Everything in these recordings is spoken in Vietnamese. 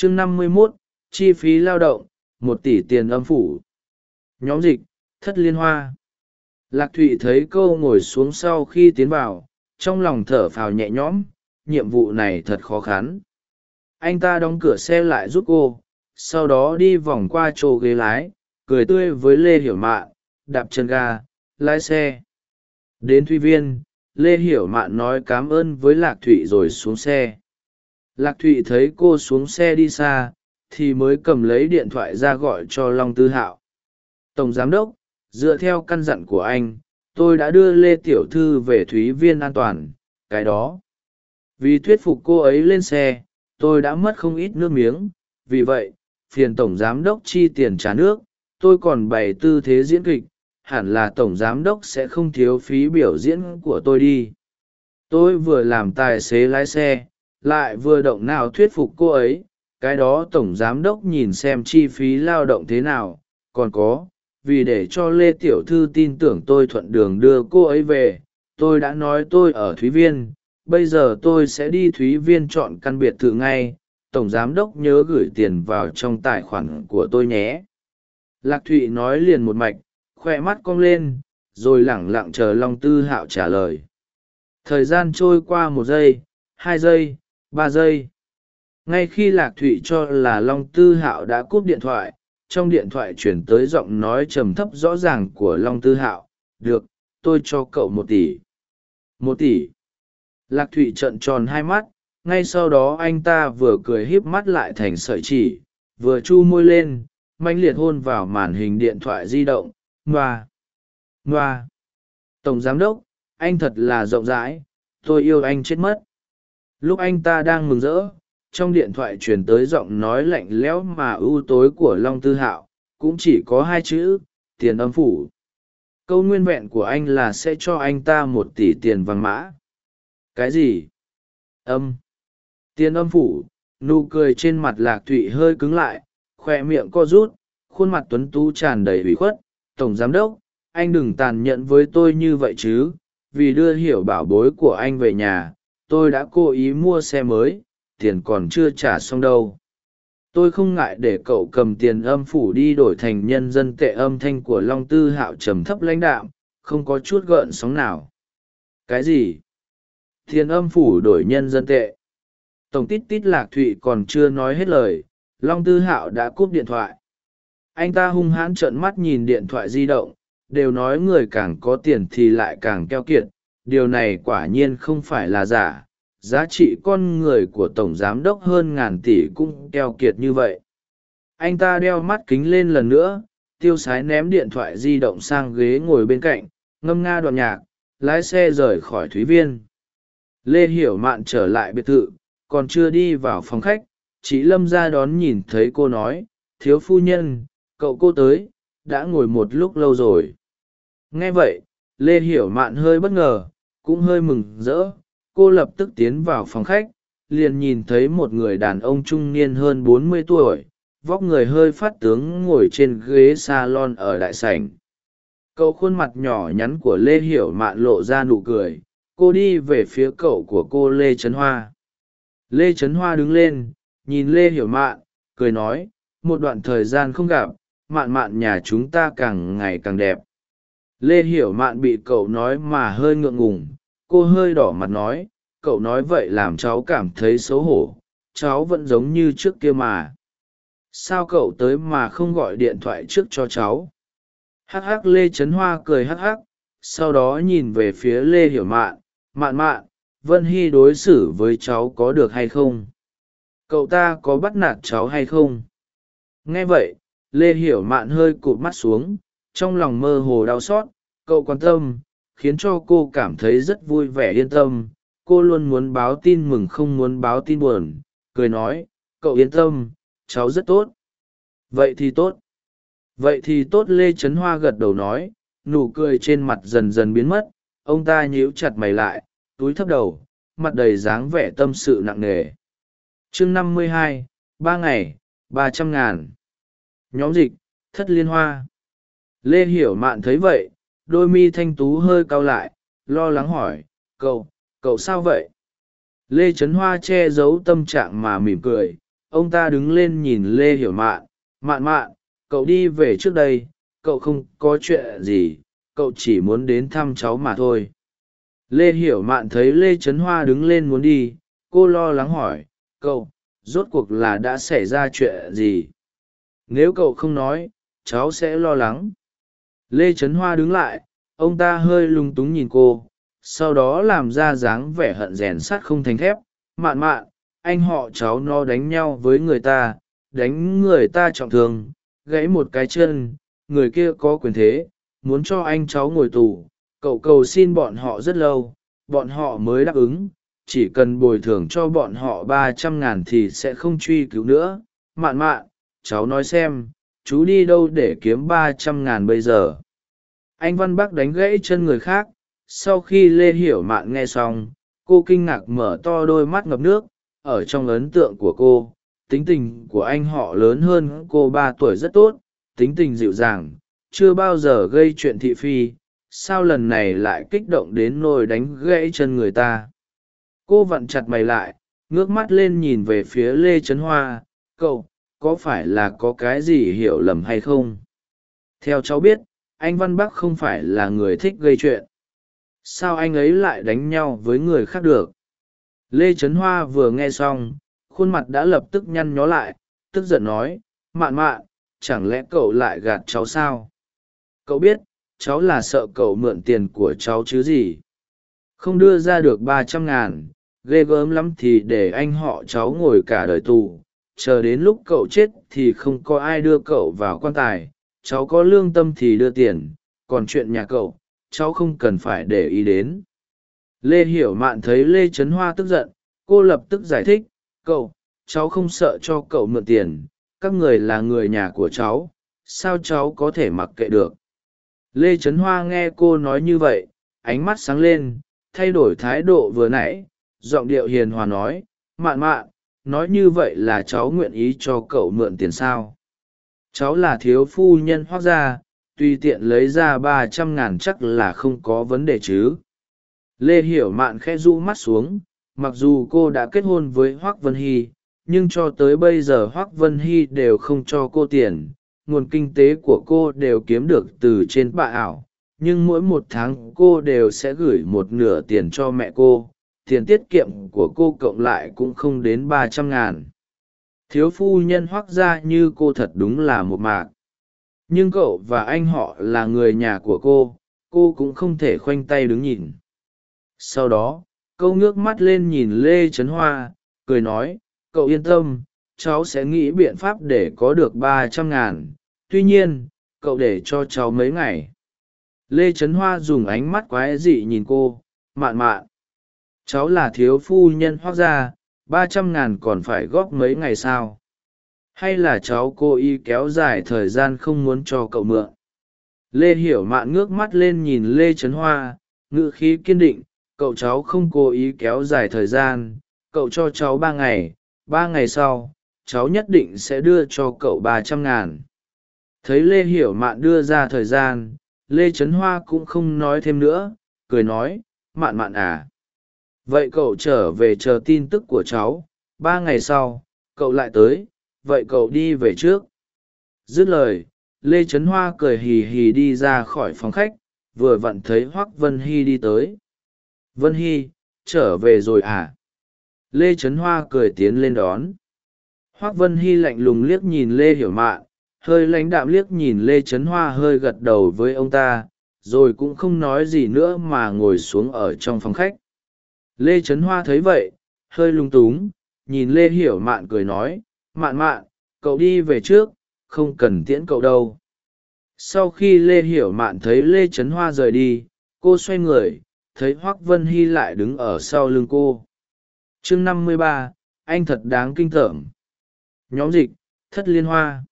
chương năm mươi mốt, chi phí lao động, một tỷ tiền âm phủ. Nhóm dịch, thất liên hoa. Lạc thụy thấy câu ngồi xuống sau khi tiến vào, trong lòng thở phào nhẹ nhõm, nhiệm vụ này thật khó khăn. Anh ta đóng cửa xe lại giúp cô, sau đó đi vòng qua chỗ ghế lái, cười tươi với lê hiểu mạn đạp chân ga, lái xe. Đến thuy viên, lê hiểu mạn nói cảm ơn với lạc thụy rồi xuống xe lạc thụy thấy cô xuống xe đi xa, thì mới cầm lấy điện thoại ra gọi cho long tư hạo. Tổng giám đốc, dựa theo căn dặn của anh, tôi đã đưa lê tiểu thư về thúy viên an toàn, cái đó. Vì thuyết phục cô ấy lên xe, tôi đã mất không ít nước miếng, vì vậy, phiền tổng giám đốc chi tiền trả nước, tôi còn bày tư thế diễn kịch, hẳn là tổng giám đốc sẽ không thiếu phí biểu diễn của tôi đi. Tôi vừa làm tài xế lái xe lại vừa động nào thuyết phục cô ấy, cái đó tổng giám đốc nhìn xem chi phí lao động thế nào, còn có, vì để cho lê tiểu thư tin tưởng tôi thuận đường đưa cô ấy về, tôi đã nói tôi ở thúy viên, bây giờ tôi sẽ đi thúy viên chọn căn biệt thự ngay, tổng giám đốc nhớ gửi tiền vào trong tài khoản của tôi nhé. Lạc thụy nói liền một mạch khoe mắt cong lên, rồi lẳng lặng chờ long tư hạo trả lời. Thời gian trôi qua một giây, hai giây ba giây. Ngay khi lạc thụy cho là long tư hạo đã cúp điện thoại, trong điện thoại chuyển tới giọng nói trầm thấp rõ ràng của long tư hạo. Được, tôi cho cậu một tỷ. Một tỷ. Lạc thụy trợn tròn hai mắt, ngay sau đó anh ta vừa cười híp mắt lại thành sợi chỉ, vừa chu môi lên manh liệt hôn vào màn hình điện thoại di động. Ngoa. Ngoa. Tổng giám đốc, anh thật là rộng rãi, tôi yêu anh chết mất lúc anh ta đang mừng rỡ, trong điện thoại truyền tới giọng nói lạnh lẽo mà ưu tối của long tư hạo, cũng chỉ có hai chữ, tiền âm phủ. Câu nguyên vẹn của anh là sẽ cho anh ta một tỷ tiền vàng mã. Cái gì? Âm. Tiền âm phủ, nụ cười trên mặt lạc thụy hơi cứng lại khoe miệng co rút, khuôn mặt tuấn tú tràn đầy ủy khuất. Tổng giám đốc, anh đừng tàn nhẫn với tôi như vậy chứ, vì đưa hiểu bảo bối của anh về nhà tôi đã cố ý mua xe mới, tiền còn chưa trả xong đâu. Tôi không ngại để cậu cầm tiền âm phủ đi đổi thành nhân dân tệ âm thanh của long tư hạo trầm thấp lãnh đạm, không có chút gợn sóng nào. Cái gì? Tiền âm phủ đổi nhân dân tệ. Tổng tít tít lạc thụy còn chưa nói hết lời, long tư hạo đã cúp điện thoại. Anh ta hung hãn trợn mắt nhìn điện thoại di động, đều nói người càng có tiền thì lại càng keo kiệt điều này quả nhiên không phải là giả. Giá trị con người của tổng giám đốc hơn ngàn tỷ cũng keo kiệt như vậy. Anh ta đeo mắt kính lên lần nữa, tiêu sái ném điện thoại di động sang ghế ngồi bên cạnh, ngâm nga đoạn nhạc, lái xe rời khỏi thúy viên. Lê hiểu mạn trở lại biệt thự, còn chưa đi vào phòng khách, chị lâm ra đón nhìn thấy cô nói, thiếu phu nhân, cậu cô tới, đã ngồi một lúc lâu rồi. Nghe vậy, lê hiểu mạn hơi bất ngờ cũng hơi mừng rỡ, cô lập tức tiến vào phòng khách, liền nhìn thấy một người đàn ông trung niên hơn bốn mươi tuổi, vóc người hơi phát tướng ngồi trên ghế s a lon ở đại sảnh. Cậu khuôn mặt nhỏ nhắn của lê hiểu mạn lộ ra nụ cười, cô đi về phía cậu của cô lê trấn hoa. Lê trấn hoa đứng lên, nhìn lê hiểu mạn, cười nói, một đoạn thời gian không gặp, mạn mạn nhà chúng ta càng ngày càng đẹp lê hiểu mạn bị cậu nói mà hơi ngượng ngùng, cô hơi đỏ mặt nói, cậu nói vậy làm cháu cảm thấy xấu hổ, cháu vẫn giống như trước kia mà. Sao cậu tới mà không gọi điện thoại trước cho cháu? Hắc hắc, lê trấn hoa cười hắc hắc, sau đó nhìn về phía lê hiểu mạn mạn mạn, vân hy đối xử với cháu có được hay không? Cậu ta có bắt nạt cháu hay không? Nghe vậy, lê hiểu mạn hơi cụt mắt xuống trong lòng mơ hồ đau xót, cậu quan tâm, khiến cho cô cảm thấy rất vui vẻ yên tâm. Cô luôn muốn báo tin mừng, không muốn báo tin buồn, cười nói, cậu yên tâm, cháu rất tốt. Vậy thì tốt. Vậy thì tốt, lê trấn hoa gật đầu nói, nụ cười trên mặt dần dần biến mất. Ông ta nhíu chặt mày lại, túi thấp đầu, mặt đầy dáng vẻ tâm sự nặng nề. Chương năm mươi hai, ba ngày, ba trăm ngàn. Nhóm dịch, thất liên hoa lê hiểu mạn thấy vậy, đôi mi thanh tú hơi cau lại, lo lắng hỏi, cậu cậu sao vậy? Lê trấn hoa che giấu tâm trạng mà mỉm cười, ông ta đứng lên nhìn lê hiểu mạn mạn mạn, cậu đi về trước đây, cậu không có chuyện gì, cậu chỉ muốn đến thăm cháu mà thôi. Lê hiểu mạn thấy lê trấn hoa đứng lên muốn đi, cô lo lắng hỏi, cậu, rốt cuộc là đã xảy ra chuyện gì? Nếu cậu không nói, cháu sẽ lo lắng lê trấn hoa đứng lại, ông ta hơi lung túng nhìn cô, sau đó làm ra dáng vẻ hận rèn sắt không thành thép. Mạn mạn, anh họ cháu nó đánh nhau với người ta, đánh người ta trọng thương, gãy một cái chân, người kia có quyền thế, muốn cho anh cháu ngồi tù. Cậu cầu xin bọn họ rất lâu, bọn họ mới đáp ứng, chỉ cần bồi thường cho bọn họ ba trăm ngàn thì sẽ không truy cứu nữa. Mạn mạn, cháu nói xem chú đi đâu để kiếm ba trăm ngàn bây giờ? Anh văn bắc đánh gãy chân người khác, sau khi lê hiểu mạn nghe xong, cô kinh ngạc mở to đôi mắt ngập nước, ở trong ấn tượng của cô, tính tình của anh họ lớn hơn cô ba tuổi rất tốt, tính tình dịu dàng, chưa bao giờ gây chuyện thị phi, sao lần này lại kích động đến nôi đánh gãy chân người ta? Cô vặn chặt mày lại, ngước mắt lên nhìn về phía lê trấn hoa, cậu có phải là có cái gì hiểu lầm hay không? Theo cháu biết, anh văn bắc không phải là người thích gây chuyện. Sao anh ấy lại đánh nhau với người khác được? Lê trấn hoa vừa nghe xong, khuôn mặt đã lập tức nhăn nhó lại, tức giận nói, mạn mạn, chẳng lẽ cậu lại gạt cháu sao? Cậu biết, cháu là sợ cậu mượn tiền của cháu chứ gì. Không đưa ra được ba trăm ngàn, ghê gớm lắm thì để anh họ cháu ngồi cả đời tù chờ đến lúc cậu chết thì không có ai đưa cậu vào quan tài, cháu có lương tâm thì đưa tiền, còn chuyện nhà cậu, cháu không cần phải để ý đến. Lê hiểu mạn thấy lê trấn hoa tức giận, cô lập tức giải thích, cậu, cháu không sợ cho cậu mượn tiền, các người là người nhà của cháu, sao cháu có thể mặc kệ được? Lê trấn hoa nghe cô nói như vậy, ánh mắt sáng lên, thay đổi thái độ vừa nãy, giọng điệu hiền hòa nói, mạn mạn nói như vậy là cháu nguyện ý cho cậu mượn tiền sao? Cháu là thiếu phu nhân hoác gia, tùy tiện lấy ra ba trăm ngàn chắc là không có vấn đề chứ. Lê hiểu mạn khẽ rũ mắt xuống, mặc dù cô đã kết hôn với hoác vân hy, nhưng cho tới bây giờ hoác vân hy đều không cho cô tiền. Nguồn kinh tế của cô đều kiếm được từ trên bạ ảo, nhưng mỗi một tháng cô đều sẽ gửi một nửa tiền cho mẹ cô tiền tiết kiệm của cô cộng lại cũng không đến ba trăm ngàn. Thiếu phu nhân hoác ra như cô thật đúng là một mạc. Nhưng cậu và anh họ là người nhà của cô cô cũng không thể khoanh tay đứng nhìn. Sau đó câu ngước mắt lên nhìn lê trấn hoa, cười nói, cậu yên tâm, cháu sẽ nghĩ biện pháp để có được ba trăm ngàn. Tuy nhiên, cậu để cho cháu mấy ngày. Lê trấn hoa dùng ánh mắt quái dị nhìn cô, mạn mạn cháu là thiếu phu nhân hoác gia, ba trăm ngàn còn phải góp mấy ngày sao? Hay là cháu cô y kéo dài thời gian không muốn cho cậu mượn? Lê hiểu mạn ngước mắt lên nhìn lê trấn hoa ngự khí kiên định, cậu cháu không cố ý kéo dài thời gian, cậu cho cháu ba ngày ba ngày sau, cháu nhất định sẽ đưa cho cậu ba trăm ngàn. Thấy lê hiểu mạn đưa ra thời gian, lê trấn hoa cũng không nói thêm nữa, cười nói, mạn mạn à vậy cậu trở về chờ tin tức của cháu. Ba ngày sau, cậu lại tới. Vậy cậu đi về trước. Dứt lời, lê trấn hoa cười hì hì đi ra khỏi phòng khách. Vừa vặn thấy hoác vân hy đi tới. Vân hy, trở về rồi à? Lê trấn hoa cười tiến lên đón. Hoác vân hy lạnh lùng liếc nhìn lê hiểu mạn. Hơi lãnh đạm liếc nhìn lê trấn hoa hơi gật đầu với ông ta. Rồi cũng không nói gì nữa mà ngồi xuống ở trong phòng khách lê trấn hoa thấy vậy, hơi lung túng, nhìn lê hiểu mạn cười nói, mạn mạn, cậu đi về trước, không cần tiễn cậu đâu. Sau khi lê hiểu mạn thấy lê trấn hoa rời đi, cô xoay người, thấy hoác vân hy lại đứng ở sau lưng cô. Chương năm mươi ba, anh thật đáng kinh tởm. Nhóm dịch, thất liên hoa.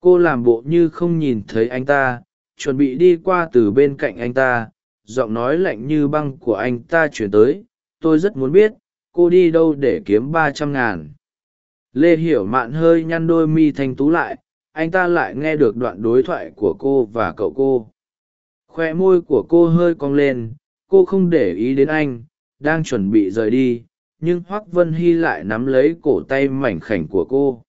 Cô làm bộ như không nhìn thấy anh ta, chuẩn bị đi qua từ bên cạnh anh ta, giọng nói lạnh như băng của anh ta chuyển tới tôi rất muốn biết, cô đi đâu để kiếm ba trăm ngàn? Lê hiểu mạn hơi nhăn đôi mi thanh tú lại, anh ta lại nghe được đoạn đối thoại của cô và cậu cô. Khoe môi của cô hơi cong lên, cô không để ý đến anh, đang chuẩn bị rời đi, nhưng hoác vân hy lại nắm lấy cổ tay mảnh khảnh của cô.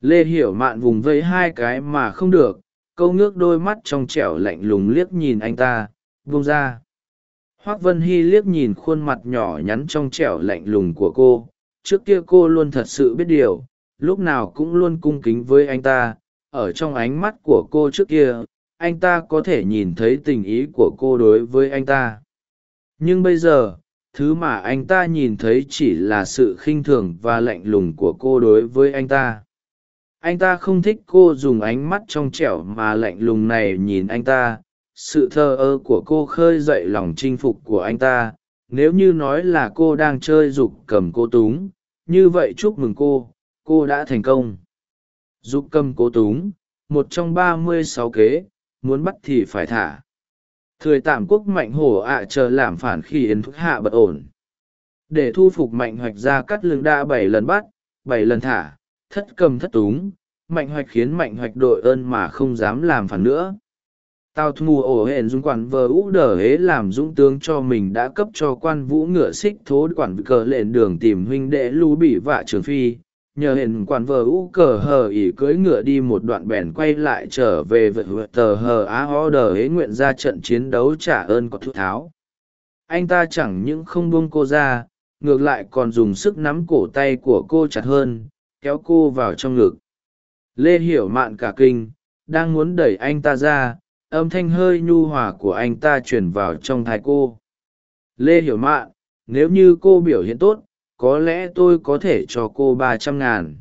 Lê hiểu mạn vùng vây hai cái mà không được, câu ngước đôi mắt trong trẻo lạnh lùng liếc nhìn anh ta vung ra hoác vân hy liếc nhìn khuôn mặt nhỏ nhắn trong trẻo lạnh lùng của cô. Trước kia cô luôn thật sự biết điều, lúc nào cũng luôn cung kính với anh ta. Ở trong ánh mắt của cô trước kia, anh ta có thể nhìn thấy tình ý của cô đối với anh ta. Nhưng bây giờ, thứ mà anh ta nhìn thấy chỉ là sự khinh thường và lạnh lùng của cô đối với anh ta. Anh ta không thích cô dùng ánh mắt trong trẻo mà lạnh lùng này nhìn anh ta sự thờ ơ của cô khơi dậy lòng chinh phục của anh ta. Nếu như nói là cô đang chơi g ụ c cầm cô túng, như vậy chúc mừng cô cô đã thành công. G ụ c cầm cô túng, một trong ba mươi sáu kế, muốn bắt thì phải thả. Thời tạm quốc mạnh hổ ạ chờ làm phản khi yến thúc hạ bật ổn. Để thu phục mạnh hoạch ra cắt lưng đa bảy lần bắt, bảy lần thả, thất cầm thất túng, mạnh hoạch khiến mạnh hoạch đội ơn mà không dám làm phản nữa tào thù ổ hển dung quản vờ ú đờ hế làm dũng tướng cho mình đã cấp cho quan vũ ngựa xích thố quản cờ lên đường tìm huynh đệ lưu bị vạ trường phi. Nhờ hển quản vờ ú cờ hờ ỉ cưỡi ngựa đi một đoạn bèn quay lại trở về vợ tờ hờ á ho đờ hế nguyện ra trận chiến đấu trả ơn có thụ tháo. Anh ta chẳng những không buông cô ra, ngược lại còn dùng sức nắm cổ tay của cô chặt hơn, kéo cô vào trong ngực. Lê hiểu mạn cả kinh, đang muốn đẩy anh ta ra âm thanh hơi nhu hòa của anh ta truyền vào trong thai cô. Lê hiểu mạn nếu như cô biểu hiện tốt, có lẽ tôi có thể cho cô ba trăm ngàn.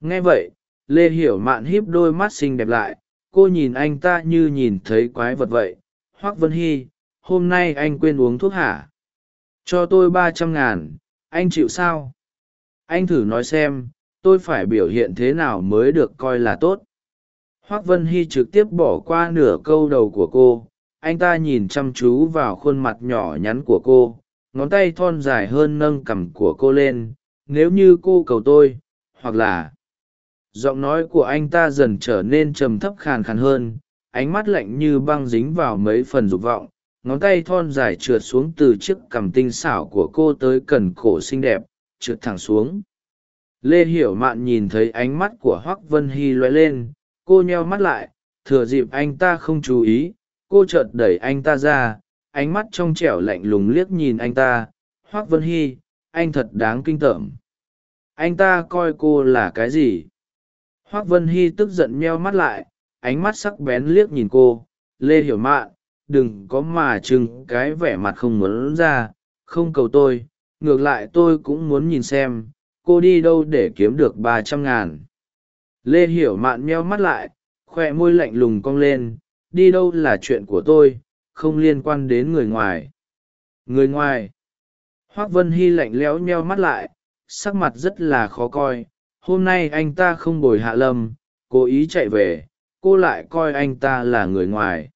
Nghe vậy, lê hiểu mạn híp đôi mắt xinh đẹp lại, cô nhìn anh ta như nhìn thấy quái vật vậy. Hoác vân hy, hôm nay anh quên uống thuốc hả? Cho tôi ba trăm ngàn, anh chịu sao? Anh thử nói xem, tôi phải biểu hiện thế nào mới được coi là tốt? Hoác vân hy trực tiếp bỏ qua nửa câu đầu của cô. Anh ta nhìn chăm chú vào khuôn mặt nhỏ nhắn của cô. Ngón tay thon dài hơn nâng cằm của cô lên. Nếu như cô cầu tôi, hoặc là giọng nói của anh ta dần trở nên trầm thấp khàn khàn hơn, ánh mắt lạnh như băng dính vào mấy phần dục vọng. Ngón tay thon dài trượt xuống từ chiếc cằm tinh xảo của cô tới cần cổ xinh đẹp, trượt thẳng xuống. Lê hiểu mạn nhìn thấy ánh mắt của hoác vân hy loay lên cô nheo mắt lại, thừa dịp anh ta không chú ý, cô chợt đẩy anh ta ra, ánh mắt trong trẻo lạnh lùng liếc nhìn anh ta. Hoác vân hy, anh thật đáng kinh tởm. Anh ta coi cô là cái gì? Hoác vân hy tức giận meo mắt lại, ánh mắt sắc bén liếc nhìn cô. Lê hiểu mạn, đừng có mà chừng cái vẻ mặt không muốn ra, không cầu tôi, ngược lại tôi cũng muốn nhìn xem, cô đi đâu để kiếm được ba trăm ngàn lê hiểu mạn meo mắt lại, khoe môi lạnh lùng cong lên, đi đâu là chuyện của tôi, không liên quan đến người ngoài. Người ngoài. Hoác vân hy lạnh lẽo meo mắt lại, sắc mặt rất là khó coi. Hôm nay anh ta không bồi hạ lâm, cố ý chạy về, cô lại coi anh ta là người ngoài.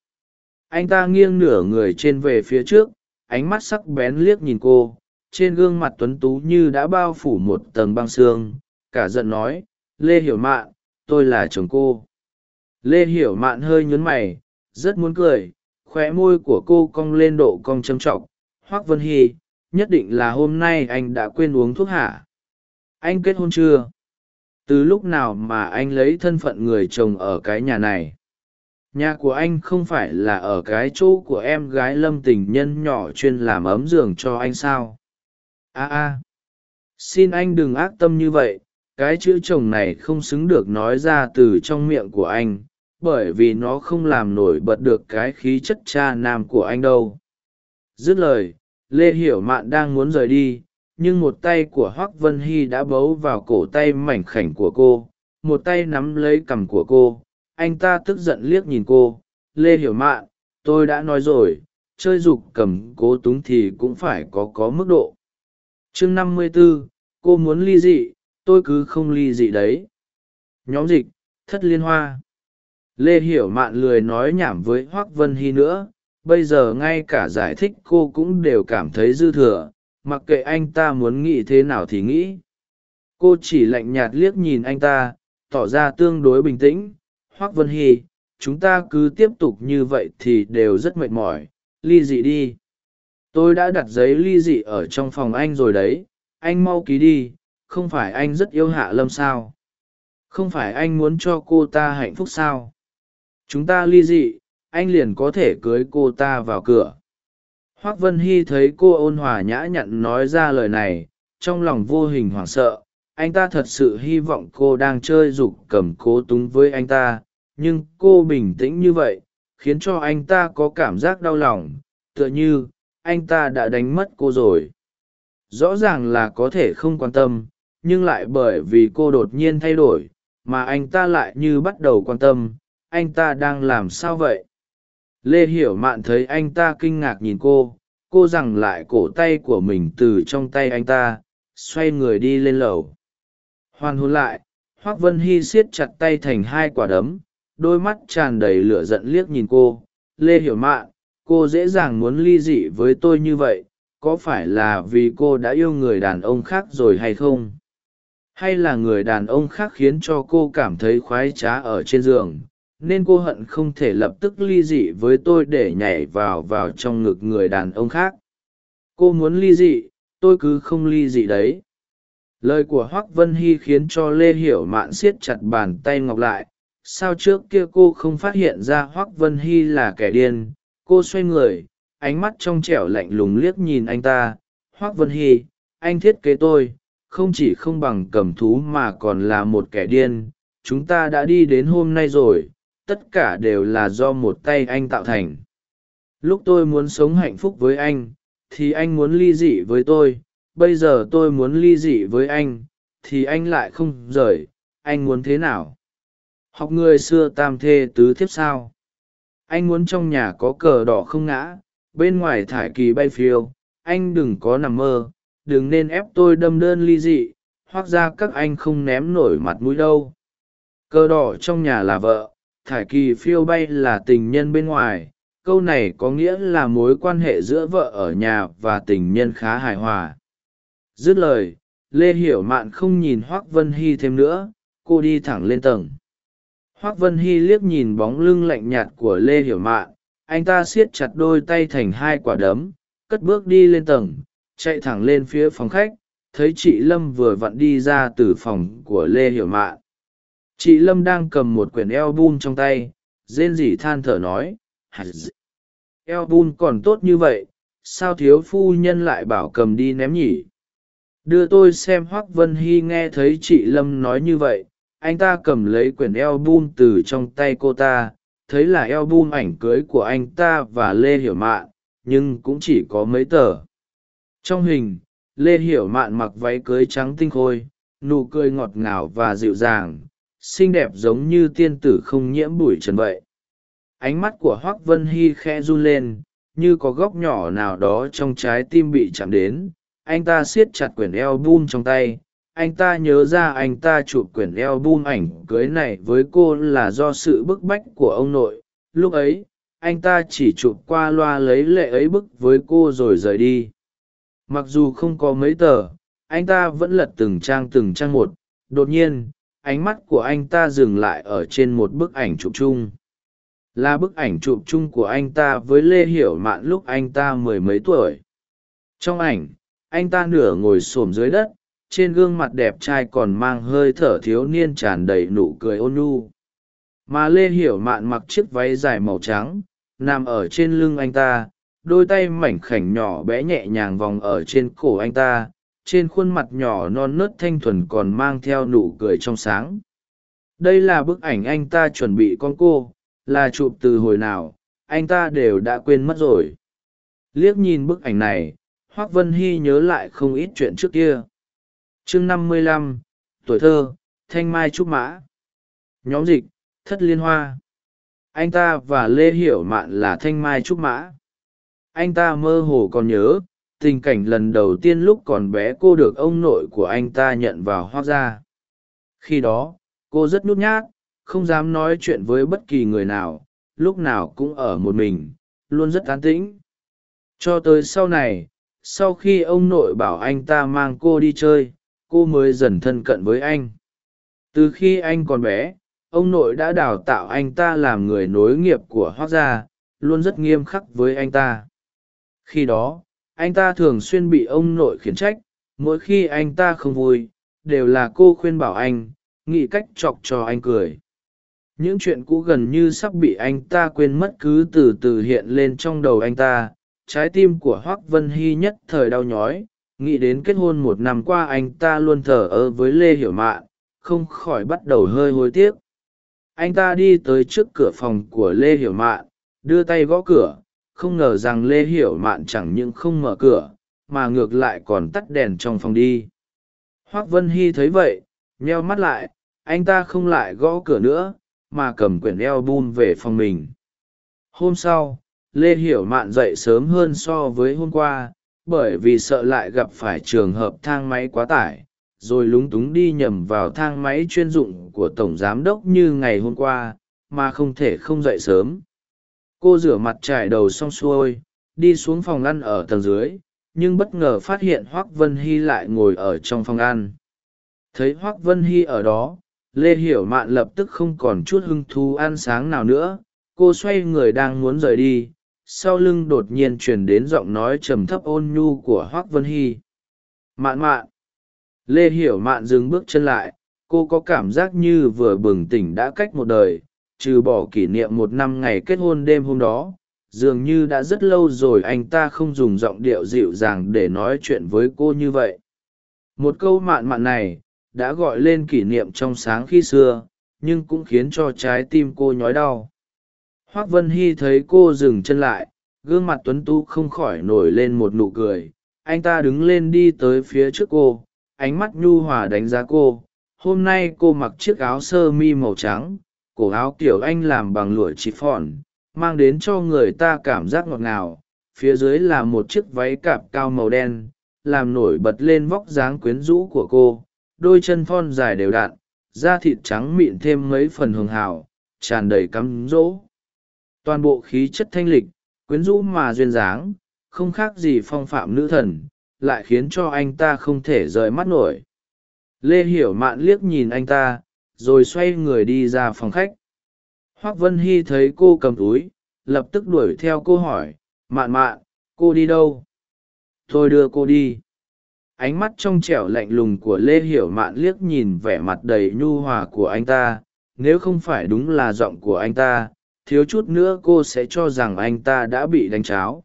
Anh ta nghiêng nửa người trên về phía trước, ánh mắt sắc bén liếc nhìn cô, trên gương mặt tuấn tú như đã bao phủ một tầng băng xương, cả giận nói, lê hiểu mạn tôi là chồng cô. Lê hiểu mạn hơi nhún mày, rất muốn cười, khóe môi của cô cong lên độ cong châm t r ọ c hoác vân hy, nhất định là hôm nay anh đã quên uống thuốc hả? Anh kết hôn chưa? Từ lúc nào mà anh lấy thân phận người chồng ở cái nhà này? Nhà của anh không phải là ở cái chỗ của em gái lâm tình nhân nhỏ chuyên làm ấm giường cho anh sao? A a. Xin anh đừng ác tâm như vậy cái chữ chồng này không xứng được nói ra từ trong miệng của anh, bởi vì nó không làm nổi bật được cái khí chất cha nam của anh đâu. Dứt lời, lê hiểu mạn đang muốn rời đi, nhưng một tay của hoác vân hy đã bấu vào cổ tay mảnh khảnh của cô, một tay nắm lấy cằm của cô. Anh ta tức giận liếc nhìn cô. Lê hiểu mạn, tôi đã nói rồi, chơi dục cầm cố túng thì cũng phải có có mức độ. Chương năm mươi b ố cô muốn ly dị tôi cứ không ly dị đấy. Nhóm dịch, thất liên hoa. Lê hiểu mạn lười nói nhảm với hoác vân hy nữa, bây giờ ngay cả giải thích cô cũng đều cảm thấy dư thừa, mặc kệ anh ta muốn nghĩ thế nào thì nghĩ. Cô chỉ lạnh nhạt liếc nhìn anh ta, tỏ ra tương đối bình tĩnh. Hoác vân hy, chúng ta cứ tiếp tục như vậy thì đều rất mệt mỏi, ly dị đi. Tôi đã đặt giấy ly dị ở trong phòng anh rồi đấy, anh mau ký đi không phải anh rất yêu hạ lâm sao? Không phải anh muốn cho cô ta hạnh phúc sao? Chúng ta ly dị, anh liền có thể cưới cô ta vào cửa. Hoác vân hy thấy cô ôn hòa nhã nhặn nói ra lời này, trong lòng vô hình hoảng sợ. Anh ta thật sự hy vọng cô đang chơi g ụ c cầm cố túng với anh ta, nhưng cô bình tĩnh như vậy, khiến cho anh ta có cảm giác đau lòng. Tựa như, anh ta đã đánh mất cô rồi. Rõ ràng là có thể không quan tâm nhưng lại bởi vì cô đột nhiên thay đổi, mà anh ta lại như bắt đầu quan tâm, anh ta đang làm sao vậy? Lê hiểu mạn thấy anh ta kinh ngạc nhìn cô cô rằng lại cổ tay của mình từ trong tay anh ta, xoay người đi lên lầu. Hoan hôn lại, hoác vân hy siết chặt tay thành hai quả đấm, đôi mắt tràn đầy lửa giận liếc nhìn cô. Lê hiểu mạn, cô dễ dàng muốn ly dị với tôi như vậy, có phải là vì cô đã yêu người đàn ông khác rồi hay không? Hay là người đàn ông khác khiến cho cô cảm thấy khoái trá ở trên giường, nên cô hận không thể lập tức ly dị với tôi để nhảy vào vào trong ngực người đàn ông khác. Cô muốn ly dị, tôi cứ không ly dị đấy. Lời của hoác vân hy khiến cho lê hiểu mạn siết chặt bàn tay ngọc lại. Sao trước kia cô không phát hiện ra hoác vân hy là kẻ điên? Cô xoay người, ánh mắt trong trẻo lạnh lùng liếc nhìn anh ta. Hoác vân hy, anh thiết kế tôi không chỉ không bằng cầm thú mà còn là một kẻ điên. Chúng ta đã đi đến hôm nay rồi, tất cả đều là do một tay anh tạo thành. Lúc tôi muốn sống hạnh phúc với anh, thì anh muốn ly dị với tôi. Bây giờ tôi muốn ly dị với anh, thì anh lại không rời. Anh muốn thế nào? Học người xưa tam thê tứ thiếp sao? Anh muốn trong nhà có cờ đỏ không ngã, bên ngoài thải kỳ bay phiêu. Anh đừng có nằm mơ đừng nên ép tôi đâm đơn ly dị hoặc ra các anh không ném nổi mặt mũi đâu. Cơ đỏ trong nhà là vợ, thải kỳ phiêu bay là tình nhân bên ngoài, câu này có nghĩa là mối quan hệ giữa vợ ở nhà và tình nhân khá hài hòa. Dứt lời, lê hiểu mạn không nhìn hoác vân hy thêm nữa, cô đi thẳng lên tầng. Hoác vân hy liếc nhìn bóng lưng lạnh nhạt của lê hiểu mạn, anh ta siết chặt đôi tay thành hai quả đấm, cất bước đi lên tầng chạy thẳng lên phía phòng khách, thấy chị lâm vừa vặn đi ra từ phòng của lê hiểu mạn. Chị lâm đang cầm một quyển eo bun trong tay, rên rỉ than thở nói eo bun còn tốt như vậy, sao thiếu phu nhân lại bảo cầm đi ném nhỉ? Đưa tôi xem hoác vân hy nghe thấy chị lâm nói như vậy, anh ta cầm lấy quyển eo bun từ trong tay cô ta, thấy là eo bun ảnh cưới của anh ta và lê hiểu mạn, nhưng cũng chỉ có mấy tờ trong hình, lê hiểu mạn mặc váy cưới trắng tinh khôi, nụ cười ngọt ngào và dịu dàng, xinh đẹp giống như tiên tử không nhiễm bụi trần vậy. Ánh mắt của hoác vân hy khe run lên, như có góc nhỏ nào đó trong trái tim bị chạm đến. Anh ta siết chặt quyển eo bum trong tay. Anh ta nhớ ra anh ta chụp quyển eo bum ảnh cưới này với cô là do sự bức bách của ông nội. Lúc ấy, anh ta chỉ chụp qua loa lấy lệ ấy bức với cô rồi rời đi mặc dù không có mấy tờ, anh ta vẫn lật từng trang từng trang một. Đột nhiên, ánh mắt của anh ta dừng lại ở trên một bức ảnh chụp chung. Là bức ảnh chụp chung của anh ta với lê hiểu mạn lúc anh ta mười mấy tuổi. Trong ảnh, anh ta nửa ngồi s ổ m dưới đất, trên gương mặt đẹp trai còn mang hơi thở thiếu niên tràn đầy nụ cười ôn nhu. Mà lê hiểu mạn mặc chiếc váy dài màu trắng, nằm ở trên lưng anh ta đôi tay mảnh khảnh nhỏ bé nhẹ nhàng vòng ở trên cổ anh ta, trên khuôn mặt nhỏ non nớt thanh thuần còn mang theo nụ cười trong sáng. Đây là bức ảnh anh ta chuẩn bị con cô, là chụp từ hồi nào, anh ta đều đã quên mất rồi. Liếc nhìn bức ảnh này, hoác vân hy nhớ lại không ít chuyện trước kia. Chương năm mươi lăm, tuổi thơ, thanh mai trúc mã. Nhóm dịch, thất liên hoa. Anh ta và lê hiểu mạn là thanh mai trúc mã anh ta mơ hồ còn nhớ, tình cảnh lần đầu tiên lúc còn bé cô được ông nội của anh ta nhận vào hoác gia. Khi đó, cô rất nhút nhát, không dám nói chuyện với bất kỳ người nào, lúc nào cũng ở một mình, luôn rất tán tĩnh. Cho tới sau này, sau khi ông nội bảo anh ta mang cô đi chơi, cô mới dần thân cận với anh. Từ khi anh còn bé, ông nội đã đào tạo anh ta làm người nối nghiệp của hoác gia, luôn rất nghiêm khắc với anh ta khi đó, anh ta thường xuyên bị ông nội khiển trách, mỗi khi anh ta không vui, đều là cô khuyên bảo anh, nghĩ cách chọc cho anh cười. Những chuyện cũ gần như sắp bị anh ta quên mất cứ từ từ hiện lên trong đầu anh ta, trái tim của hoác vân hy nhất thời đau nhói, nghĩ đến kết hôn một năm qua anh ta luôn thờ ơ với lê hiểu mạn, không khỏi bắt đầu hơi hối tiếc. Anh ta đi tới trước cửa phòng của lê hiểu mạn, đưa tay gõ cửa không ngờ rằng lê hiểu mạn chẳng những không mở cửa, mà ngược lại còn tắt đèn trong phòng đi. Hoác vân hy thấy vậy, nheo mắt lại, anh ta không lại gõ cửa nữa, mà cầm quyển eo bun về phòng mình. Hôm sau, lê hiểu mạn dậy sớm hơn so với hôm qua, bởi vì sợ lại gặp phải trường hợp thang máy quá tải, rồi lúng túng đi nhầm vào thang máy chuyên dụng của tổng giám đốc như ngày hôm qua, mà không thể không dậy sớm cô rửa mặt trải đầu xong xuôi, đi xuống phòng ăn ở tầng dưới, nhưng bất ngờ phát hiện hoác vân hy lại ngồi ở trong phòng ăn. Thấy hoác vân hy ở đó, lê hiểu mạn lập tức không còn chút hứng thú ăn sáng nào nữa. Cô xoay người đang muốn rời đi, sau lưng đột nhiên truyền đến giọng nói trầm thấp ôn nhu của hoác vân hy. Mạn mạn. Lê hiểu mạn dừng bước chân lại, cô có cảm giác như vừa bừng tỉnh đã cách một đời trừ bỏ kỷ niệm một năm ngày kết hôn đêm hôm đó, dường như đã rất lâu rồi anh ta không dùng giọng điệu dịu dàng để nói chuyện với cô như vậy. Một câu mạn mạn này đã gọi lên kỷ niệm trong sáng khi xưa, nhưng cũng khiến cho trái tim cô nhói đau. Hoác vân hy thấy cô dừng chân lại, gương mặt tuấn tu không khỏi nổi lên một nụ cười. Anh ta đứng lên đi tới phía trước cô, ánh mắt nhu hòa đánh giá cô. Hôm nay cô mặc chiếc áo sơ mi màu trắng cổ áo kiểu anh làm bằng lụa chỉ phòn, mang đến cho người ta cảm giác ngọt ngào. Phía dưới là một chiếc váy cạp cao màu đen, làm nổi bật lên vóc dáng quyến rũ của cô. Đôi chân thon dài đều đặn, da thịt trắng mịn thêm mấy phần hường hào, tràn đầy cắm rỗ toàn bộ khí chất thanh lịch, quyến rũ mà duyên dáng, không khác gì phong phạm nữ thần, lại khiến cho anh ta không thể rời mắt nổi. Lê hiểu mạn liếc nhìn anh ta rồi xoay người đi ra phòng khách. Hoác vân hy thấy cô cầm túi, lập tức đuổi theo cô hỏi, mạn mạn, cô đi đâu? Tôi đưa cô đi. Ánh mắt trong trẻo lạnh lùng của lê hiểu mạn liếc nhìn vẻ mặt đầy nhu hòa của anh ta. Nếu không phải đúng là giọng của anh ta, thiếu chút nữa cô sẽ cho rằng anh ta đã bị đánh cháo.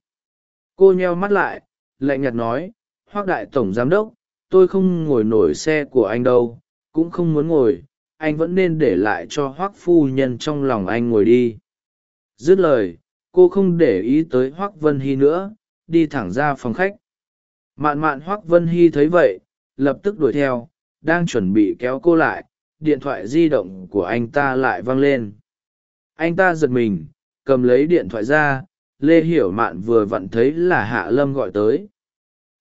Cô nheo mắt lại, lạnh nhạt nói, hoác đại tổng giám đốc, tôi không ngồi nổi xe của anh đâu, cũng không muốn ngồi anh vẫn nên để lại cho hoác phu nhân trong lòng anh ngồi đi. Dứt lời, cô không để ý tới hoác vân hy nữa, đi thẳng ra phòng khách. Mạn mạn hoác vân hy thấy vậy, lập tức đuổi theo, đang chuẩn bị kéo cô lại, điện thoại di động của anh ta lại văng lên. Anh ta giật mình, cầm lấy điện thoại ra, lê hiểu mạn vừa vặn thấy là hạ lâm gọi tới.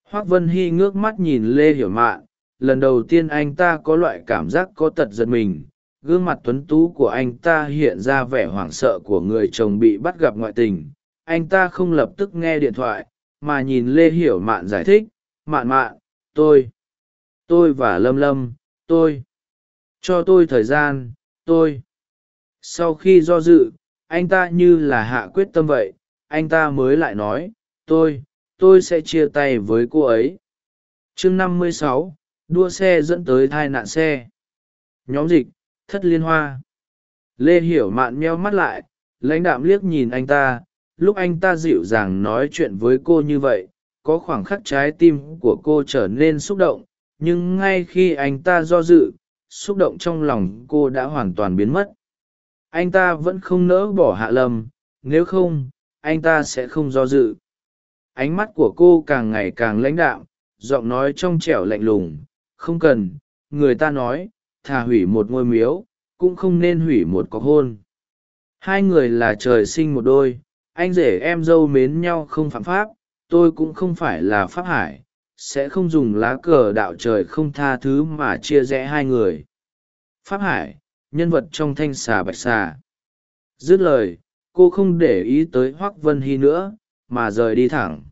Hoác vân hy ngước mắt nhìn lê hiểu mạn lần đầu tiên anh ta có loại cảm giác có tật giật mình, gương mặt tuấn tú của anh ta hiện ra vẻ hoảng sợ của người chồng bị bắt gặp ngoại tình. Anh ta không lập tức nghe điện thoại, mà nhìn lê hiểu mạn giải thích, mạn mạn, tôi tôi và lâm lâm, tôi, cho tôi thời gian, tôi. Sau khi do dự, anh ta như là hạ quyết tâm vậy, anh ta mới lại nói, tôi tôi sẽ chia tay với cô ấy. Chương năm mươi sáu đua xe dẫn tới thai nạn xe. Nhóm dịch, thất liên hoa. Lê hiểu mạn meo mắt lại, lãnh đạm liếc nhìn anh ta. Lúc anh ta dịu dàng nói chuyện với cô như vậy, có khoảng khắc trái tim của cô trở nên xúc động. Nhưng ngay khi anh ta do dự, xúc động trong lòng cô đã hoàn toàn biến mất. Anh ta vẫn không nỡ bỏ hạ lâm nếu không, anh ta sẽ không do dự. Ánh mắt của cô càng ngày càng lãnh đạm, giọng nói trong trẻo lạnh lùng không cần, người ta nói, thà hủy một ngôi miếu, cũng không nên hủy một cọc hôn. Hai người là trời sinh một đôi, anh rể em dâu mến nhau không phạm pháp, tôi cũng không phải là pháp hải, sẽ không dùng lá cờ đạo trời không tha thứ mà chia rẽ hai người. Pháp hải, nhân vật trong thanh xà bạch xà. Dứt lời, cô không để ý tới hoác vân hy nữa, mà rời đi thẳng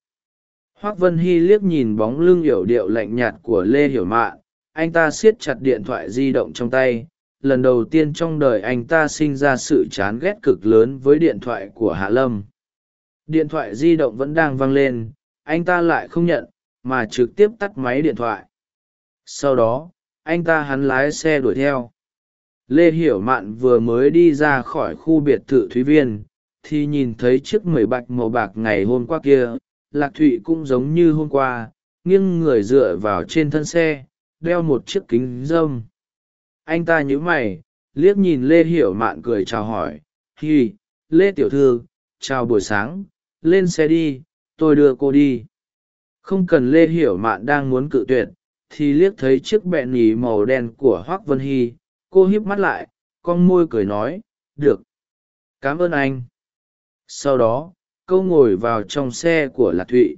hoác vân hy liếc nhìn bóng lưng yểu điệu lạnh nhạt của lê hiểu mạn anh ta siết chặt điện thoại di động trong tay. Lần đầu tiên trong đời anh ta sinh ra sự chán ghét cực lớn với điện thoại của hạ lâm. Điện thoại di động vẫn đang vang lên. Anh ta lại không nhận, mà trực tiếp tắt máy điện thoại. Sau đó, anh ta hắn lái xe đuổi theo. Lê hiểu mạn vừa mới đi ra khỏi khu biệt thự thúy viên, thì nhìn thấy chiếc mười bạch màu bạc ngày hôm qua kia lạc thụy cũng giống như hôm qua, nghiêng người dựa vào trên thân xe, đeo một chiếc kính râm. Anh ta nhíu mày, liếc nhìn lê hiểu mạn cười chào hỏi. Hi, lê tiểu thư, chào buổi sáng, lên xe đi, tôi đưa cô đi. Không cần lê hiểu mạn đang muốn cự tuyệt, thì liếc thấy chiếc bẹn nhì màu đen của hoác vân hy. Cô híp mắt lại, con môi cười nói, được. Cảm ơn anh. Sau đó câu ngồi vào trong xe của lạc thụy.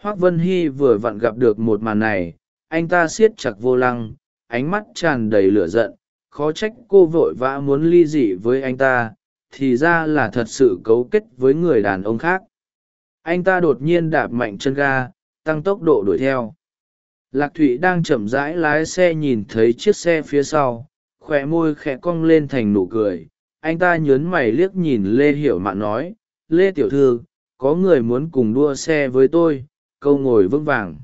Hoác vân hy vừa vặn gặp được một màn này, anh ta siết chặt vô lăng, ánh mắt tràn đầy lửa giận, khó trách cô vội vã muốn ly dị với anh ta, thì ra là thật sự cấu kết với người đàn ông khác. Anh ta đột nhiên đạp mạnh chân ga, tăng tốc độ đuổi theo. Lạc thụy đang chậm rãi lái xe nhìn thấy chiếc xe phía sau khoe môi khẽ cong lên thành nụ cười. Anh ta nhớn mày liếc nhìn lê hiểu mạn nói lê tiểu thư, có người muốn cùng đua xe với tôi, câu ngồi vững vàng.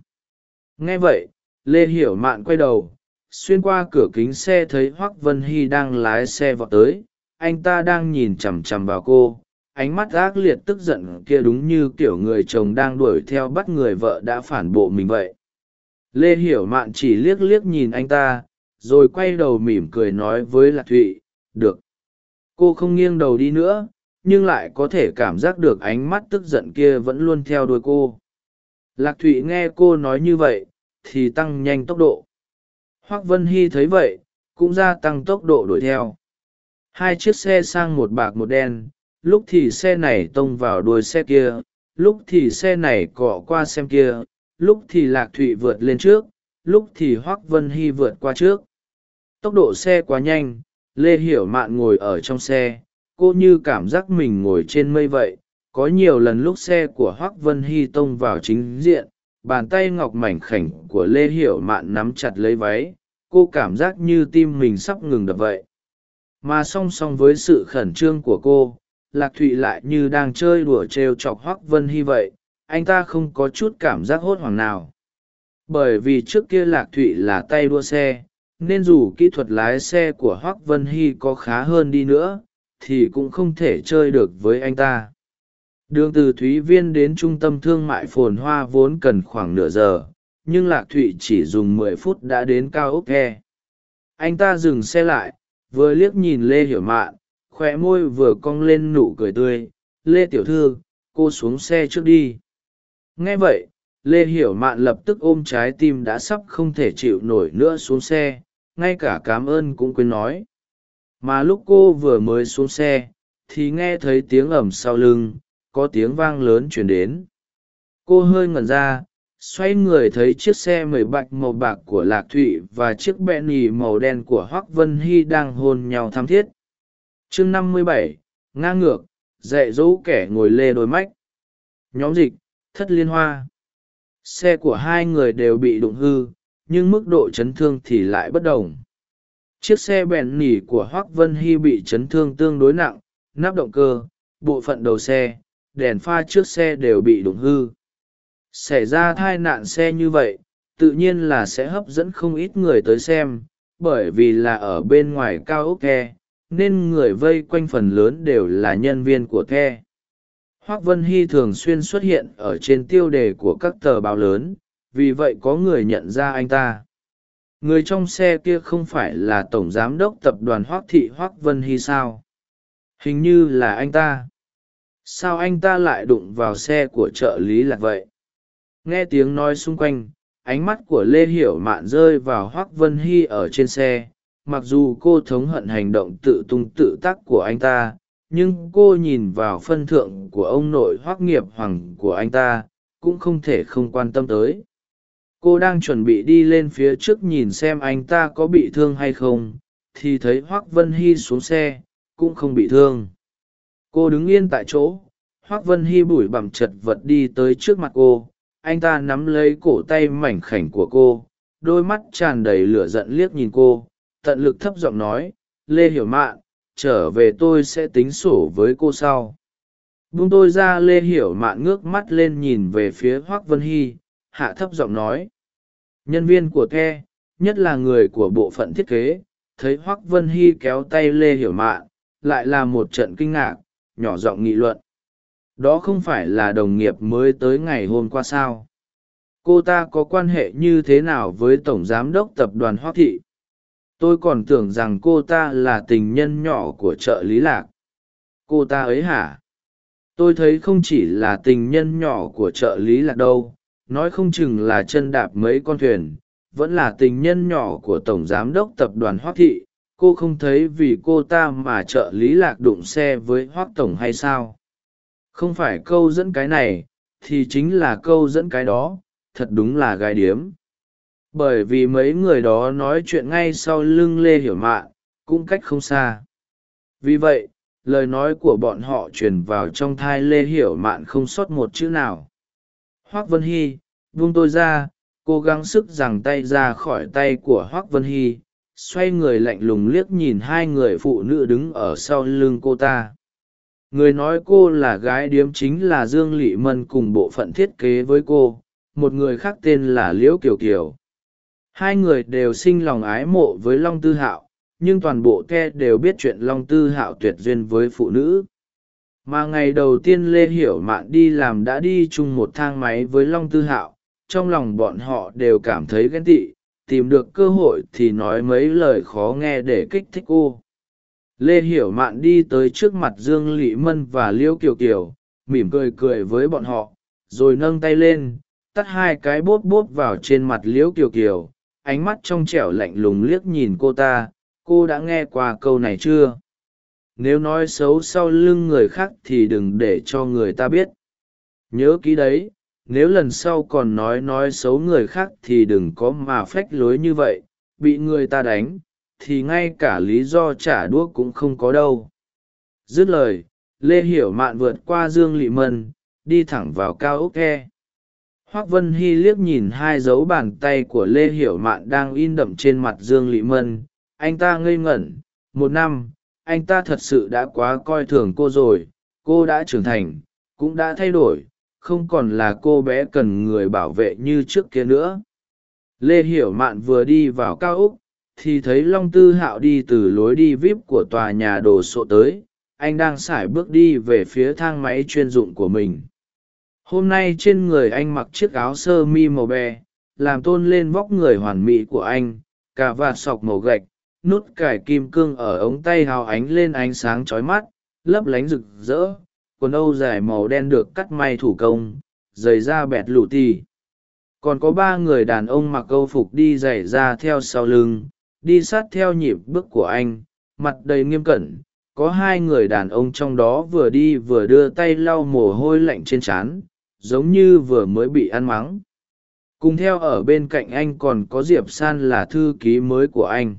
Nghe vậy, lê hiểu mạn quay đầu, xuyên qua cửa kính xe thấy hoác vân hy đang lái xe vọt tới. Anh ta đang nhìn chằm chằm vào cô, ánh mắt ác liệt tức giận kia đúng như kiểu người chồng đang đuổi theo bắt người vợ đã phản bộ mình vậy. Lê hiểu mạn chỉ liếc liếc nhìn anh ta, rồi quay đầu mỉm cười nói với lạc thụy, được. Cô không nghiêng đầu đi nữa nhưng lại có thể cảm giác được ánh mắt tức giận kia vẫn luôn theo đuôi cô. Lạc thụy nghe cô nói như vậy, thì tăng nhanh tốc độ. Hoác vân hy thấy vậy, cũng gia tăng tốc độ đuổi theo. Hai chiếc xe sang một bạc một đen, lúc thì xe này tông vào đuôi xe kia, lúc thì xe này cọ qua xem kia, lúc thì lạc thụy vượt lên trước, lúc thì hoác vân hy vượt qua trước. Tốc độ xe quá nhanh, lê hiểu mạn ngồi ở trong xe cô như cảm giác mình ngồi trên mây vậy. Có nhiều lần lúc xe của hoác vân hy tông vào chính diện, bàn tay ngọc mảnh khảnh của lê hiểu mạn nắm chặt lấy váy, cô cảm giác như tim mình sắp ngừng đập vậy. Mà song song với sự khẩn trương của cô, lạc thụy lại như đang chơi đùa t r e o chọc hoác vân hy vậy, anh ta không có chút cảm giác hốt hoảng nào. Bởi vì trước kia lạc thụy là tay đua xe, nên dù kỹ thuật lái xe của hoác vân hy có khá hơn đi nữa thì cũng không thể chơi được với anh ta. Đường từ thúy viên đến trung tâm thương mại phồn hoa vốn cần khoảng nửa giờ, nhưng lạc thụy chỉ dùng mười phút đã đến cao ốc khe. anh ta dừng xe lại, vừa liếc nhìn lê hiểu mạn khoe môi vừa cong lên nụ cười tươi. Lê tiểu thư, cô xuống xe trước đi. Nghe vậy, lê hiểu mạn lập tức ôm trái tim đã sắp không thể chịu nổi nữa xuống xe, ngay cả cám ơn cũng quên nói mà lúc cô vừa mới xuống xe, thì nghe thấy tiếng ẩm sau lưng, có tiếng vang lớn chuyển đến. Cô hơi ngẩn ra, xoay người thấy chiếc xe mười bạch màu bạc của lạc thụy và chiếc bẹ nỉ màu đen của hoác vân hy đang hôn nhau tham thiết. Chương năm mươi bảy, ngang ngược, dạy dỗ kẻ ngồi lê đôi mách. Nhóm dịch, thất liên hoa. Xe của hai người đều bị đụng hư, nhưng mức độ chấn thương thì lại bất đồng chiếc xe bèn nỉ của hoác vân hy bị chấn thương tương đối nặng, nắp động cơ, bộ phận đầu xe, đèn pha trước xe đều bị đụng hư. Xảy ra tai nạn xe như vậy, tự nhiên là sẽ hấp dẫn không ít người tới xem, bởi vì là ở bên ngoài cao ốc the, nên người vây quanh phần lớn đều là nhân viên của the. Hoác vân hy thường xuyên xuất hiện ở trên tiêu đề của các tờ báo lớn, vì vậy có người nhận ra anh ta người trong xe kia không phải là tổng giám đốc tập đoàn hoác thị hoác vân hy sao? Hình như là anh ta. Sao anh ta lại đụng vào xe của trợ lý lạc vậy? Nghe tiếng nói xung quanh, ánh mắt của lê hiểu mạn rơi vào hoác vân hy ở trên xe. Mặc dù cô thống hận hành động tự tung tự tác của anh ta, nhưng cô nhìn vào phân thượng của ông nội hoác nghiệp hoàng của anh ta, cũng không thể không quan tâm tới cô đang chuẩn bị đi lên phía trước nhìn xem anh ta có bị thương hay không, thì thấy hoác vân hy xuống xe, cũng không bị thương. Cô đứng yên tại chỗ, hoác vân hy bủi bẩm chật vật đi tới trước mặt cô. Anh ta nắm lấy cổ tay mảnh khảnh của cô, đôi mắt tràn đầy lửa giận liếc nhìn cô, tận lực thấp giọng nói, lê hiểu mạn, trở về tôi sẽ tính sổ với cô sau. Buông tôi ra, lê hiểu mạn ngước mắt lên nhìn về phía hoác vân hy, hạ thấp giọng nói nhân viên của the, nhất là người của bộ phận thiết kế, thấy hoác vân hy kéo tay lê hiểu mạn, lại là một trận kinh ngạc, nhỏ giọng nghị luận. Đó không phải là đồng nghiệp mới tới ngày hôm qua sao? Cô ta có quan hệ như thế nào với tổng giám đốc tập đoàn hoác thị? Tôi còn tưởng rằng cô ta là tình nhân nhỏ của trợ lý lạc. Cô ta ấy hả? Tôi thấy không chỉ là tình nhân nhỏ của trợ lý lạc đâu nói không chừng là chân đạp mấy con thuyền, vẫn là tình nhân nhỏ của tổng giám đốc tập đoàn hoác thị, cô không thấy vì cô ta mà trợ lý lạc đụng xe với hoác tổng hay sao? Không phải câu dẫn cái này, thì chính là câu dẫn cái đó, thật đúng là gai điếm. Bởi vì mấy người đó nói chuyện ngay sau lưng lê hiểu mạn cũng cách không xa. Vì vậy, lời nói của bọn họ truyền vào trong thai lê hiểu mạn không sót một chữ nào hoác vân hy vung tôi ra, cố gắng sức giằng tay ra khỏi tay của hoác vân hy, xoay người lạnh lùng liếc nhìn hai người phụ nữ đứng ở sau lưng cô ta. Người nói cô là gái điếm chính là dương lỵ mân cùng bộ phận thiết kế với cô, một người khác tên là liễu kiều kiều. Hai người đều sinh lòng ái mộ với long tư hạo, nhưng toàn bộ the đều biết chuyện long tư hạo tuyệt duyên với phụ nữ mà ngày đầu tiên lê hiểu mạn đi làm đã đi chung một thang máy với long tư hạo, trong lòng bọn họ đều cảm thấy ghen tị, tìm được cơ hội thì nói mấy lời khó nghe để kích thích cô. Lê hiểu mạn đi tới trước mặt dương lỵ mân và liễu kiều kiều, mỉm cười cười với bọn họ, rồi nâng tay lên, tắt hai cái bốp bốp vào trên mặt liễu kiều kiều, ánh mắt trong trẻo lạnh lùng liếc nhìn cô ta, cô đã nghe qua câu này chưa? Nếu nói xấu sau lưng người khác thì đừng để cho người ta biết. Nhớ kỹ đấy, nếu lần sau còn nói nói xấu người khác thì đừng có mà phách lối như vậy, bị người ta đánh, thì ngay cả lý do trả đuốc cũng không có đâu. Dứt lời, lê hiểu mạn vượt qua dương lị mân, đi thẳng vào cao ốc khe hoác vân hy liếc nhìn hai dấu bàn tay của lê hiểu mạn đang in đậm trên mặt dương lị mân. Anh ta ngây ngẩn, một năm anh ta thật sự đã quá coi thường cô rồi, cô đã trưởng thành, cũng đã thay đổi, không còn là cô bé cần người bảo vệ như trước kia nữa. Lê hiểu mạn vừa đi vào cao úc, thì thấy long tư hạo đi từ lối đi vip của tòa nhà đồ sộ tới, anh đang x ả i bước đi về phía thang máy chuyên dụng của mình. Hôm nay trên người anh mặc chiếc áo sơ mi màu be làm tôn lên vóc người hoàn mỹ của anh cả vạt sọc màu gạch nút cải kim cương ở ống tay hào ánh lên ánh sáng trói mắt, lấp lánh rực rỡ, quần âu dài màu đen được cắt may thủ công, giày da bẹt lụ tì. Còn có ba người đàn ông mặc âu phục đi giày ra theo sau lưng, đi sát theo nhịp bước của anh, mặt đầy nghiêm cẩn. Có hai người đàn ông trong đó vừa đi vừa đưa tay lau mồ hôi lạnh trên trán, giống như vừa mới bị ăn mắng. Cùng theo ở bên cạnh anh còn có diệp san là thư ký mới của anh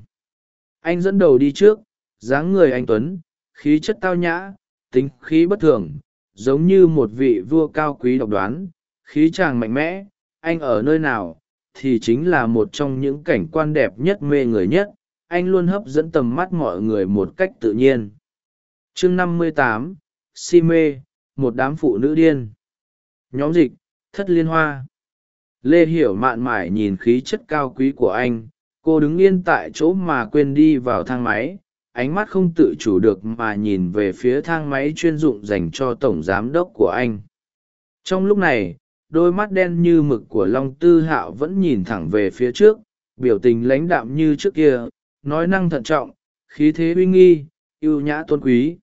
anh dẫn đầu đi trước, dáng người anh tuấn, khí chất tao nhã, tính khí bất thường, giống như một vị vua cao quý độc đoán, khí chàng mạnh mẽ, anh ở nơi nào thì chính là một trong những cảnh quan đẹp nhất mê người nhất, anh luôn hấp dẫn tầm mắt mọi người một cách tự nhiên. Chương năm mươi tám, si mê, một đám phụ nữ điên. Nhóm dịch, thất liên hoa. Lê hiểu mạn mải nhìn khí chất cao quý của anh cô đứng yên tại chỗ mà quên đi vào thang máy, ánh mắt không tự chủ được mà nhìn về phía thang máy chuyên dụng dành cho tổng giám đốc của anh. Trong lúc này, đôi mắt đen như mực của long tư hạo vẫn nhìn thẳng về phía trước, biểu tình lãnh đạm như trước kia, nói năng thận trọng, khí thế uy nghi y ê u nhã tôn quý.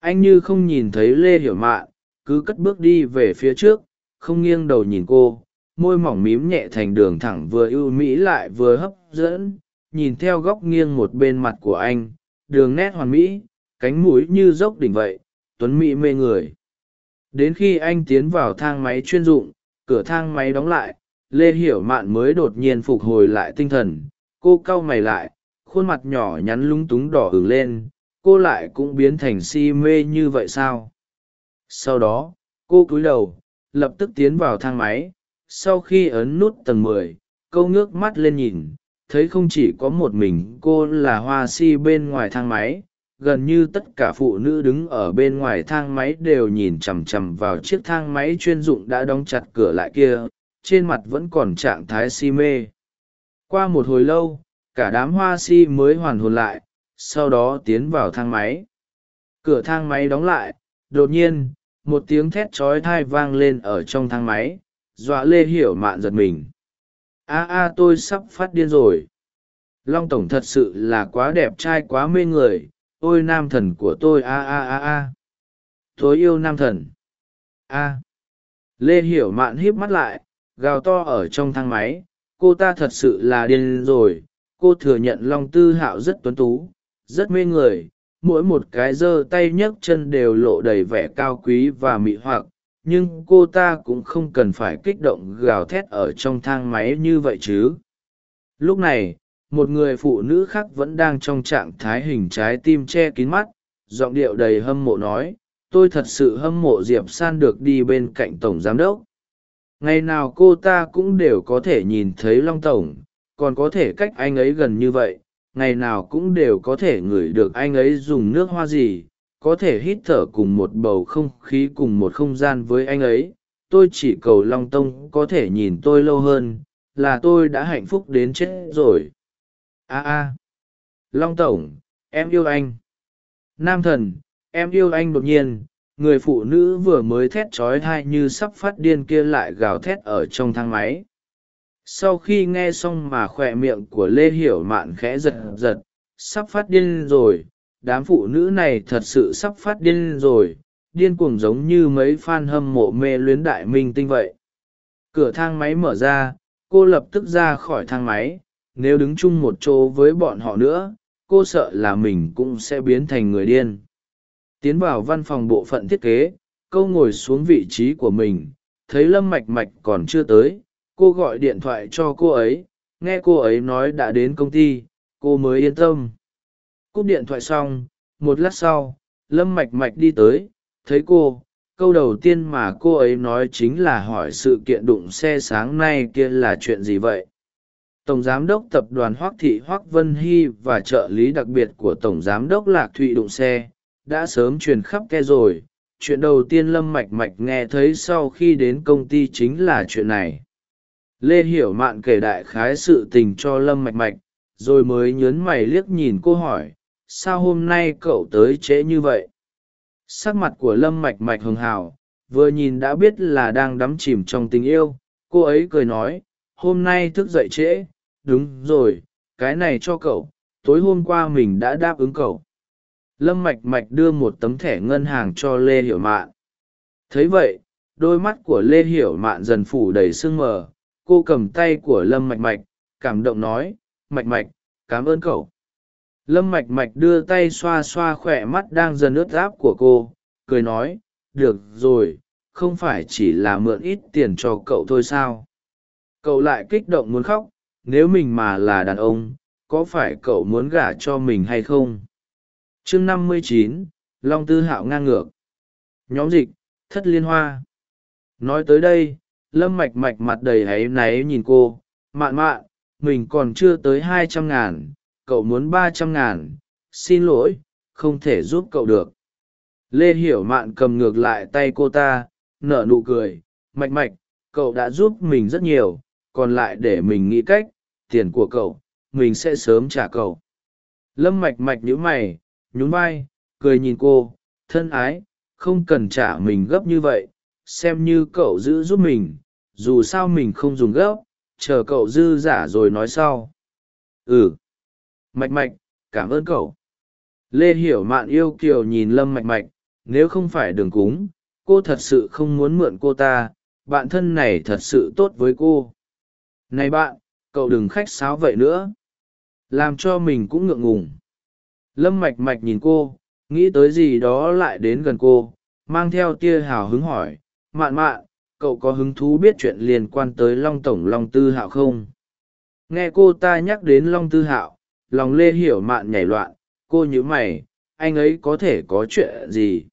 Anh như không nhìn thấy lê hiểu mạn cứ cất bước đi về phía trước, không nghiêng đầu nhìn cô, môi mỏng mím nhẹ thành đường thẳng vừa ưu mỹ lại vừa hấp dẫn, nhìn theo góc nghiêng một bên mặt của anh, đường nét hoàn mỹ, cánh mũi như dốc đỉnh vậy, tuấn mỹ mê người. Đến khi anh tiến vào thang máy chuyên dụng, cửa thang máy đóng lại, lê hiểu mạn mới đột nhiên phục hồi lại tinh thần, cô cau mày lại, khuôn mặt nhỏ nhắn lúng túng đỏ ửng lên, cô lại cũng biến thành si mê như vậy sao? Sau đó, cô cúi đầu, lập tức tiến vào thang máy, sau khi ấn nút tầng mười câu ngước mắt lên nhìn thấy không chỉ có một mình cô là hoa si bên ngoài thang máy, gần như tất cả phụ nữ đứng ở bên ngoài thang máy đều nhìn chằm chằm vào chiếc thang máy chuyên dụng đã đóng chặt cửa lại kia, trên mặt vẫn còn trạng thái si mê. Qua một hồi lâu, cả đám hoa si mới hoàn hồn lại, sau đó tiến vào thang máy. Cửa thang máy đóng lại, đột nhiên, một tiếng thét trói thai vang lên ở trong thang máy, dọa lê hiểu mạn giật mình a a, tôi sắp phát điên rồi. Long tổng thật sự là quá đẹp trai, quá mê người. Ôi, nam thần của tôi, a a a a. Tôi yêu nam thần. A. Lê hiểu mạn híp mắt lại, gào to ở trong thang máy. Cô ta thật sự là điên rồi. Cô thừa nhận long tư hạo rất tuấn tú, rất mê người. Mỗi một cái giơ tay nhấc chân đều lộ đầy vẻ cao quý và mị hoặc nhưng cô ta cũng không cần phải kích động gào thét ở trong thang máy như vậy chứ. Lúc này, một người phụ nữ khác vẫn đang trong trạng thái hình trái tim che kín mắt, giọng điệu đầy hâm mộ nói, tôi thật sự hâm mộ diệp san được đi bên cạnh tổng giám đốc. Ngày nào cô ta cũng đều có thể nhìn thấy long tổng, còn có thể cách anh ấy gần như vậy, ngày nào cũng đều có thể ngửi được anh ấy dùng nước hoa gì có thể hít thở cùng một bầu không khí cùng một không gian với anh ấy. Tôi chỉ cầu long tông có thể nhìn tôi lâu hơn, là tôi đã hạnh phúc đến chết rồi. A a. Long tổng, em yêu anh. Nam thần, em yêu anh đột nhiên. Người phụ nữ vừa mới thét trói thai như sắp phát điên kia lại gào thét ở trong thang máy. Sau khi nghe xong mà khoe miệng của lê hiểu mạn khẽ giật giật, sắp phát điên rồi đám phụ nữ này thật sự sắp phát điên rồi, điên cuồng giống như mấy f a n hâm mộ mê luyến đại minh tinh vậy. Cửa thang máy mở ra, cô lập tức ra khỏi thang máy, nếu đứng chung một chỗ với bọn họ nữa, cô sợ là mình cũng sẽ biến thành người điên. Tiến vào văn phòng bộ phận thiết kế câu ngồi xuống vị trí của mình, thấy lâm mạch mạch còn chưa tới, cô gọi điện thoại cho cô ấy, nghe cô ấy nói đã đến công ty, cô mới yên tâm cúp điện thoại xong, một lát sau, lâm mạch mạch đi tới, thấy cô, câu đầu tiên mà cô ấy nói chính là hỏi sự kiện đụng xe sáng nay kia là chuyện gì vậy? Tổng giám đốc tập đoàn hoác thị hoác vân hy và trợ lý đặc biệt của tổng giám đốc lạc thụy đụng xe, đã sớm truyền khắp ke rồi. Chuyện đầu tiên lâm mạch mạch nghe thấy sau khi đến công ty chính là chuyện này. Lê hiểu mạn kể đại khái sự tình cho lâm mạch mạch, rồi mới nhớn mày liếc nhìn cô hỏi sao hôm nay cậu tới trễ như vậy? Sắc mặt của lâm mạch mạch hường hào, vừa nhìn đã biết là đang đắm chìm trong tình yêu, cô ấy cười nói, hôm nay thức dậy trễ, đúng rồi, cái này cho cậu, tối hôm qua mình đã đáp ứng cậu. Lâm mạch mạch đưa một tấm thẻ ngân hàng cho lê hiểu mạn. Thấy vậy, đôi mắt của lê hiểu mạn dần phủ đầy sương mờ, cô cầm tay của lâm mạch mạch, cảm động nói, mạch mạch, cảm ơn cậu lâm mạch mạch đưa tay xoa xoa khỏe mắt đang dần ướt áp của cô, cười nói, được rồi, không phải chỉ là mượn ít tiền cho cậu thôi sao? Cậu lại kích động muốn khóc, nếu mình mà là đàn ông, có phải cậu muốn gả cho mình hay không? Chương năm mươi chín, long tư hạo ngang ngược. Nhóm dịch, thất liên hoa. Nói tới đây, lâm mạch mạch mặt đầy áy náy nhìn cô, mạn mạn, mình còn chưa tới hai trăm ngàn cậu muốn ba trăm ngàn. Xin lỗi, không thể giúp cậu được. Lê hiểu mạn cầm ngược lại tay cô ta, nở nụ cười. Mạch mạch, cậu đã giúp mình rất nhiều, còn lại để mình nghĩ cách, tiền của cậu, mình sẽ sớm trả cậu. Lâm mạch mạch nhíu mày, nhún vai, cười nhìn cô. Thân ái, không cần trả mình gấp như vậy. Xem như cậu giữ giúp mình, dù sao mình không dùng gấp, chờ cậu dư giả rồi nói sau. Ừ mạch mạch, cảm ơn cậu. Lê hiểu mạn yêu kiều nhìn lâm mạch mạch, nếu không phải đường cúng, cô thật sự không muốn mượn cô ta, bạn thân này thật sự tốt với cô. Này bạn, cậu đừng khách sáo vậy nữa. Làm cho mình cũng ngượng ngùng. Lâm mạch mạch nhìn cô, nghĩ tới gì đó lại đến gần cô, mang theo tia hào hứng hỏi, mạn mạn, cậu có hứng thú biết chuyện liên quan tới long tổng long tư hạo không? Nghe cô ta nhắc đến long tư hạo lòng lê hiểu mạn nhảy loạn, cô nhớ mày, anh ấy có thể có chuyện gì?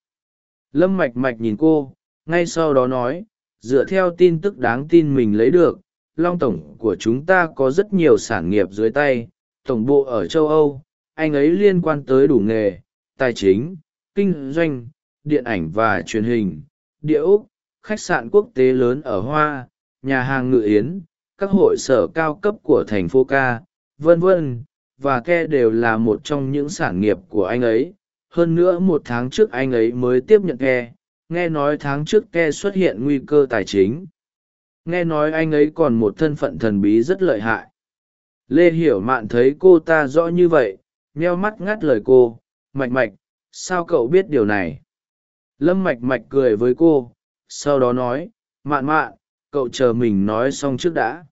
Lâm mạch mạch nhìn cô, ngay sau đó nói, dựa theo tin tức đáng tin mình lấy được, long tổng của chúng ta có rất nhiều sản nghiệp dưới tay, tổng bộ ở châu âu, anh ấy liên quan tới đủ nghề, tài chính, kinh doanh, điện ảnh và truyền hình, địa úc khách sạn quốc tế lớn ở hoa, nhà hàng ngự yến, các hội sở cao cấp của thành phố ca, vân vân và ke đều là một trong những sản nghiệp của anh ấy. Hơn nữa một tháng trước anh ấy mới tiếp nhận ke. Nghe nói tháng trước ke xuất hiện nguy cơ tài chính. Nghe nói anh ấy còn một thân phận thần bí rất lợi hại. Lê hiểu mạn thấy cô ta rõ như vậy, nheo mắt ngắt lời cô. Mạch mạch, sao cậu biết điều này? Lâm mạch mạch cười với cô, sau đó nói, mạn mạn, cậu chờ mình nói xong trước đã.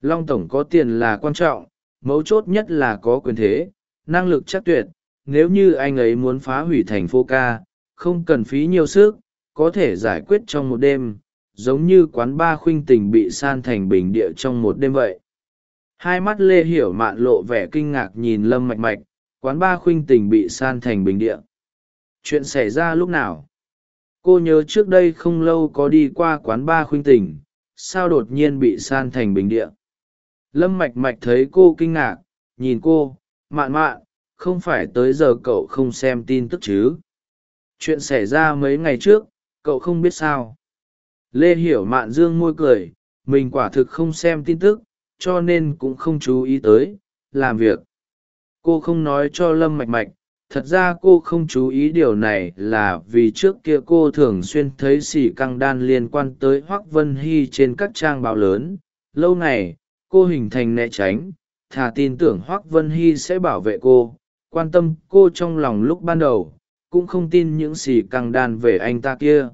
Long tổng có tiền là quan trọng mấu chốt nhất là có quyền thế, năng lực chắc tuyệt, nếu như anh ấy muốn phá hủy thành phố ca không cần phí nhiều sức, có thể giải quyết trong một đêm, giống như quán ba khuynh tình bị san thành bình địa trong một đêm vậy. Hai mắt lê hiểu mạn lộ vẻ kinh ngạc nhìn lâm mạch mạch, quán ba khuynh tình bị san thành bình địa. Chuyện xảy ra lúc nào? Cô nhớ trước đây không lâu có đi qua quán ba khuynh tình, sao đột nhiên bị san thành bình địa? Lâm mạch mạch thấy cô kinh ngạc, nhìn cô, mạn mạn, không phải tới giờ cậu không xem tin tức chứ? Chuyện xảy ra mấy ngày trước, cậu không biết sao. Lê hiểu mạn dương môi cười, mình quả thực không xem tin tức, cho nên cũng không chú ý tới, làm việc. Cô không nói cho lâm mạch mạch, thật ra cô không chú ý điều này là vì trước kia cô thường xuyên thấy xỉ căng đan liên quan tới hoác vân hy trên các trang báo lớn. Lâu ngày cô hình thành né tránh, thà tin tưởng hoác vân hy sẽ bảo vệ cô, quan tâm cô trong lòng lúc ban đầu, cũng không tin những xì căng đan về anh ta kia.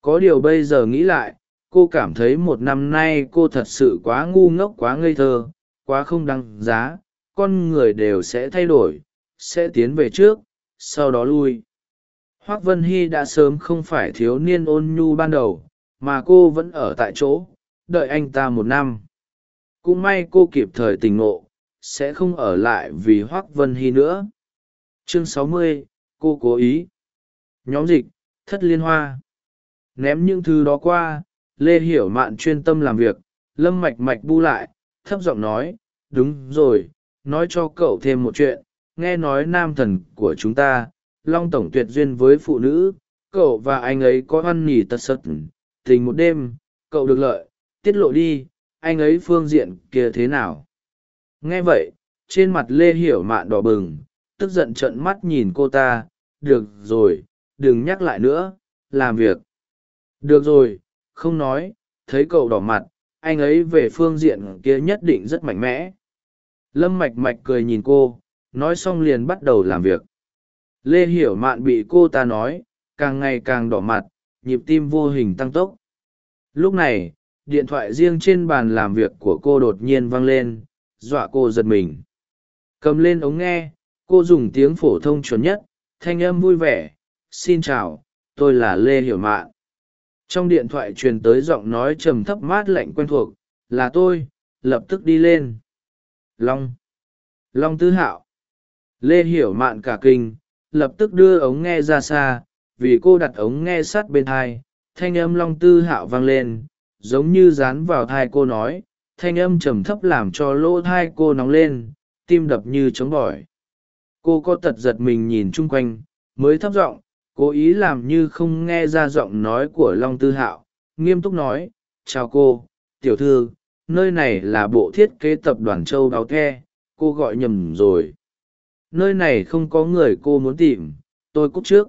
Có điều bây giờ nghĩ lại, cô cảm thấy một năm nay cô thật sự quá ngu ngốc, quá ngây thơ, quá không đáng giá, con người đều sẽ thay đổi, sẽ tiến về trước, sau đó lui. Hoác vân hy đã sớm không phải thiếu niên ôn nhu ban đầu, mà cô vẫn ở tại chỗ, đợi anh ta một năm cũng may cô kịp thời tỉnh ngộ, sẽ không ở lại vì hoác vân hy nữa. Chương sáu mươi, cô cố ý. Nhóm dịch, thất liên hoa. Ném những thứ đó qua, lê hiểu mạn chuyên tâm làm việc, lâm mạch mạch bu lại, thấp giọng nói, đúng rồi, nói cho cậu thêm một chuyện, nghe nói nam thần của chúng ta, long tổng tuyệt duyên với phụ nữ, cậu và anh ấy có hoan nỉ tật sật, tình một đêm, cậu được lợi, tiết lộ đi anh ấy phương diện kia thế nào? Nghe vậy, trên mặt lê hiểu mạn đỏ bừng, tức giận trợn mắt nhìn cô ta. Được rồi, đừng nhắc lại nữa, làm việc. Được rồi, không nói, thấy cậu đỏ mặt, anh ấy về phương diện kia nhất định rất mạnh mẽ. Lâm mạch mạch cười nhìn cô, nói xong liền bắt đầu làm việc. Lê hiểu mạn bị cô ta nói, càng ngày càng đỏ mặt, nhịp tim vô hình tăng tốc. Lúc này điện thoại riêng trên bàn làm việc của cô đột nhiên vang lên, dọa cô giật mình. Cầm lên ống nghe, cô dùng tiếng phổ thông chuẩn nhất, thanh âm vui vẻ, xin chào, tôi là lê hiểu mạn. Trong điện thoại truyền tới giọng nói trầm thấp mát lạnh quen thuộc, là tôi, lập tức đi lên. Long. Long tư hạo. Lê hiểu mạn cả kinh, lập tức đưa ống nghe ra xa, vì cô đặt ống nghe sát bên thai thanh âm long tư hạo vang lên giống như dán vào thai cô nói, thanh âm trầm thấp làm cho lỗ thai cô nóng lên, tim đập như trống bỏi. Cô có tật giật mình nhìn chung quanh, mới thấp giọng, cố ý làm như không nghe ra giọng nói của long tư hạo, nghiêm túc nói, chào cô, tiểu thư, nơi này là bộ thiết kế tập đoàn châu đào the cô gọi nhầm rồi. Nơi này không có người cô muốn tìm, tôi cúp trước.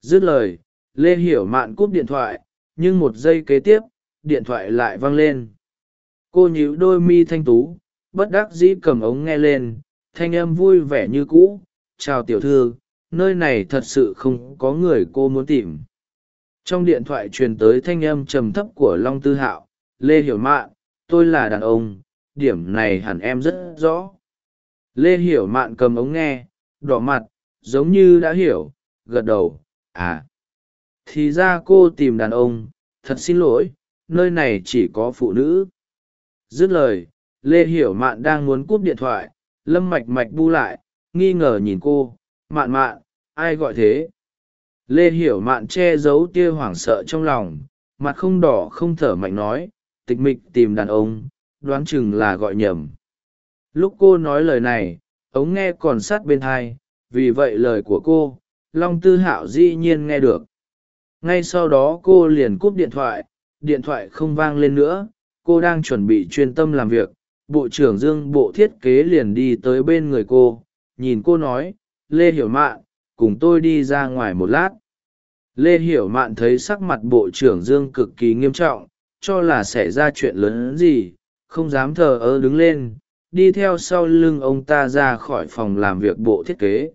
Dứt lời, lê hiểu mạn cúp điện thoại, nhưng một giây kế tiếp điện thoại lại vang lên. Cô nhíu đôi mi thanh tú, bất đắc dĩ cầm ống nghe lên, thanh âm vui vẻ như cũ, chào tiểu thư, nơi này thật sự không có người cô muốn tìm. Trong điện thoại truyền tới thanh âm trầm thấp của long tư hạo, lê hiểu mạn tôi là đàn ông, điểm này hẳn em rất rõ. Lê hiểu mạn cầm ống nghe, đỏ mặt, giống như đã hiểu, gật đầu à thì ra cô tìm đàn ông, thật xin lỗi nơi này chỉ có phụ nữ. Dứt lời, lê hiểu mạn đang muốn cúp điện thoại, lâm mạch mạch bu lại, nghi ngờ nhìn cô, mạn mạn, ai gọi thế? Lê hiểu mạn che giấu tia hoảng sợ trong lòng, mặt không đỏ không thở mạnh nói, tịch mịch tìm đàn ông, đoán chừng là gọi nhầm. Lúc cô nói lời này, ống nghe còn sát bên thai, vì vậy lời của cô, long tư hạo dĩ nhiên nghe được. Ngay sau đó cô liền cúp điện thoại điện thoại không vang lên nữa, cô đang chuẩn bị chuyên tâm làm việc, bộ trưởng dương bộ thiết kế liền đi tới bên người cô, nhìn cô nói, lê hiểu mạn, cùng tôi đi ra ngoài một lát. Lê hiểu mạn thấy sắc mặt bộ trưởng dương cực kỳ nghiêm trọng, cho là xảy ra chuyện lớn gì, không dám thờ ơ đứng lên, đi theo sau lưng ông ta ra khỏi phòng làm việc bộ thiết kế.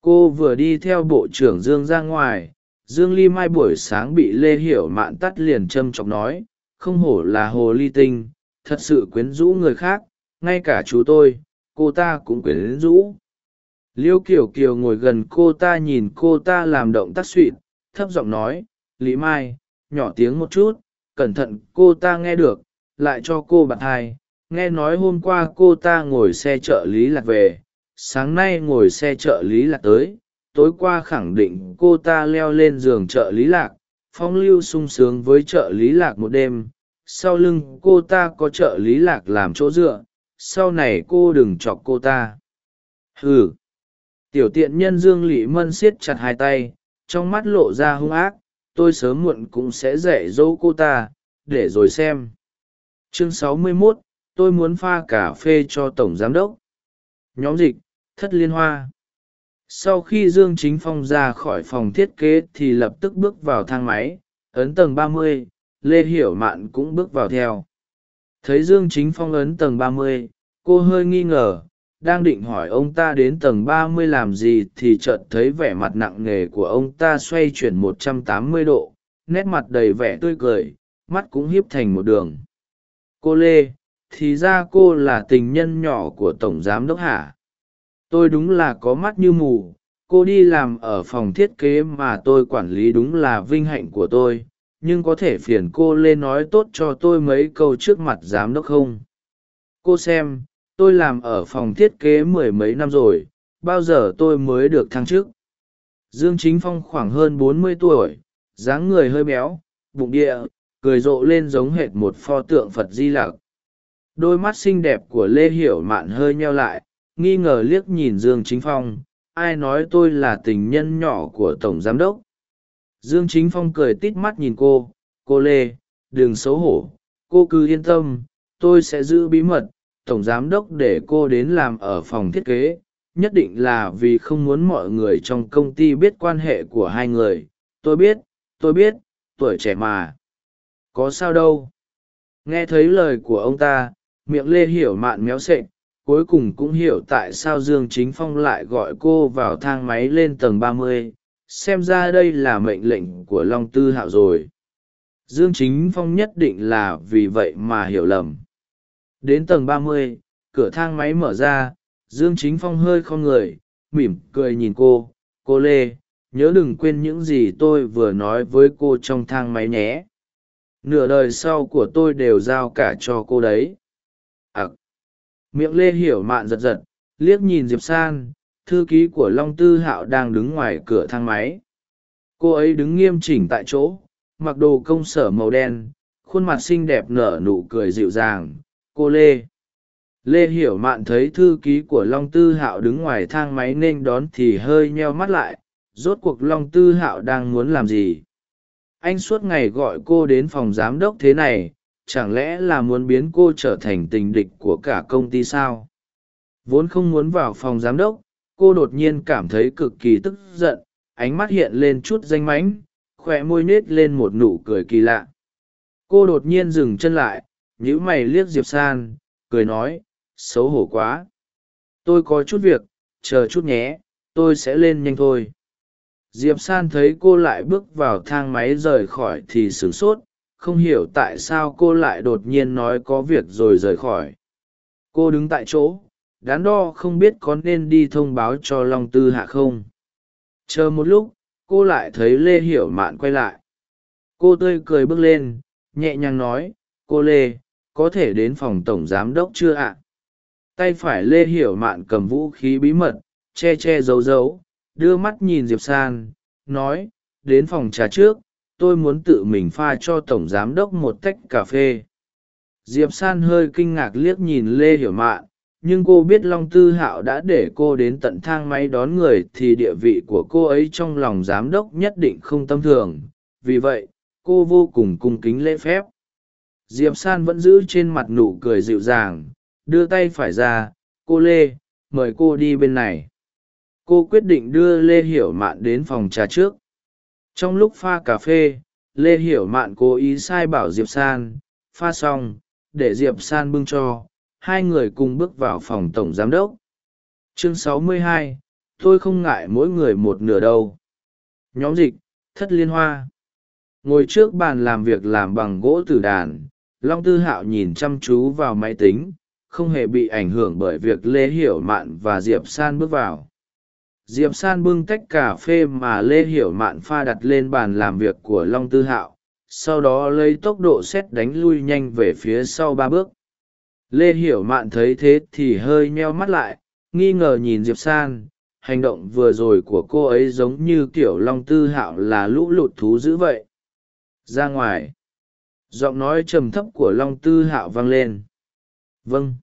Cô vừa đi theo bộ trưởng dương ra ngoài dương ly mai buổi sáng bị lê hiểu mạn tắt liền châm chọc nói, không hổ là hồ ly tinh, thật sự quyến rũ người khác, ngay cả chú tôi, cô ta cũng quyến rũ. Liêu Kiều kiều ngồi gần cô ta nhìn cô ta làm động tác suỵt thấp giọng nói, lý mai, nhỏ tiếng một chút, cẩn thận cô ta nghe được, lại cho cô bạn hai. Nghe nói hôm qua cô ta ngồi xe trợ lý lạc về, sáng nay ngồi xe trợ lý lạc tới tối qua khẳng định cô ta leo lên giường trợ lý lạc phong lưu sung sướng với trợ lý lạc một đêm. Sau lưng cô ta có trợ lý lạc làm chỗ dựa sau này cô đừng chọc cô ta. Ừ tiểu tiện nhân dương lỵ mân siết chặt hai tay trong mắt lộ ra hung ác tôi sớm muộn cũng sẽ dạy dỗ cô ta để rồi xem. Chương 61, tôi muốn pha cà phê cho tổng giám đốc. Nhóm dịch thất liên hoa sau khi dương chính phong ra khỏi phòng thiết kế thì lập tức bước vào thang máy, ấn tầng ba mươi, lê hiểu mạn cũng bước vào theo. Thấy dương chính phong ấn tầng ba mươi, cô hơi nghi ngờ, đang định hỏi ông ta đến tầng ba mươi làm gì thì chợt thấy vẻ mặt nặng nề của ông ta xoay chuyển một trăm tám mươi độ, nét mặt đầy vẻ tươi cười, mắt cũng hiếp thành một đường. Cô lê, thì ra cô là tình nhân nhỏ của tổng giám đốc hả? Tôi đúng là có mắt như mù, cô đi làm ở phòng thiết kế mà tôi quản lý đúng là vinh hạnh của tôi, nhưng có thể phiền cô lên nói tốt cho tôi mấy câu trước mặt giám đốc không? Cô xem, tôi làm ở phòng thiết kế mười mấy năm rồi, bao giờ tôi mới được thăng chức? Dương chính phong khoảng hơn bốn mươi tuổi, dáng người hơi béo, bụng địa, cười rộ lên giống hệt một pho tượng phật di lặc. Đôi mắt xinh đẹp của lê hiểu mạn hơi nheo lại nghi ngờ liếc nhìn dương chính phong, ai nói tôi là tình nhân nhỏ của tổng giám đốc? Dương chính phong cười tít mắt nhìn cô cô lê, đừng xấu hổ, cô cứ yên tâm, tôi sẽ giữ bí mật, tổng giám đốc để cô đến làm ở phòng thiết kế, nhất định là vì không muốn mọi người trong công ty biết quan hệ của hai người. Tôi biết tôi biết, tuổi trẻ mà. Có sao đâu. Nghe thấy lời của ông ta, miệng lê hiểu mạn méo sệch cuối cùng cũng hiểu tại sao dương chính phong lại gọi cô vào thang máy lên tầng ba mươi, xem ra đây là mệnh lệnh của long tư hạo rồi. Dương chính phong nhất định là vì vậy mà hiểu lầm. Đến tầng ba mươi, cửa thang máy mở ra, dương chính phong hơi không người, mỉm cười nhìn cô cô lê, nhớ đừng quên những gì tôi vừa nói với cô trong thang máy nhé. Nửa đời sau của tôi đều giao cả cho cô đấy miệng lê hiểu mạn giật giật, liếc nhìn diệp san, thư ký của long tư hạo đang đứng ngoài cửa thang máy. Cô ấy đứng nghiêm chỉnh tại chỗ, mặc đồ công sở màu đen, khuôn mặt xinh đẹp nở nụ cười dịu dàng. Cô lê. Lê hiểu mạn thấy thư ký của long tư hạo đứng ngoài thang máy nên đón thì hơi nheo mắt lại, rốt cuộc long tư hạo đang muốn làm gì? Anh suốt ngày gọi cô đến phòng giám đốc thế này chẳng lẽ là muốn biến cô trở thành tình địch của cả công ty sao? Vốn không muốn vào phòng giám đốc, cô đột nhiên cảm thấy cực kỳ tức giận, ánh mắt hiện lên chút danh mánh khoe môi nết lên một nụ cười kỳ lạ. Cô đột nhiên dừng chân lại nhữ mày liếc diệp san, cười nói, xấu hổ quá. Tôi có chút việc, chờ chút nhé, tôi sẽ lên nhanh thôi. Diệp san thấy cô lại bước vào thang máy rời khỏi thì sửng sốt không hiểu tại sao cô lại đột nhiên nói có việc rồi rời khỏi. Cô đứng tại chỗ, đắn đo không biết có nên đi thông báo cho long tư hạ không. Chờ một lúc, cô lại thấy lê hiểu mạn quay lại. Cô tươi cười bước lên, nhẹ nhàng nói, cô lê, có thể đến phòng tổng giám đốc chưa ạ? Tay phải lê hiểu mạn cầm vũ khí bí mật, che che giấu giấu, đưa mắt nhìn diệp san, nói, đến phòng trà trước tôi muốn tự mình pha cho tổng giám đốc một tách cà phê. Diệp san hơi kinh ngạc liếc nhìn lê hiểu mạn, nhưng cô biết long tư hạo đã để cô đến tận thang máy đón người thì địa vị của cô ấy trong lòng giám đốc nhất định không tâm thường. Vì vậy, cô vô cùng cung kính lễ phép. Diệp san vẫn giữ trên mặt nụ cười dịu dàng, đưa tay phải ra, cô lê, mời cô đi bên này. Cô quyết định đưa lê hiểu mạn đến phòng trà trước trong lúc pha cà phê lê hiểu mạn cố ý sai bảo diệp san pha xong để diệp san bưng cho hai người cùng bước vào phòng tổng giám đốc. Chương 62, tôi không ngại mỗi người một nửa đâu. Nhóm dịch thất liên hoa. Ngồi trước bàn làm việc làm bằng gỗ tử đàn long tư hạo nhìn chăm chú vào máy tính không hề bị ảnh hưởng bởi việc lê hiểu mạn và diệp san bước vào diệp san bưng tách cà phê mà lê hiểu mạn pha đặt lên bàn làm việc của long tư hạo, sau đó lấy tốc độ xét đánh lui nhanh về phía sau ba bước. Lê hiểu mạn thấy thế thì hơi meo mắt lại, nghi ngờ nhìn diệp san, hành động vừa rồi của cô ấy giống như kiểu long tư hạo là lũ lụt thú dữ vậy. Ra ngoài. Giọng nói trầm thấp của long tư hạo vang lên. Vâng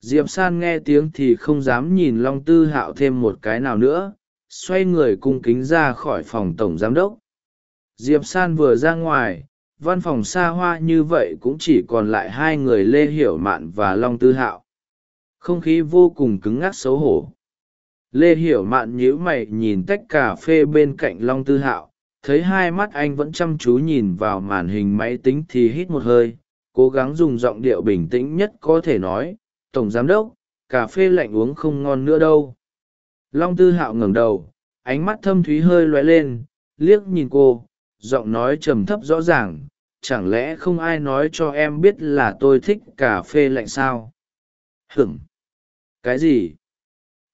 diệp san nghe tiếng thì không dám nhìn long tư hạo thêm một cái nào nữa, xoay người cung kính ra khỏi phòng tổng giám đốc. Diệp san vừa ra ngoài, văn phòng xa hoa như vậy cũng chỉ còn lại hai người lê hiểu mạn và long tư hạo. Không khí vô cùng cứng ngắc xấu hổ. Lê hiểu mạn nhíu mày nhìn tách cà phê bên cạnh long tư hạo, thấy hai mắt anh vẫn chăm chú nhìn vào màn hình máy tính thì hít một hơi, cố gắng dùng giọng điệu bình tĩnh nhất có thể nói tổng giám đốc, cà phê lạnh uống không ngon nữa đâu. Long tư hạo ngẩng đầu, ánh mắt thâm thúy hơi loé lên, liếc nhìn cô, giọng nói trầm thấp rõ ràng, chẳng lẽ không ai nói cho em biết là tôi thích cà phê lạnh sao? Hửng cái gì?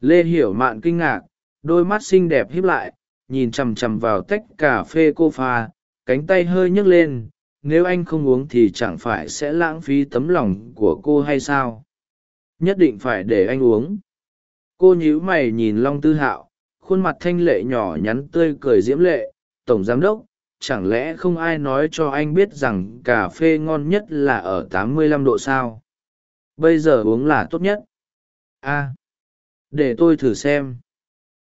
Lê hiểu mạn kinh ngạc, đôi mắt xinh đẹp híp lại, nhìn chằm chằm vào tách cà phê cô pha, cánh tay hơi nhấc lên, nếu anh không uống thì chẳng phải sẽ lãng phí tấm lòng của cô hay sao? Nhất định phải để anh uống. Cô nhíu mày nhìn long tư hạo, khuôn mặt thanh lệ nhỏ nhắn tươi cười diễm lệ, tổng giám đốc, chẳng lẽ không ai nói cho anh biết rằng cà phê ngon nhất là ở 85 độ sao? Bây giờ uống là tốt nhất. A, để tôi thử xem.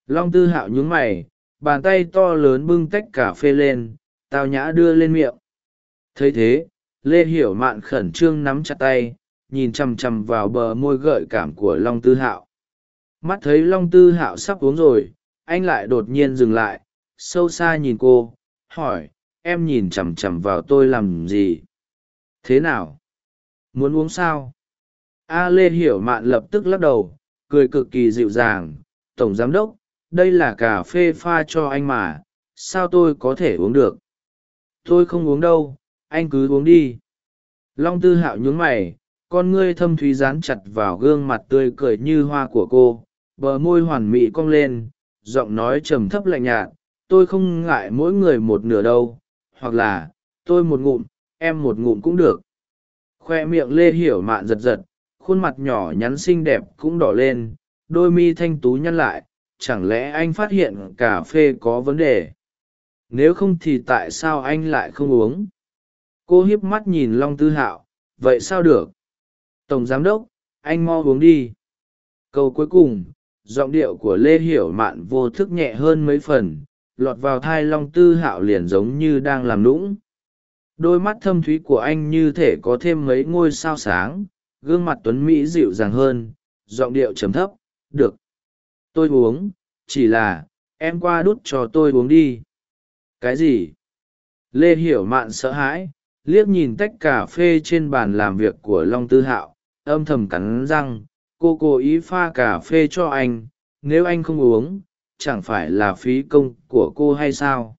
Long tư hạo nhún mày, bàn tay to lớn bưng tách cà phê lên, tao nhã đưa lên miệng. Thấy thế, lê hiểu mạn khẩn trương nắm chặt tay nhìn chằm chằm vào bờ môi gợi cảm của long tư hạo. Mắt thấy long tư hạo sắp uống rồi, anh lại đột nhiên dừng lại, sâu xa nhìn cô, hỏi, em nhìn chằm chằm vào tôi làm gì? Thế nào? Muốn uống sao? A lê hiểu mạn lập tức lắc đầu, cười cực kỳ dịu dàng, tổng giám đốc, đây là cà phê pha cho anh mà, sao tôi có thể uống được? Tôi không uống đâu, anh cứ uống đi. Long tư hạo nhún mày con ngươi thâm thúy dán chặt vào gương mặt tươi cười như hoa của cô, bờ môi hoàn mỹ cong lên, giọng nói trầm thấp lạnh nhạt, tôi không ngại mỗi người một nửa đâu, hoặc là, tôi một ngụm, em một ngụm cũng được. Khoe miệng lê hiểu mạn giật giật, khuôn mặt nhỏ nhắn xinh đẹp cũng đỏ lên, đôi mi thanh tú nhăn lại, chẳng lẽ anh phát hiện cà phê có vấn đề? Nếu không thì tại sao anh lại không uống? Cô hiếp mắt nhìn long tư hạo, vậy sao được? Tổng giám đốc, anh mo uống đi. Câu cuối cùng, giọng điệu của lê hiểu mạn vô thức nhẹ hơn mấy phần, lọt vào thai long tư hạo liền giống như đang làm lũng. đôi mắt thâm thúy của anh như thể có thêm mấy ngôi sao sáng, gương mặt tuấn mỹ dịu dàng hơn, giọng điệu chấm thấp, được, tôi uống, chỉ là em qua đút cho tôi uống đi. Cái gì? Lê hiểu mạn sợ hãi, liếc nhìn tách cà phê trên bàn làm việc của long tư hạo âm thầm cắn răng, cô cố ý pha cà phê cho anh, nếu anh không uống, chẳng phải là phí công của cô hay sao?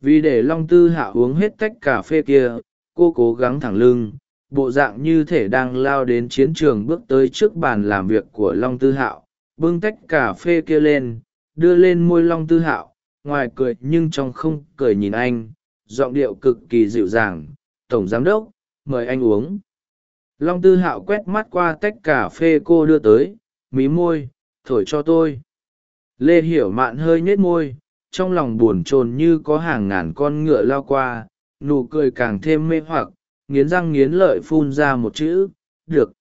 Vì để long tư hạ uống hết tách cà phê kia, cô cố gắng thẳng lưng, bộ dạng như thể đang lao đến chiến trường bước tới trước bàn làm việc của long tư hạo bưng tách cà phê kia lên, đưa lên môi long tư hạo ngoài cười nhưng trong không cười nhìn anh, giọng điệu cực kỳ dịu dàng, tổng giám đốc, mời anh uống long tư hạo quét mắt qua tách cà phê cô đưa tới mí môi thổi cho tôi. Lê hiểu mạn hơi nhếch môi trong lòng buồn chồn như có hàng ngàn con ngựa lao qua nụ cười càng thêm mê hoặc nghiến răng nghiến lợi phun ra một chữ được.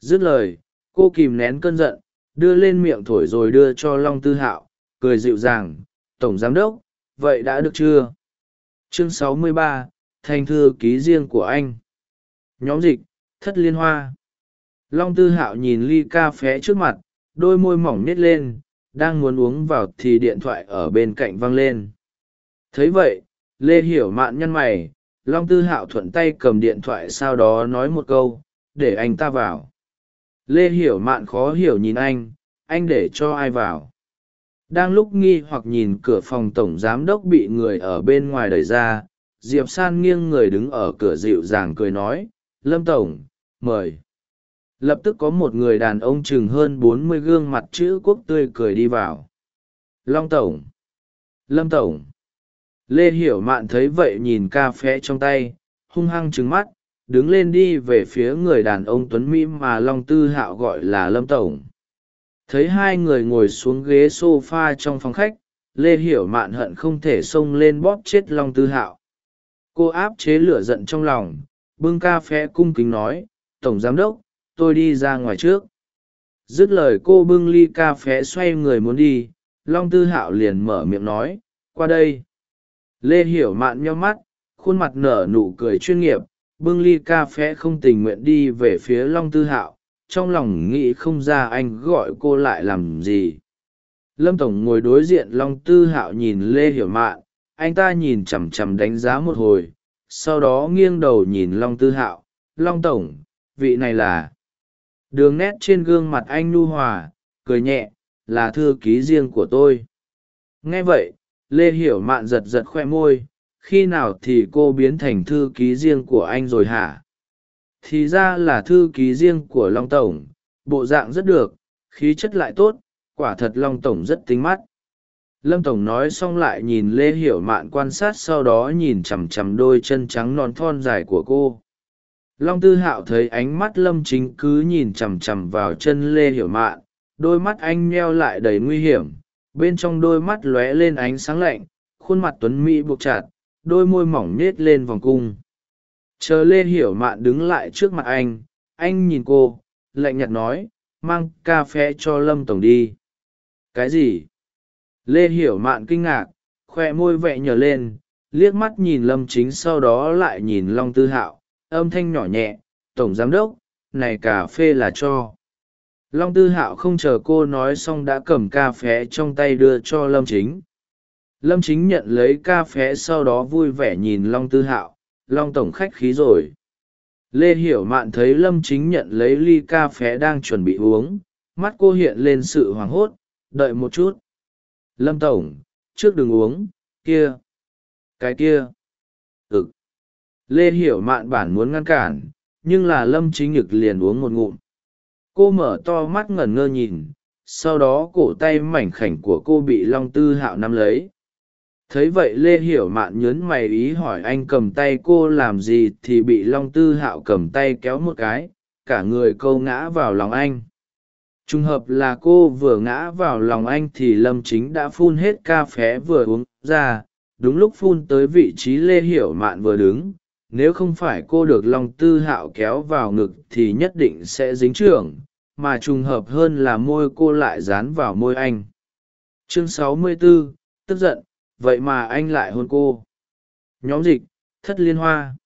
Dứt lời cô kìm nén cơn giận đưa lên miệng thổi rồi đưa cho long tư hạo cười dịu dàng tổng giám đốc vậy đã được chưa? Chương 63, thành thư ký riêng của anh. Nhóm dịch thất liên hoa. Long tư hạo nhìn ly ca phé trước mặt, đôi môi mỏng nít lên, đang muốn uống vào thì điện thoại ở bên cạnh văng lên. Thấy vậy, lê hiểu mạn nhăn mày, long tư hạo thuận tay cầm điện thoại sau đó nói một câu, để anh ta vào. Lê hiểu mạn khó hiểu nhìn anh anh để cho ai vào? Đang lúc nghi hoặc nhìn cửa phòng tổng giám đốc bị người ở bên ngoài đẩy ra, diệp san nghiêng người đứng ở cửa dịu dàng cười nói lâm tổng, mời. Lập tức có một người đàn ông chừng hơn bốn mươi gương mặt chữ quốc tươi cười đi vào. Long tổng. Lâm tổng. Lê hiểu mạn thấy vậy nhìn ca phé trong tay, hung hăng trứng mắt, đứng lên đi về phía người đàn ông tuấn mỹ mà long tư hạo gọi là lâm tổng. Thấy hai người ngồi xuống ghế s o f a trong phòng khách, lê hiểu mạn hận không thể xông lên bóp chết long tư hạo. Cô áp chế lửa giận trong lòng bưng ca phé cung kính nói, tổng giám đốc, tôi đi ra ngoài trước. Dứt lời cô bưng ly ca phé xoay người muốn đi, long tư hạo liền mở miệng nói, qua đây. Lê hiểu mạn nheo mắt, khuôn mặt nở nụ cười chuyên nghiệp, bưng ly ca phé không tình nguyện đi về phía long tư hạo, trong lòng nghĩ không ra anh gọi cô lại làm gì. Lâm tổng ngồi đối diện long tư hạo nhìn lê hiểu mạn, anh ta nhìn chằm chằm đánh giá một hồi sau đó nghiêng đầu nhìn long tư hạo, long tổng, vị này là? Đường nét trên gương mặt anh nhu hòa, cười nhẹ, là thư ký riêng của tôi. Nghe vậy, lê hiểu mạn giật giật khoe môi, khi nào thì cô biến thành thư ký riêng của anh rồi hả? Thì ra là thư ký riêng của long tổng, bộ dạng rất được, khí chất lại tốt, quả thật long tổng rất tính mắt lâm tổng nói xong lại nhìn lê hiểu mạn quan sát sau đó nhìn chằm chằm đôi chân trắng non thon dài của cô. Long tư hạo thấy ánh mắt lâm chính cứ nhìn chằm chằm vào chân lê hiểu mạn, đôi mắt anh neo lại đầy nguy hiểm, bên trong đôi mắt lóe lên ánh sáng lạnh, khuôn mặt tuấn mỹ buộc chặt, đôi môi mỏng nết lên vòng cung. Chờ lê hiểu mạn đứng lại trước mặt anh anh nhìn cô, lạnh nhạt nói, mang cà phê cho lâm tổng đi. Cái gì? Lê hiểu mạn kinh ngạc, khoe môi vẹ nhờ lên, liếc mắt nhìn lâm chính sau đó lại nhìn long tư hạo, âm thanh nhỏ nhẹ, tổng giám đốc, này cà phê là cho. Long tư hạo không chờ cô nói xong đã cầm cà phé trong tay đưa cho lâm chính. Lâm chính nhận lấy cà phé sau đó vui vẻ nhìn long tư hạo, long tổng khách khí rồi. Lê hiểu mạn thấy lâm chính nhận lấy ly cà phé đang chuẩn bị uống, mắt cô hiện lên sự hoảng hốt, đợi một chút lâm tổng, trước đừng uống, kia, cái kia ừ lê hiểu mạn bản muốn ngăn cản, nhưng là lâm chính nhực liền uống một ngụm. Cô mở to mắt ngẩn ngơ nhìn, sau đó cổ tay mảnh khảnh của cô bị long tư hạo nắm lấy. Thấy vậy lê hiểu mạn nhớn mày ý hỏi anh cầm tay cô làm gì thì bị long tư hạo cầm tay kéo một cái, cả người câu ngã vào lòng anh trùng hợp là cô vừa ngã vào lòng anh thì lâm chính đã phun hết ca phé vừa uống ra đúng lúc phun tới vị trí lê hiểu mạn vừa đứng. Nếu không phải cô được long tư hạo kéo vào ngực thì nhất định sẽ dính trưởng mà trùng hợp hơn là môi cô lại dán vào môi anh. Chương 64, tức giận vậy mà anh lại hôn cô. Nhóm dịch thất liên hoa.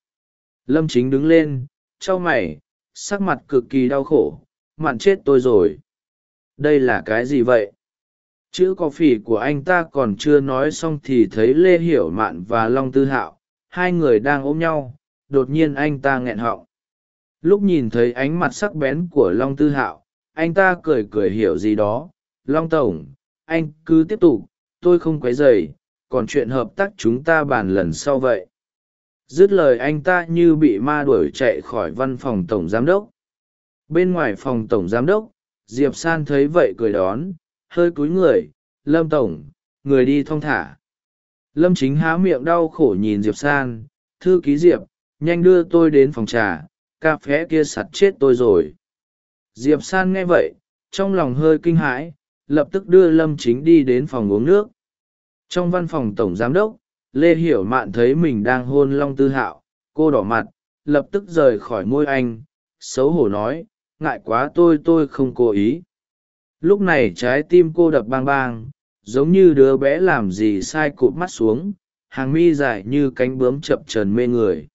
Lâm chính đứng lên t r a o mày sắc mặt cực kỳ đau khổ mặn chết tôi rồi đây là cái gì vậy? Chữ có phỉ của anh ta còn chưa nói xong thì thấy lê hiểu mạn và long tư hạo, hai người đang ôm nhau, đột nhiên anh ta nghẹn họng. Lúc nhìn thấy ánh mặt sắc bén của long tư hạo, anh ta cười cười hiểu gì đó. Long tổng, anh cứ tiếp tục, tôi không quấy dày còn chuyện hợp tác chúng ta bàn lần sau vậy. Dứt lời anh ta như bị ma đuổi chạy khỏi văn phòng tổng giám đốc. Bên ngoài phòng tổng giám đốc diệp san thấy vậy cười đón, hơi cúi người, lâm tổng, người đi thong thả. Lâm chính há miệng đau khổ nhìn diệp san, thư ký diệp, nhanh đưa tôi đến phòng trà, cà phé kia sặt chết tôi rồi. Diệp san nghe vậy, trong lòng hơi kinh hãi, lập tức đưa lâm chính đi đến phòng uống nước. Trong văn phòng tổng giám đốc, lê hiểu mạn thấy mình đang hôn long tư hạo, cô đỏ mặt, lập tức rời khỏi môi anh, xấu hổ nói ngại quá tôi tôi không cố ý. Lúc này trái tim cô đập bang bang, giống như đứa bé làm gì sai cụt mắt xuống, hàng mi dài như cánh bướm chập trần mê người.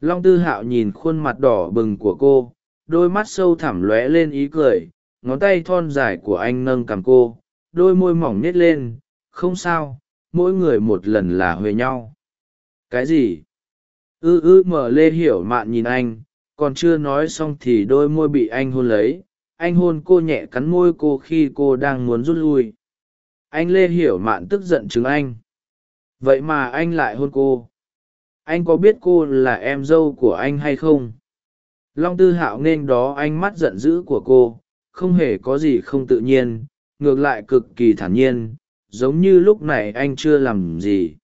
Long tư hạo nhìn khuôn mặt đỏ bừng của cô, đôi mắt sâu thẳm lóe lên ý cười, ngón tay thon dài của anh nâng cằm cô, đôi môi mỏng nết lên, không sao, mỗi người một lần là huề nhau. Cái gì? Ư ư, mở lê hiểu mạn nhìn anh còn chưa nói xong thì đôi môi bị anh hôn lấy, anh hôn cô nhẹ cắn môi cô khi cô đang muốn rút lui. Anh lê hiểu mạn tức giận chứng anh. Vậy mà anh lại hôn cô. Anh có biết cô là em dâu của anh hay không? Long tư hạo nên đó ánh mắt giận dữ của cô. Không hề có gì không tự nhiên, ngược lại cực kỳ thản nhiên, giống như lúc này anh chưa làm gì.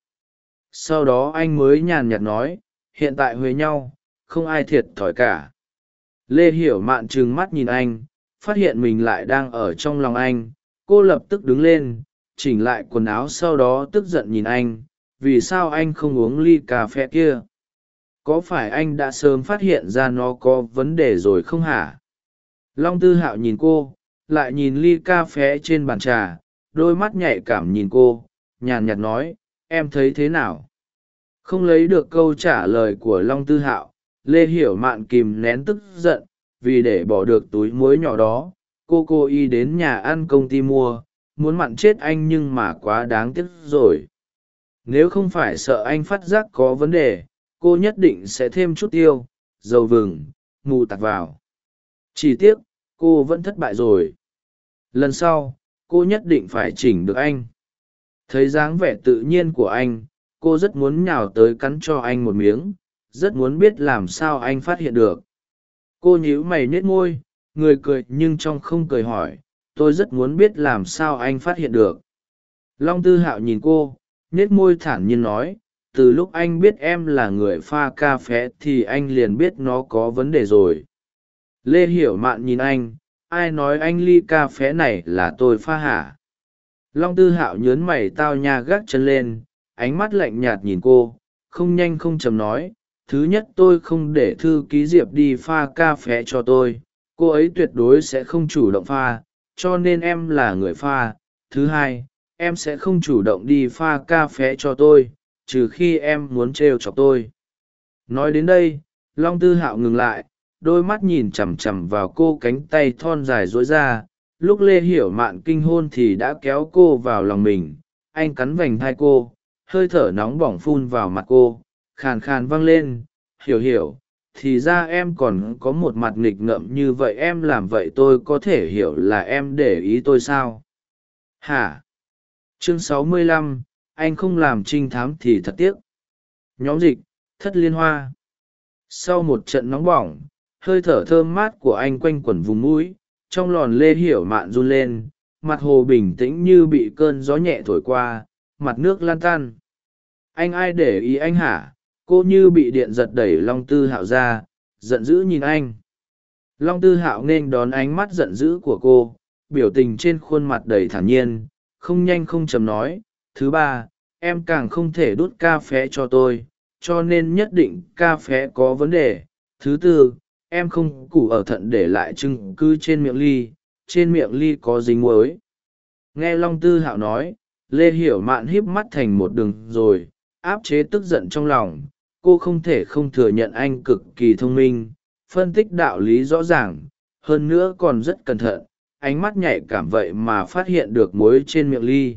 Sau đó anh mới nhàn nhạt nói, hiện tại huế nhau không ai thiệt thòi cả. Lê hiểu mạn trừng mắt nhìn anh, phát hiện mình lại đang ở trong lòng anh. Cô lập tức đứng lên, chỉnh lại quần áo sau đó tức giận nhìn anh, vì sao anh không uống ly cà phê kia? Có phải anh đã sớm phát hiện ra nó có vấn đề rồi không hả? Long tư hạo nhìn cô, lại nhìn ly cà phê trên bàn trà, đôi mắt nhạy cảm nhìn cô, nhàn nhạt nói, em thấy thế nào? Không lấy được câu trả lời của long tư hạo lê hiểu mạn kìm nén tức giận, vì để bỏ được túi muối nhỏ đó, cô cô y đến nhà ăn công ty mua, muốn mặn chết anh nhưng mà quá đáng tiếc rồi. Nếu không phải sợ anh phát giác có vấn đề, cô nhất định sẽ thêm chút tiêu, dầu vừng, mù tạt vào. Chỉ tiếc, cô vẫn thất bại rồi. Lần sau, cô nhất định phải chỉnh được anh. Thấy dáng vẻ tự nhiên của anh, cô rất muốn nhào tới cắn cho anh một miếng rất muốn biết làm sao anh phát hiện được. Cô nhíu mày nhếch môi, người cười nhưng trong không cười hỏi, tôi rất muốn biết làm sao anh phát hiện được. Long tư hạo nhìn cô, nhếch môi thản nhiên nói, từ lúc anh biết em là người pha cà phê thì anh liền biết nó có vấn đề rồi. Lê hiểu mạn nhìn anh, ai nói anh ly cà phé này là tôi pha hả? Long tư hạo nhớn mày tao nha gác chân lên, ánh mắt lạnh nhạt nhìn cô, không nhanh không chầm nói thứ nhất tôi không để thư ký diệp đi pha cà phé cho tôi. Cô ấy tuyệt đối sẽ không chủ động pha, cho nên em là người pha. Thứ hai, em sẽ không chủ động đi pha cà phé cho tôi, trừ khi em muốn trêu chọc tôi. Nói đến đây, long tư hạo ngừng lại, đôi mắt nhìn chằm chằm vào cô cánh tay thon dài dối ra. Lúc lê hiểu mạn kinh hôn thì đã kéo cô vào lòng mình. Anh cắn vành thai cô, hơi thở nóng bỏng phun vào mặt cô khàn khàn vang lên hiểu hiểu thì ra em còn có một mặt nghịch ngợm như vậy em làm vậy tôi có thể hiểu là em để ý tôi sao? Hả? Chương 65, anh không làm trinh thám thì thật tiếc. Nhóm dịch thất liên hoa. Sau một trận nóng bỏng hơi thở thơm mát của anh quanh quẩn vùng mũi trong lòn lê hiểu mạn run lên mặt hồ bình tĩnh như bị cơn gió nhẹ thổi qua mặt nước lan tan. Anh ai để ý anh hả? Cô như bị điện giật đẩy long tư hạo ra, giận dữ nhìn anh. Long tư hạo nên đón ánh mắt giận dữ của cô, biểu tình trên khuôn mặt đầy thản nhiên, không nhanh không chầm nói, thứ ba, em càng không thể đút ca phé cho tôi, cho nên nhất định ca phé có vấn đề. Thứ tư, em không củ ở thận để lại chứng cứ trên miệng ly, trên miệng ly có dính muối. Nghe long tư hạo nói, lê hiểu mạn híp mắt thành một đường rồi, áp chế tức giận trong lòng cô không thể không thừa nhận anh cực kỳ thông minh, phân tích đạo lý rõ ràng, hơn nữa còn rất cẩn thận, ánh mắt nhạy cảm vậy mà phát hiện được muối trên miệng ly.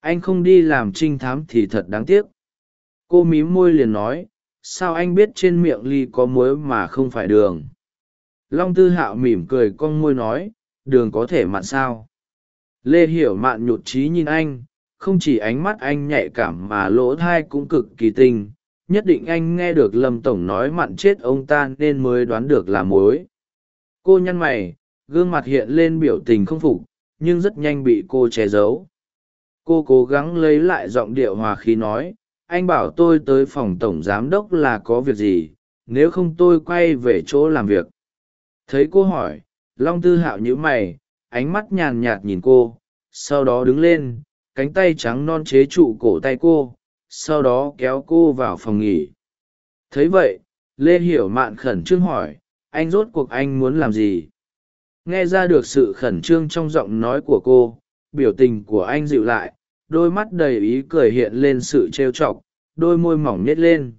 Anh không đi làm trinh thám thì thật đáng tiếc. Cô mím môi liền nói, sao anh biết trên miệng ly có muối mà không phải đường? Long tư hạo mỉm cười con môi nói, đường có thể mặn sao? Lê hiểu mạn nhụt trí nhìn anh, không chỉ ánh mắt anh nhạy cảm mà lỗ thai cũng cực kỳ tinh nhất định anh nghe được lâm tổng nói mặn chết ông ta nên mới đoán được là muối. Cô nhăn mày, gương mặt hiện lên biểu tình không phục, nhưng rất nhanh bị cô che giấu. Cô cố gắng lấy lại giọng điệu hòa khí nói, anh bảo tôi tới phòng tổng giám đốc là có việc gì, nếu không tôi quay về chỗ làm việc. Thấy cô hỏi, long tư hạo nhíu mày, ánh mắt nhàn nhạt nhìn cô, sau đó đứng lên, cánh tay trắng non chế trụ cổ tay cô sau đó kéo cô vào phòng nghỉ. Thấy vậy, lê hiểu mạn khẩn trương hỏi, anh rốt cuộc anh muốn làm gì? Nghe ra được sự khẩn trương trong giọng nói của cô, biểu tình của anh dịu lại, đôi mắt đầy ý cười hiện lên sự trêu chọc, đôi môi mỏng nhét lên.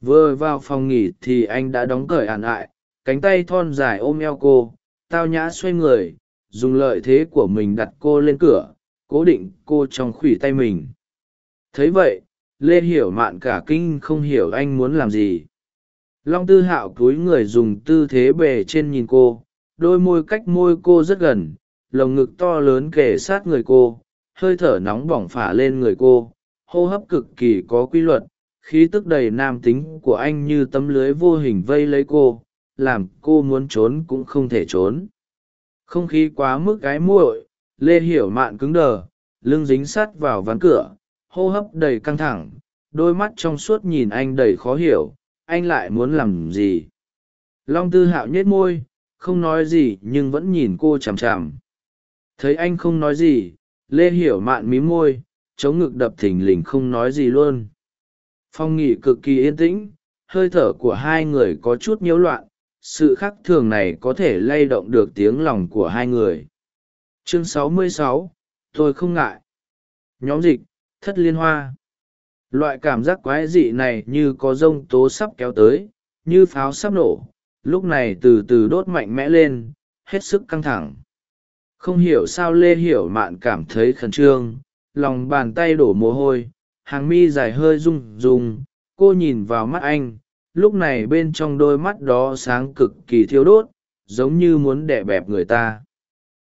Vừa vào phòng nghỉ thì anh đã đóng cởi ạn lại, cánh tay thon dài ôm eo cô, tao nhã xoay người, dùng lợi thế của mình đặt cô lên cửa, cố định cô trong khuỷu tay mình. Thấy vậy lê hiểu mạn cả kinh không hiểu anh muốn làm gì. Long tư hạo cúi người dùng tư thế bề trên nhìn cô, đôi môi cách môi cô rất gần, lồng ngực to lớn kề sát người cô, hơi thở nóng bỏng phả lên người cô, hô hấp cực kỳ có quy luật, khí tức đầy nam tính của anh như tấm lưới vô hình vây lấy cô, làm cô muốn trốn cũng không thể trốn. Không khí quá mức cái muội, lê hiểu mạn cứng đờ, lưng dính sát vào ván cửa hô hấp đầy căng thẳng đôi mắt trong suốt nhìn anh đầy khó hiểu anh lại muốn làm gì? Long tư hạo nhết môi không nói gì nhưng vẫn nhìn cô chằm chằm. Thấy anh không nói gì lê hiểu mạn mí môi chống ngực đập thình lình không nói gì luôn. Phong nghỉ cực kỳ yên tĩnh hơi thở của hai người có chút nhiễu loạn sự khác thường này có thể lay động được tiếng lòng của hai người. Chương 66, tôi không ngại. Nhóm dịch thất liên hoa. Loại cảm giác quái dị này như có rông tố sắp kéo tới, như pháo sắp nổ, lúc này từ từ đốt mạnh mẽ lên, hết sức căng thẳng. Không hiểu sao lê hiểu mạn cảm thấy khẩn trương, lòng bàn tay đổ mồ hôi, hàng mi dài hơi rung rung, cô nhìn vào mắt anh, lúc này bên trong đôi mắt đó sáng cực kỳ thiêu đốt, giống như muốn đẻ bẹp người ta.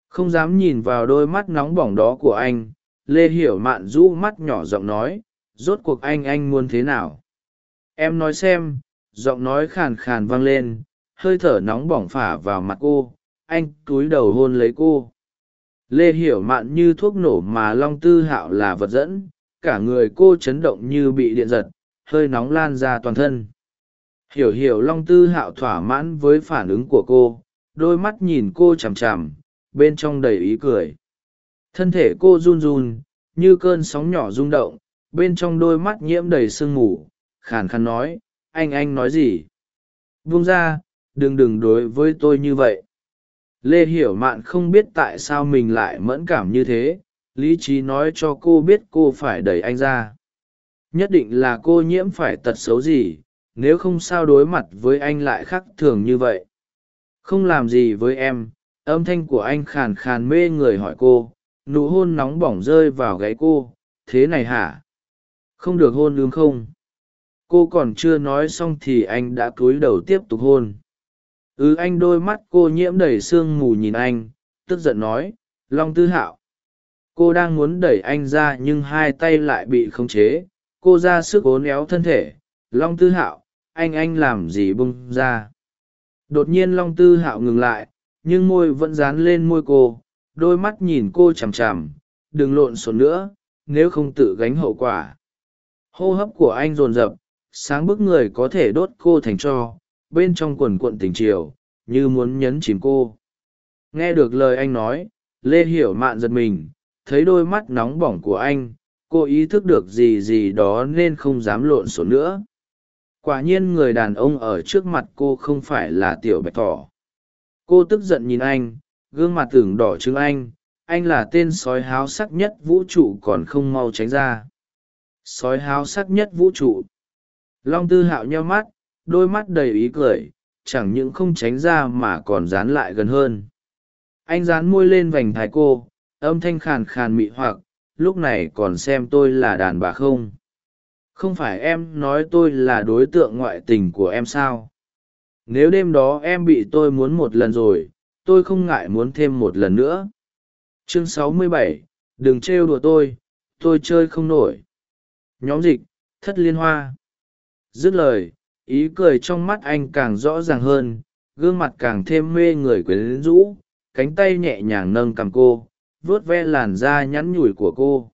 Không dám nhìn vào đôi mắt nóng bỏng đó của anh lê hiểu mạn rũ mắt nhỏ giọng nói, rốt cuộc anh anh muốn thế nào? Em nói xem, giọng nói khàn khàn vang lên, hơi thở nóng bỏng phả vào mặt cô, anh cúi đầu hôn lấy cô. Lê hiểu mạn như thuốc nổ mà long tư hạo là vật dẫn, cả người cô chấn động như bị điện giật, hơi nóng lan ra toàn thân. Hiểu hiểu long tư hạo thỏa mãn với phản ứng của cô, đôi mắt nhìn cô chằm chằm, bên trong đầy ý cười thân thể cô run run, như cơn sóng nhỏ rung động, bên trong đôi mắt nhiễm đầy sương mù, khàn khàn nói, anh anh nói gì? Vung ra, đừng đừng đối với tôi như vậy. Lê hiểu mạn không biết tại sao mình lại mẫn cảm như thế, lý trí nói cho cô biết cô phải đẩy anh ra. Nhất định là cô nhiễm phải tật xấu gì, nếu không sao đối mặt với anh lại khác thường như vậy. Không làm gì với em, âm thanh của anh khàn khàn mê người hỏi cô nụ hôn nóng bỏng rơi vào gáy cô. Thế này hả? Không được hôn đúng không? Cô còn chưa nói xong thì anh đã cúi đầu tiếp tục hôn. Ừ anh đôi mắt cô nhiễm đầy sương mù nhìn anh, tức giận nói, long tư hạo. Cô đang muốn đẩy anh ra nhưng hai tay lại bị khống chế. Cô ra sức ố éo thân thể. Long tư hạo, anh anh làm gì bung ra? Đột nhiên long tư hạo ngừng lại, nhưng môi vẫn dán lên môi cô đôi mắt nhìn cô chằm chằm, đừng lộn xộn nữa, nếu không tự gánh hậu quả. Hô hấp của anh rồn rập sáng bức người có thể đốt cô thành cho bên trong quần quận tình triều, như muốn nhấn chìm cô. Nghe được lời anh nói, lê hiểu mạn giật mình, thấy đôi mắt nóng bỏng của anh, cô ý thức được gì gì đó nên không dám lộn xộn nữa. Quả nhiên người đàn ông ở trước mặt cô không phải là tiểu bạch thỏ. Cô tức giận nhìn anh gương mặt tưởng đỏ chứng anh anh là tên sói háo sắc nhất vũ trụ còn không mau tránh ra. Sói háo sắc nhất vũ trụ. Long tư hạo nheo mắt, đôi mắt đầy ý cười, chẳng những không tránh ra mà còn dán lại gần hơn. Anh dán môi lên vành thái cô, âm thanh khàn khàn mị hoặc, lúc này còn xem tôi là đàn bà không? Không phải em nói tôi là đối tượng ngoại tình của em sao? Nếu đêm đó em bị tôi muốn một lần rồi tôi không ngại muốn thêm một lần nữa. Chương 67, đừng trêu đùa tôi tôi chơi không nổi. Nhóm dịch thất liên hoa. Dứt lời ý cười trong mắt anh càng rõ ràng hơn gương mặt càng thêm mê người quyến rũ cánh tay nhẹ nhàng nâng cằm cô vuốt ve làn da nhắn nhủi của cô.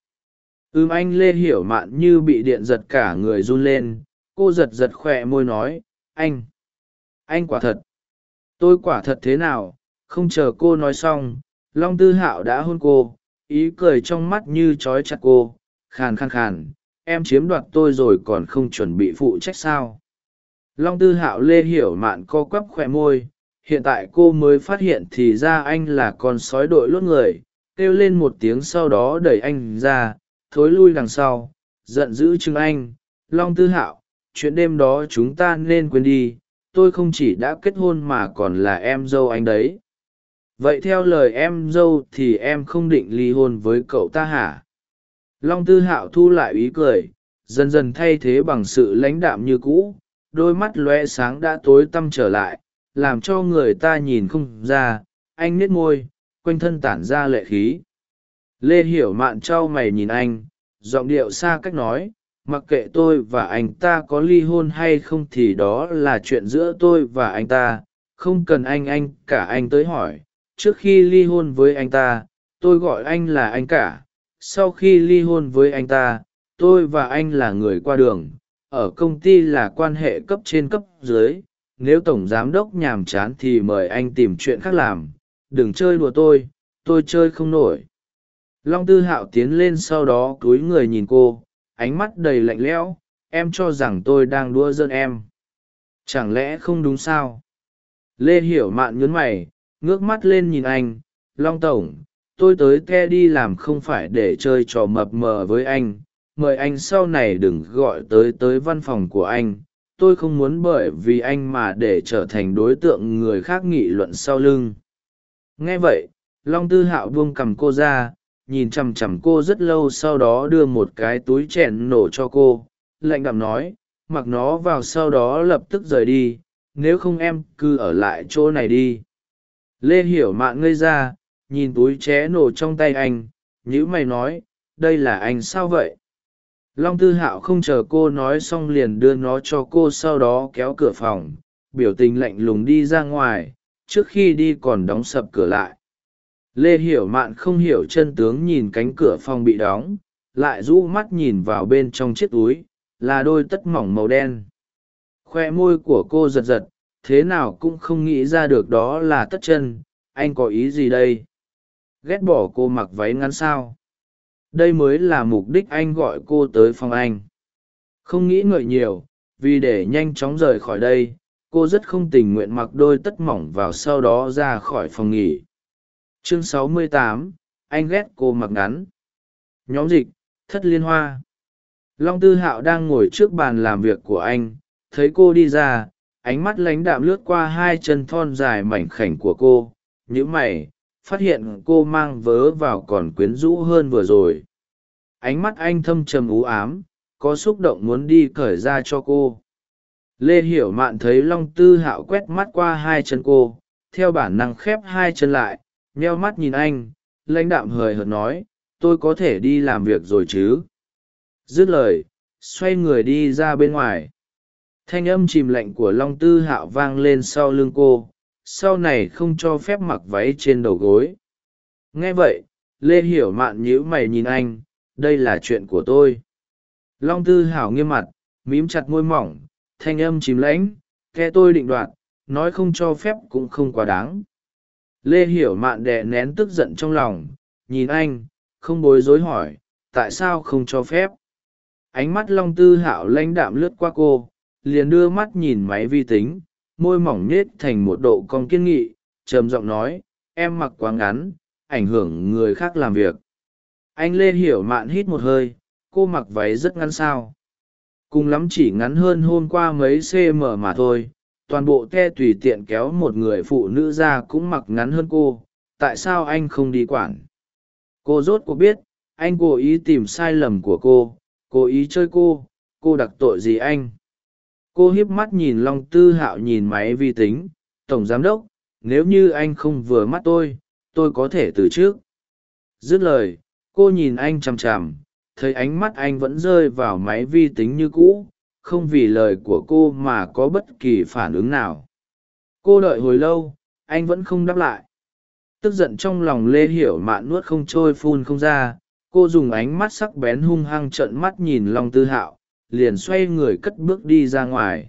Ưm anh lê hiểu mạn như bị điện giật cả người run lên cô giật giật khỏe môi nói anh anh quả thật. Tôi quả thật thế nào? Không chờ cô nói xong, long tư hạo đã hôn cô, ý cười trong mắt như trói chặt cô, khàn khàn khàn, em chiếm đoạt tôi rồi còn không chuẩn bị phụ trách sao. Long tư hạo lê hiểu mạn co quắp khỏe môi, hiện tại cô mới phát hiện thì ra anh là con sói đội lốt người, kêu lên một tiếng sau đó đẩy anh ra, thối lui đằng sau, giận dữ chừng anh, long tư hạo, chuyện đêm đó chúng ta nên quên đi, tôi không chỉ đã kết hôn mà còn là em dâu anh đấy vậy theo lời em dâu thì em không định ly hôn với cậu ta hả? Long tư hạo thu lại ý cười, dần dần thay thế bằng sự lãnh đạm như cũ, đôi mắt loe sáng đã tối tăm trở lại, làm cho người ta nhìn không ra, anh nết môi, quanh thân tản ra lệ khí. Lê hiểu mạn trao mày nhìn anh, giọng điệu xa cách nói, mặc kệ tôi và anh ta có ly hôn hay không thì đó là chuyện giữa tôi và anh ta, không cần anh anh cả anh tới hỏi trước khi ly hôn với anh ta, tôi gọi anh là anh cả. Sau khi ly hôn với anh ta, tôi và anh là người qua đường. Ở công ty là quan hệ cấp trên cấp dưới. Nếu tổng giám đốc nhàm chán thì mời anh tìm chuyện khác làm. Đừng chơi đùa tôi tôi chơi không nổi. Long tư hạo tiến lên sau đó cúi người nhìn cô, ánh mắt đầy lạnh lẽo. Em cho rằng tôi đang đua dân em. Chẳng lẽ không đúng sao? Lê hiểu mạn nhấn mày ngước mắt lên nhìn anh, long tổng, tôi tới the đi làm không phải để chơi trò mập mờ với anh. Mời anh sau này đừng gọi tới tới văn phòng của anh. Tôi không muốn bởi vì anh mà để trở thành đối tượng người khác nghị luận sau lưng. Nghe vậy, long tư hạo buông cầm cô ra, nhìn chằm chằm cô rất lâu sau đó đưa một cái túi chèn nổ cho cô, lạnh đạm nói, mặc nó vào sau đó lập tức rời đi, nếu không em cứ ở lại chỗ này đi lê hiểu mạn ngây ra, nhìn túi ché nổ trong tay anh, nhữ mày nói, đây là anh sao vậy? Long tư hạo không chờ cô nói xong liền đưa nó cho cô sau đó kéo cửa phòng, biểu tình lạnh lùng đi ra ngoài, trước khi đi còn đóng sập cửa lại. Lê hiểu mạn không hiểu chân tướng nhìn cánh cửa phòng bị đóng, lại rũ mắt nhìn vào bên trong chiếc túi, là đôi tất mỏng màu đen. Khoe môi của cô giật giật thế nào cũng không nghĩ ra được đó là tất chân anh có ý gì đây? Ghét bỏ cô mặc váy ngắn sao? Đây mới là mục đích anh gọi cô tới phòng anh. Không nghĩ ngợi nhiều vì để nhanh chóng rời khỏi đây cô rất không tình nguyện mặc đôi tất mỏng vào sau đó ra khỏi phòng nghỉ. Chương 68, anh ghét cô mặc ngắn. Nhóm dịch thất liên hoa. Long tư hạo đang ngồi trước bàn làm việc của anh thấy cô đi ra ánh mắt lãnh đạm lướt qua hai chân thon dài mảnh khảnh của cô nhữ mày, phát hiện cô mang vớ vào còn quyến rũ hơn vừa rồi. Ánh mắt anh thâm trầm ú ám, có xúc động muốn đi cởi ra cho cô. Lê hiểu mạn thấy long tư hạo quét mắt qua hai chân cô, theo bản năng khép hai chân lại meo mắt nhìn anh, lãnh đạm hời hợt nói, tôi có thể đi làm việc rồi chứ? Dứt lời, xoay người đi ra bên ngoài thanh âm chìm lạnh của long tư hạo vang lên sau lưng cô, sau này không cho phép mặc váy trên đầu gối. Nghe vậy, lê hiểu mạn nhíu mày nhìn anh, đây là chuyện của tôi. Long tư hảo nghiêm mặt, mím chặt môi mỏng, thanh âm chìm lãnh ke tôi định đoạt, nói không cho phép cũng không quá đáng. Lê hiểu mạn đè nén tức giận trong lòng, nhìn anh, không bối rối hỏi, tại sao không cho phép? Ánh mắt long tư hạo lãnh đạm lướt qua cô liền đưa mắt nhìn máy vi tính, môi mỏng nhết thành một độ cong kiên nghị, trầm giọng nói, em mặc quá ngắn, ảnh hưởng người khác làm việc. Anh lê hiểu mạn hít một hơi, cô mặc váy rất ngắn sao? Cùng lắm chỉ ngắn hơn hôm qua mấy cm mà thôi, toàn bộ te tùy tiện kéo một người phụ nữ ra cũng mặc ngắn hơn cô, tại sao anh không đi quản? Cô rốt cuộc biết, anh cố ý tìm sai lầm của cô, cố ý chơi cô cô đặc tội gì anh? Cô hiếp mắt nhìn long tư hạo nhìn máy vi tính. Tổng giám đốc, nếu như anh không vừa mắt tôi tôi có thể từ trước. Dứt lời, cô nhìn anh chằm chằm. Thấy ánh mắt anh vẫn rơi vào máy vi tính như cũ, không vì lời của cô mà có bất kỳ phản ứng nào. Cô đợi hồi lâu, anh vẫn không đáp lại. Tức giận trong lòng lê hiểu mạn nuốt không trôi phun không ra, cô dùng ánh mắt sắc bén hung hăng trợn mắt nhìn long tư hạo liền xoay người cất bước đi ra ngoài.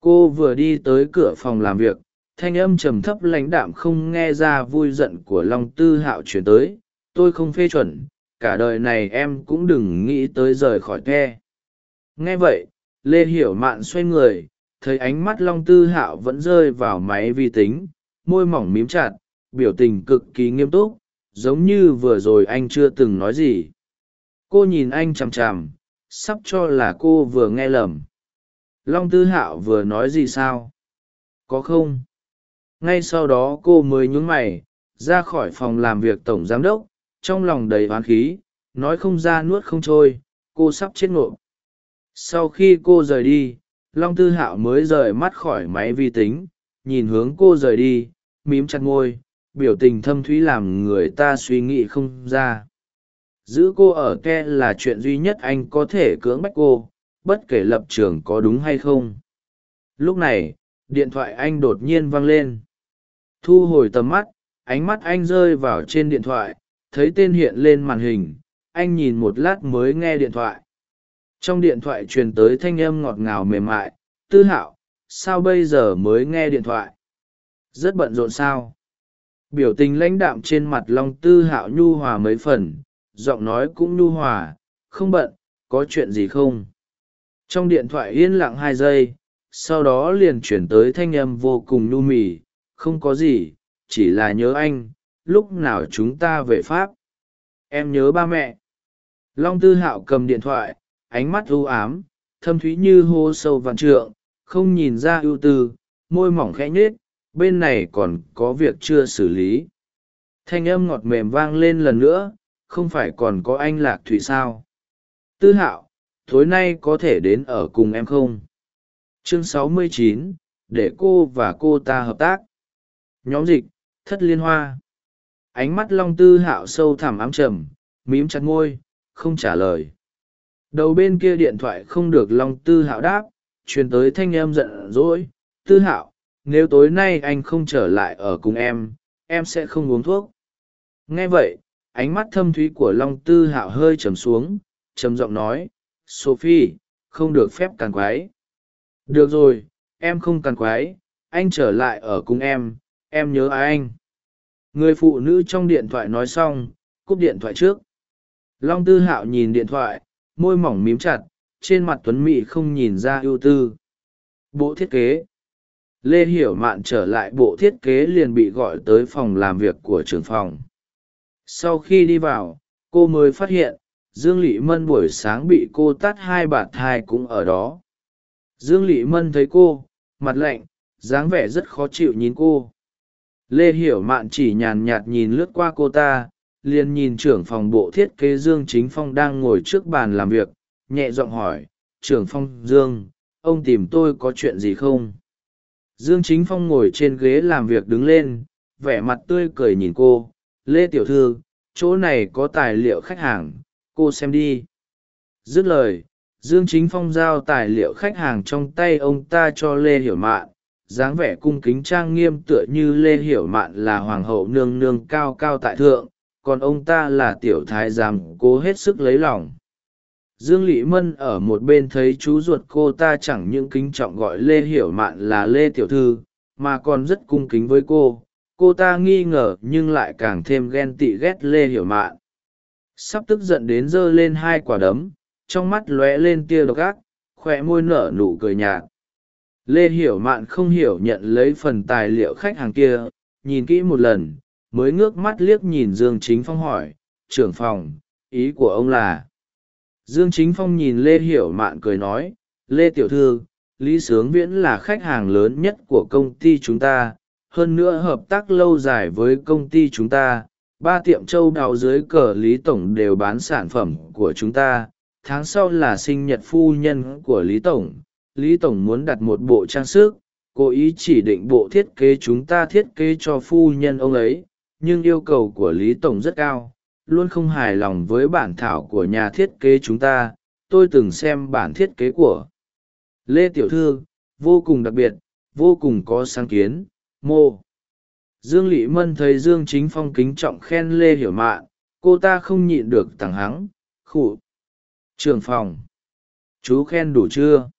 Cô vừa đi tới cửa phòng làm việc, thanh âm trầm thấp lãnh đạm không nghe ra vui giận của long tư hạo chuyển tới. Tôi không phê chuẩn, cả đời này em cũng đừng nghĩ tới rời khỏi the nghe vậy, lê hiểu mạn xoay người, thấy ánh mắt long tư hạo vẫn rơi vào máy vi tính, môi mỏng mím chặt, biểu tình cực kỳ nghiêm túc, giống như vừa rồi anh chưa từng nói gì. Cô nhìn anh chằm chằm sắp cho là cô vừa nghe lầm. Long tư hạo vừa nói gì sao? Có không? Ngay sau đó cô mới nhún mày, ra khỏi phòng làm việc tổng giám đốc, trong lòng đầy oán khí, nói không ra nuốt không trôi, cô sắp chết ngộm sau khi cô rời đi, long tư hạo mới rời mắt khỏi máy vi tính, nhìn hướng cô rời đi, mím chặt ngôi biểu tình thâm thúy làm người ta suy nghĩ không ra giữ cô ở ke là chuyện duy nhất anh có thể cưỡng bách cô, bất kể lập trường có đúng hay không. Lúc này, điện thoại anh đột nhiên vang lên. Thu hồi tầm mắt, ánh mắt anh rơi vào trên điện thoại, thấy tên hiện lên màn hình, anh nhìn một lát mới nghe điện thoại. Trong điện thoại truyền tới thanh âm ngọt ngào mềm mại, tư hạo, sao bây giờ mới nghe điện thoại? Rất bận rộn sao? Biểu tình lãnh đạm trên mặt long tư hạo nhu hòa mấy phần giọng nói cũng nhu hòa, không bận, có chuyện gì không? Trong điện thoại yên lặng hai giây, sau đó liền chuyển tới thanh âm vô cùng nhu mì, không có gì, chỉ là nhớ anh, lúc nào chúng ta về pháp? Em nhớ ba mẹ. Long tư hạo cầm điện thoại, ánh mắt ưu ám, thâm thúy như hô sâu vạn trượng, không nhìn ra ưu tư, môi mỏng khẽ nhết bên này còn có việc chưa xử lý. Thanh âm ngọt mềm vang lên lần nữa không phải còn có anh lạc thủy sao? Tư hạo tối nay có thể đến ở cùng em không? Chương 69, để cô và cô ta hợp tác. Nhóm dịch thất liên hoa. Ánh mắt long tư hạo sâu thẳm ám trầm mím chặt ngôi không trả lời. Đầu bên kia điện thoại không được long tư hạo đáp truyền tới thanh em giận dỗi. Tư hạo nếu tối nay anh không trở lại ở cùng em em sẽ không uống thuốc. Nghe vậy ánh mắt thâm thúy của long tư hạo hơi trầm xuống, trầm giọng nói, sophie, không được phép càn quái được rồi, em không càn quái anh trở lại ở cùng em em nhớ ai anh. Người phụ nữ trong điện thoại nói xong, cúp điện thoại trước. Long tư hạo nhìn điện thoại, môi mỏng mím chặt, trên mặt tuấn mị không nhìn ra ưu tư. Bộ thiết kế. Lê hiểu mạn trở lại, bộ thiết kế liền bị gọi tới phòng làm việc của trưởng phòng sau khi đi vào, cô mới phát hiện, dương lỵ mân buổi sáng bị cô tắt hai bạt thai cũng ở đó. Dương lỵ mân thấy cô, mặt lạnh, dáng vẻ rất khó chịu nhìn cô. Lê hiểu mạn chỉ nhàn nhạt nhìn lướt qua cô ta, liền nhìn trưởng phòng bộ thiết kế dương chính phong đang ngồi trước bàn làm việc, nhẹ giọng hỏi, trưởng phong, dương, ông tìm tôi có chuyện gì không? Dương chính phong ngồi trên ghế làm việc đứng lên, vẻ mặt tươi cười nhìn cô lê tiểu thư, chỗ này có tài liệu khách hàng, cô xem đi. Dứt lời, dương chính phong giao tài liệu khách hàng trong tay ông ta cho lê hiểu mạn, dáng vẻ cung kính trang nghiêm tựa như lê hiểu mạn là hoàng hậu nương nương cao cao tại thượng, còn ông ta là tiểu thái giám cố hết sức lấy lòng. Dương lỵ mân ở một bên thấy chú ruột cô ta chẳng những kính trọng gọi lê hiểu mạn là lê tiểu thư, mà còn rất cung kính với cô cô ta nghi ngờ nhưng lại càng thêm ghen tị ghét lê hiểu mạn. Sắp tức giận đến giơ lên hai quả đấm, trong mắt lóe lên tia độc ác khoe môi nở nụ cười nhạt. Lê hiểu mạn không hiểu nhận lấy phần tài liệu khách hàng kia, nhìn kỹ một lần, mới ngước mắt liếc nhìn dương chính phong hỏi, trưởng phòng, ý của ông là? Dương chính phong nhìn lê hiểu mạn cười nói, lê tiểu thư, lý sướng viễn là khách hàng lớn nhất của công ty chúng ta hơn nữa hợp tác lâu dài với công ty chúng ta, ba tiệm châu đào dưới cờ lý tổng đều bán sản phẩm của chúng ta. Tháng sau là sinh nhật phu nhân của lý tổng. Lý tổng muốn đặt một bộ trang sức. Cố ý chỉ định bộ thiết kế chúng ta thiết kế cho phu nhân ông ấy, nhưng yêu cầu của lý tổng rất cao. Luôn không hài lòng với bản thảo của nhà thiết kế chúng ta. Tôi từng xem bản thiết kế của lê tiểu thư, vô cùng đặc biệt, vô cùng có sáng kiến mô. Dương lỵ mân thấy dương chính phong kính trọng khen lê hiểu mạn, cô ta không nhịn được thẳng hắng, khụ trường phòng, chú khen đủ chưa?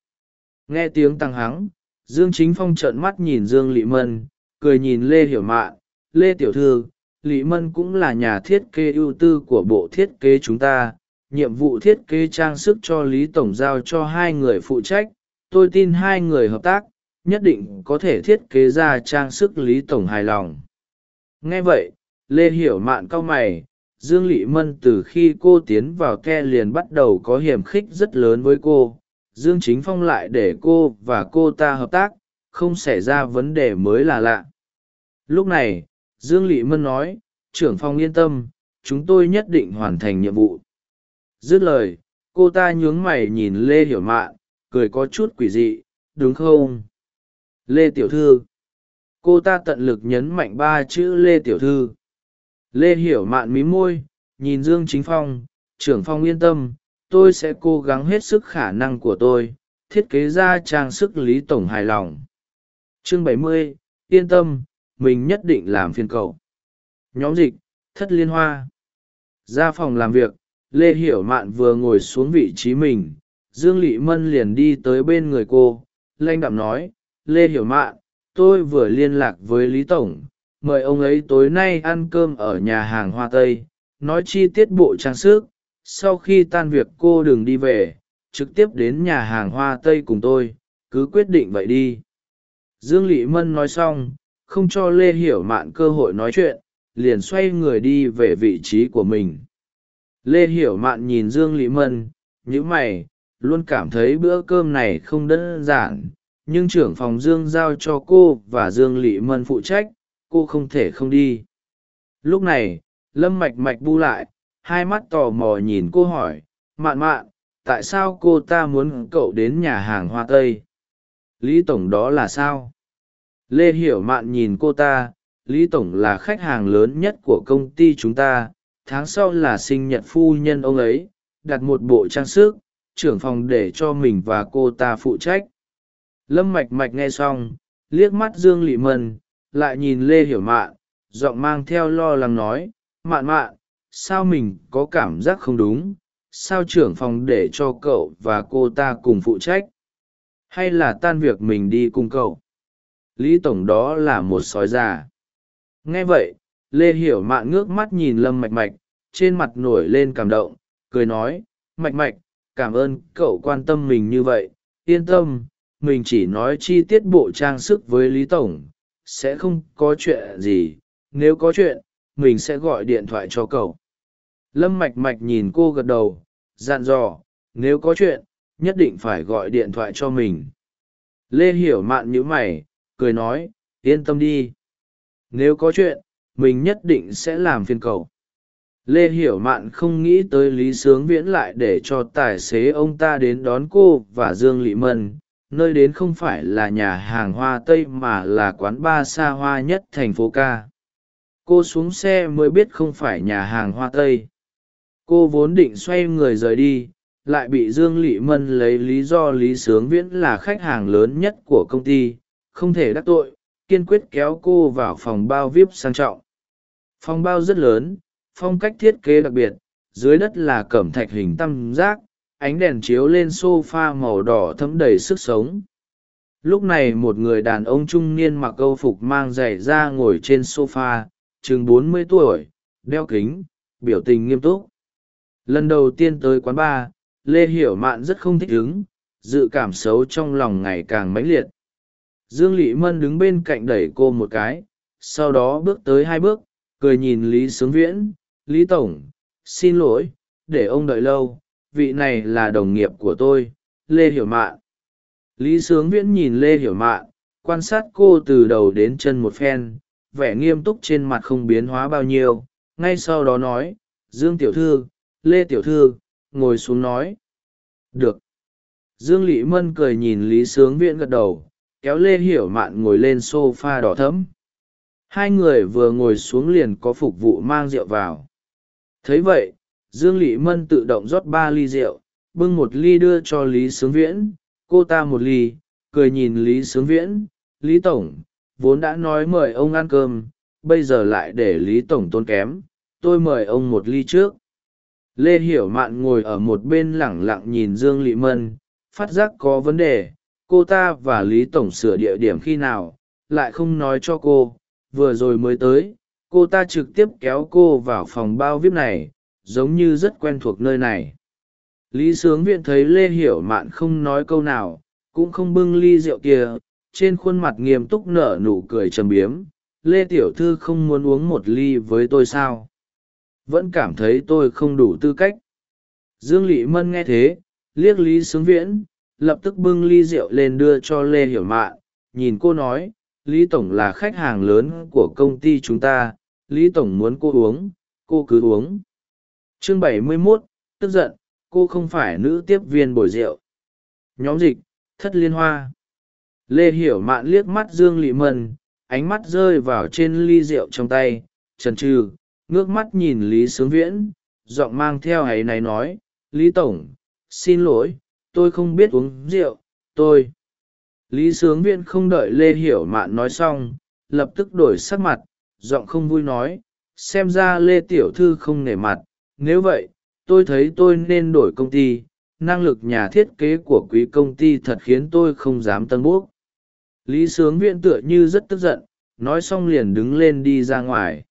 Nghe tiếng tăng hắng, dương chính phong trợn mắt nhìn dương lỵ mân, cười nhìn lê hiểu mạn, lê tiểu thư lỵ mân cũng là nhà thiết kế ưu tư của bộ thiết kế chúng ta, nhiệm vụ thiết kế trang sức cho lý tổng giao cho hai người phụ trách, tôi tin hai người hợp tác nhất định có thể thiết kế ra trang sức lý tổng hài lòng. Nghe vậy, lê hiểu mạn cau mày, dương lỵ mân từ khi cô tiến vào ke liền bắt đầu có hiềm khích rất lớn với cô. Dương chính phong lại để cô và cô ta hợp tác, không xảy ra vấn đề mới là lạ. Lúc này, dương lỵ mân nói, trưởng phong yên tâm, chúng tôi nhất định hoàn thành nhiệm vụ. Dứt lời, cô ta nhướng mày nhìn lê hiểu mạn, cười có chút quỷ dị, đúng không? Lê tiểu thư. Cô ta tận lực nhấn mạnh ba chữ lê tiểu thư. Lê hiểu mạn mí môi, nhìn dương chính phong, trưởng phong yên tâm, tôi sẽ cố gắng hết sức khả năng của tôi, thiết kế ra trang sức lý tổng hài lòng. Chương bảy mươi, yên tâm, mình nhất định làm phiên cậu. Nhóm dịch, thất liên hoa. Ra phòng làm việc, lê hiểu mạn vừa ngồi xuống vị trí mình, dương lỵ mân liền đi tới bên người cô lanh đạm nói lê hiểu mạn tôi vừa liên lạc với lý tổng, mời ông ấy tối nay ăn cơm ở nhà hàng hoa tây, nói chi tiết bộ trang sức. Sau khi tan việc cô đừng đi về, trực tiếp đến nhà hàng hoa tây cùng tôi, cứ quyết định vậy đi. Dương lỵ mân nói xong, không cho lê hiểu mạn cơ hội nói chuyện, liền xoay người đi về vị trí của mình. Lê hiểu mạn nhìn dương lỵ mân nhữ mày, luôn cảm thấy bữa cơm này không đơn giản nhưng trưởng phòng dương giao cho cô và dương lỵ mân phụ trách, cô không thể không đi. Lúc này, lâm mạch mạch bu lại, hai mắt tò mò nhìn cô hỏi, mạn mạn, tại sao cô ta muốn cậu đến nhà hàng hoa tây? Lý tổng đó là sao? Lê hiểu mạn nhìn cô ta, lý tổng là khách hàng lớn nhất của công ty chúng ta, tháng sau là sinh nhật phu nhân ông ấy, đặt một bộ trang sức, trưởng phòng để cho mình và cô ta phụ trách lâm mạch mạch nghe xong, liếc mắt dương lỵ mân lại nhìn lê hiểu mạn, giọng mang theo lo lắng nói, mạn mạn, sao mình có cảm giác không đúng? Sao trưởng phòng để cho cậu và cô ta cùng phụ trách? Hay là tan việc mình đi cùng cậu? Lý tổng đó là một sói già. Nghe vậy, lê hiểu mạn ngước mắt nhìn lâm mạch mạch, trên mặt nổi lên cảm động, cười nói, mạch mạch, cảm ơn cậu quan tâm mình như vậy, yên tâm mình chỉ nói chi tiết bộ trang sức với lý tổng, sẽ không có chuyện gì, nếu có chuyện, mình sẽ gọi điện thoại cho cậu. Lâm mạch mạch nhìn cô gật đầu, dặn dò, nếu có chuyện, nhất định phải gọi điện thoại cho mình. Lê hiểu mạn nhữ mày, cười nói, yên tâm đi. Nếu có chuyện, mình nhất định sẽ làm phiên cầu lê hiểu mạn không nghĩ tới lý sướng viễn lại để cho tài xế ông ta đến đón cô và dương lị mân nơi đến không phải là nhà hàng hoa tây mà là quán ba xa hoa nhất thành phố ca cô xuống xe mới biết không phải nhà hàng hoa tây. Cô vốn định xoay người rời đi, lại bị dương lỵ mân lấy lý do lý sướng viễn là khách hàng lớn nhất của công ty, không thể đắc tội, kiên quyết kéo cô vào phòng bao vip sang trọng. Phòng bao rất lớn, phong cách thiết kế đặc biệt, dưới đất là cẩm thạch hình tam giác ánh đèn chiếu lên s o f a màu đỏ thấm đầy sức sống. Lúc này một người đàn ông trung niên mặc câu phục mang giày ra ngồi trên s o f a chừng bốn mươi tuổi, đeo kính, biểu tình nghiêm túc. Lần đầu tiên tới quán bar lê hiểu mạn rất không thích ứng dự cảm xấu trong lòng ngày càng mãnh liệt. Dương lỵ mân đứng bên cạnh đẩy cô một cái, sau đó bước tới hai bước, cười nhìn lý sướng viễn, lý tổng, xin lỗi, để ông đợi lâu vị này là đồng nghiệp của tôi, lê hiểu mạn. Lý sướng viễn nhìn lê hiểu mạn, quan sát cô từ đầu đến chân một phen, vẻ nghiêm túc trên mặt không biến hóa bao nhiêu. Ngay sau đó nói, dương tiểu thư, lê tiểu thư, ngồi xuống nói. Được. Dương lỵ mân cười nhìn lý sướng viễn gật đầu, kéo lê hiểu mạn ngồi lên s o f a đỏ thẫm. Hai người vừa ngồi xuống liền có phục vụ mang rượu vào. Thấy vậy dương lỵ mân tự động rót ba ly rượu, bưng một ly đưa cho lý sướng viễn. Cô ta một ly, cười nhìn lý sướng viễn. Lý tổng, vốn đã nói mời ông ăn cơm, bây giờ lại để lý tổng tôn kém. Tôi mời ông một ly trước. Lê hiểu mạn ngồi ở một bên lẳng lặng nhìn dương lỵ mân, phát giác có vấn đề. Cô ta và lý tổng sửa địa điểm khi nào, lại không nói cho cô. Vừa rồi mới tới, cô ta trực tiếp kéo cô vào phòng bao vip này giống như rất quen thuộc nơi này. Lý sướng viện thấy lê hiểu mạn không nói câu nào, cũng không bưng ly rượu kia, trên khuôn mặt nghiêm túc nở nụ cười trầm biếm. Lê tiểu thư không muốn uống một ly với tôi sao? Vẫn cảm thấy tôi không đủ tư cách. Dương lỵ mân nghe thế, liếc lý sướng viễn, lập tức bưng ly rượu lên đưa cho lê hiểu mạn. Nhìn cô nói, lý tổng là khách hàng lớn của công ty chúng ta, lý tổng muốn cô uống, cô cứ uống chương bảy mươi 71, tức giận cô không phải nữ tiếp viên bồi rượu. Nhóm dịch thất liên hoa. Lê hiểu mạn liếc mắt dương lị mân ánh mắt rơi vào trên ly rượu trong tay trần trừ ngước mắt nhìn lý sướng viễn giọng mang theo áy này nói lý tổng xin lỗi tôi không biết uống rượu tôi. Lý sướng viễn không đợi lê hiểu mạn nói xong lập tức đổi sắc mặt giọng không vui nói xem ra lê tiểu thư không nể mặt nếu vậy, tôi thấy tôi nên đổi công ty. Năng lực nhà thiết kế của quý công ty thật khiến tôi không dám tân bốc. Lý sướng viễn tựa như rất tức giận, nói xong liền đứng lên đi ra ngoài.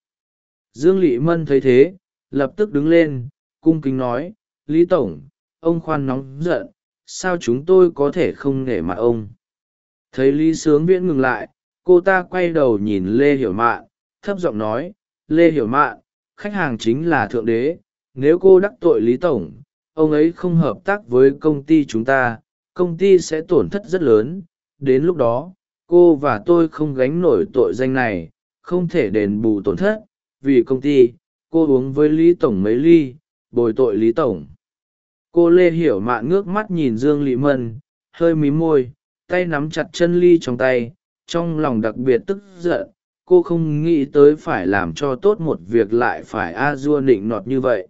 Dương lỵ mân thấy thế, lập tức đứng lên, cung kính nói, lý tổng, ông khoan nóng giận, sao chúng tôi có thể không nể mặt ông? Thấy lý sướng viễn ngừng lại, cô ta quay đầu nhìn lê hiểu mạn, thấp giọng nói, lê hiểu mạn, khách hàng chính là thượng đế nếu cô đắc tội lý tổng, ông ấy không hợp tác với công ty chúng ta, công ty sẽ tổn thất rất lớn. Đến lúc đó, cô và tôi không gánh nổi tội danh này, không thể đền bù tổn thất. Vì công ty, cô uống với lý tổng mấy ly, bồi tội lý tổng. Cô lê hiểu mạn ngước mắt nhìn dương lị mân, hơi mí môi, tay nắm chặt chân ly trong tay, trong lòng đặc biệt tức giận. Cô không nghĩ tới phải làm cho tốt một việc lại phải a dua nịnh nọt như vậy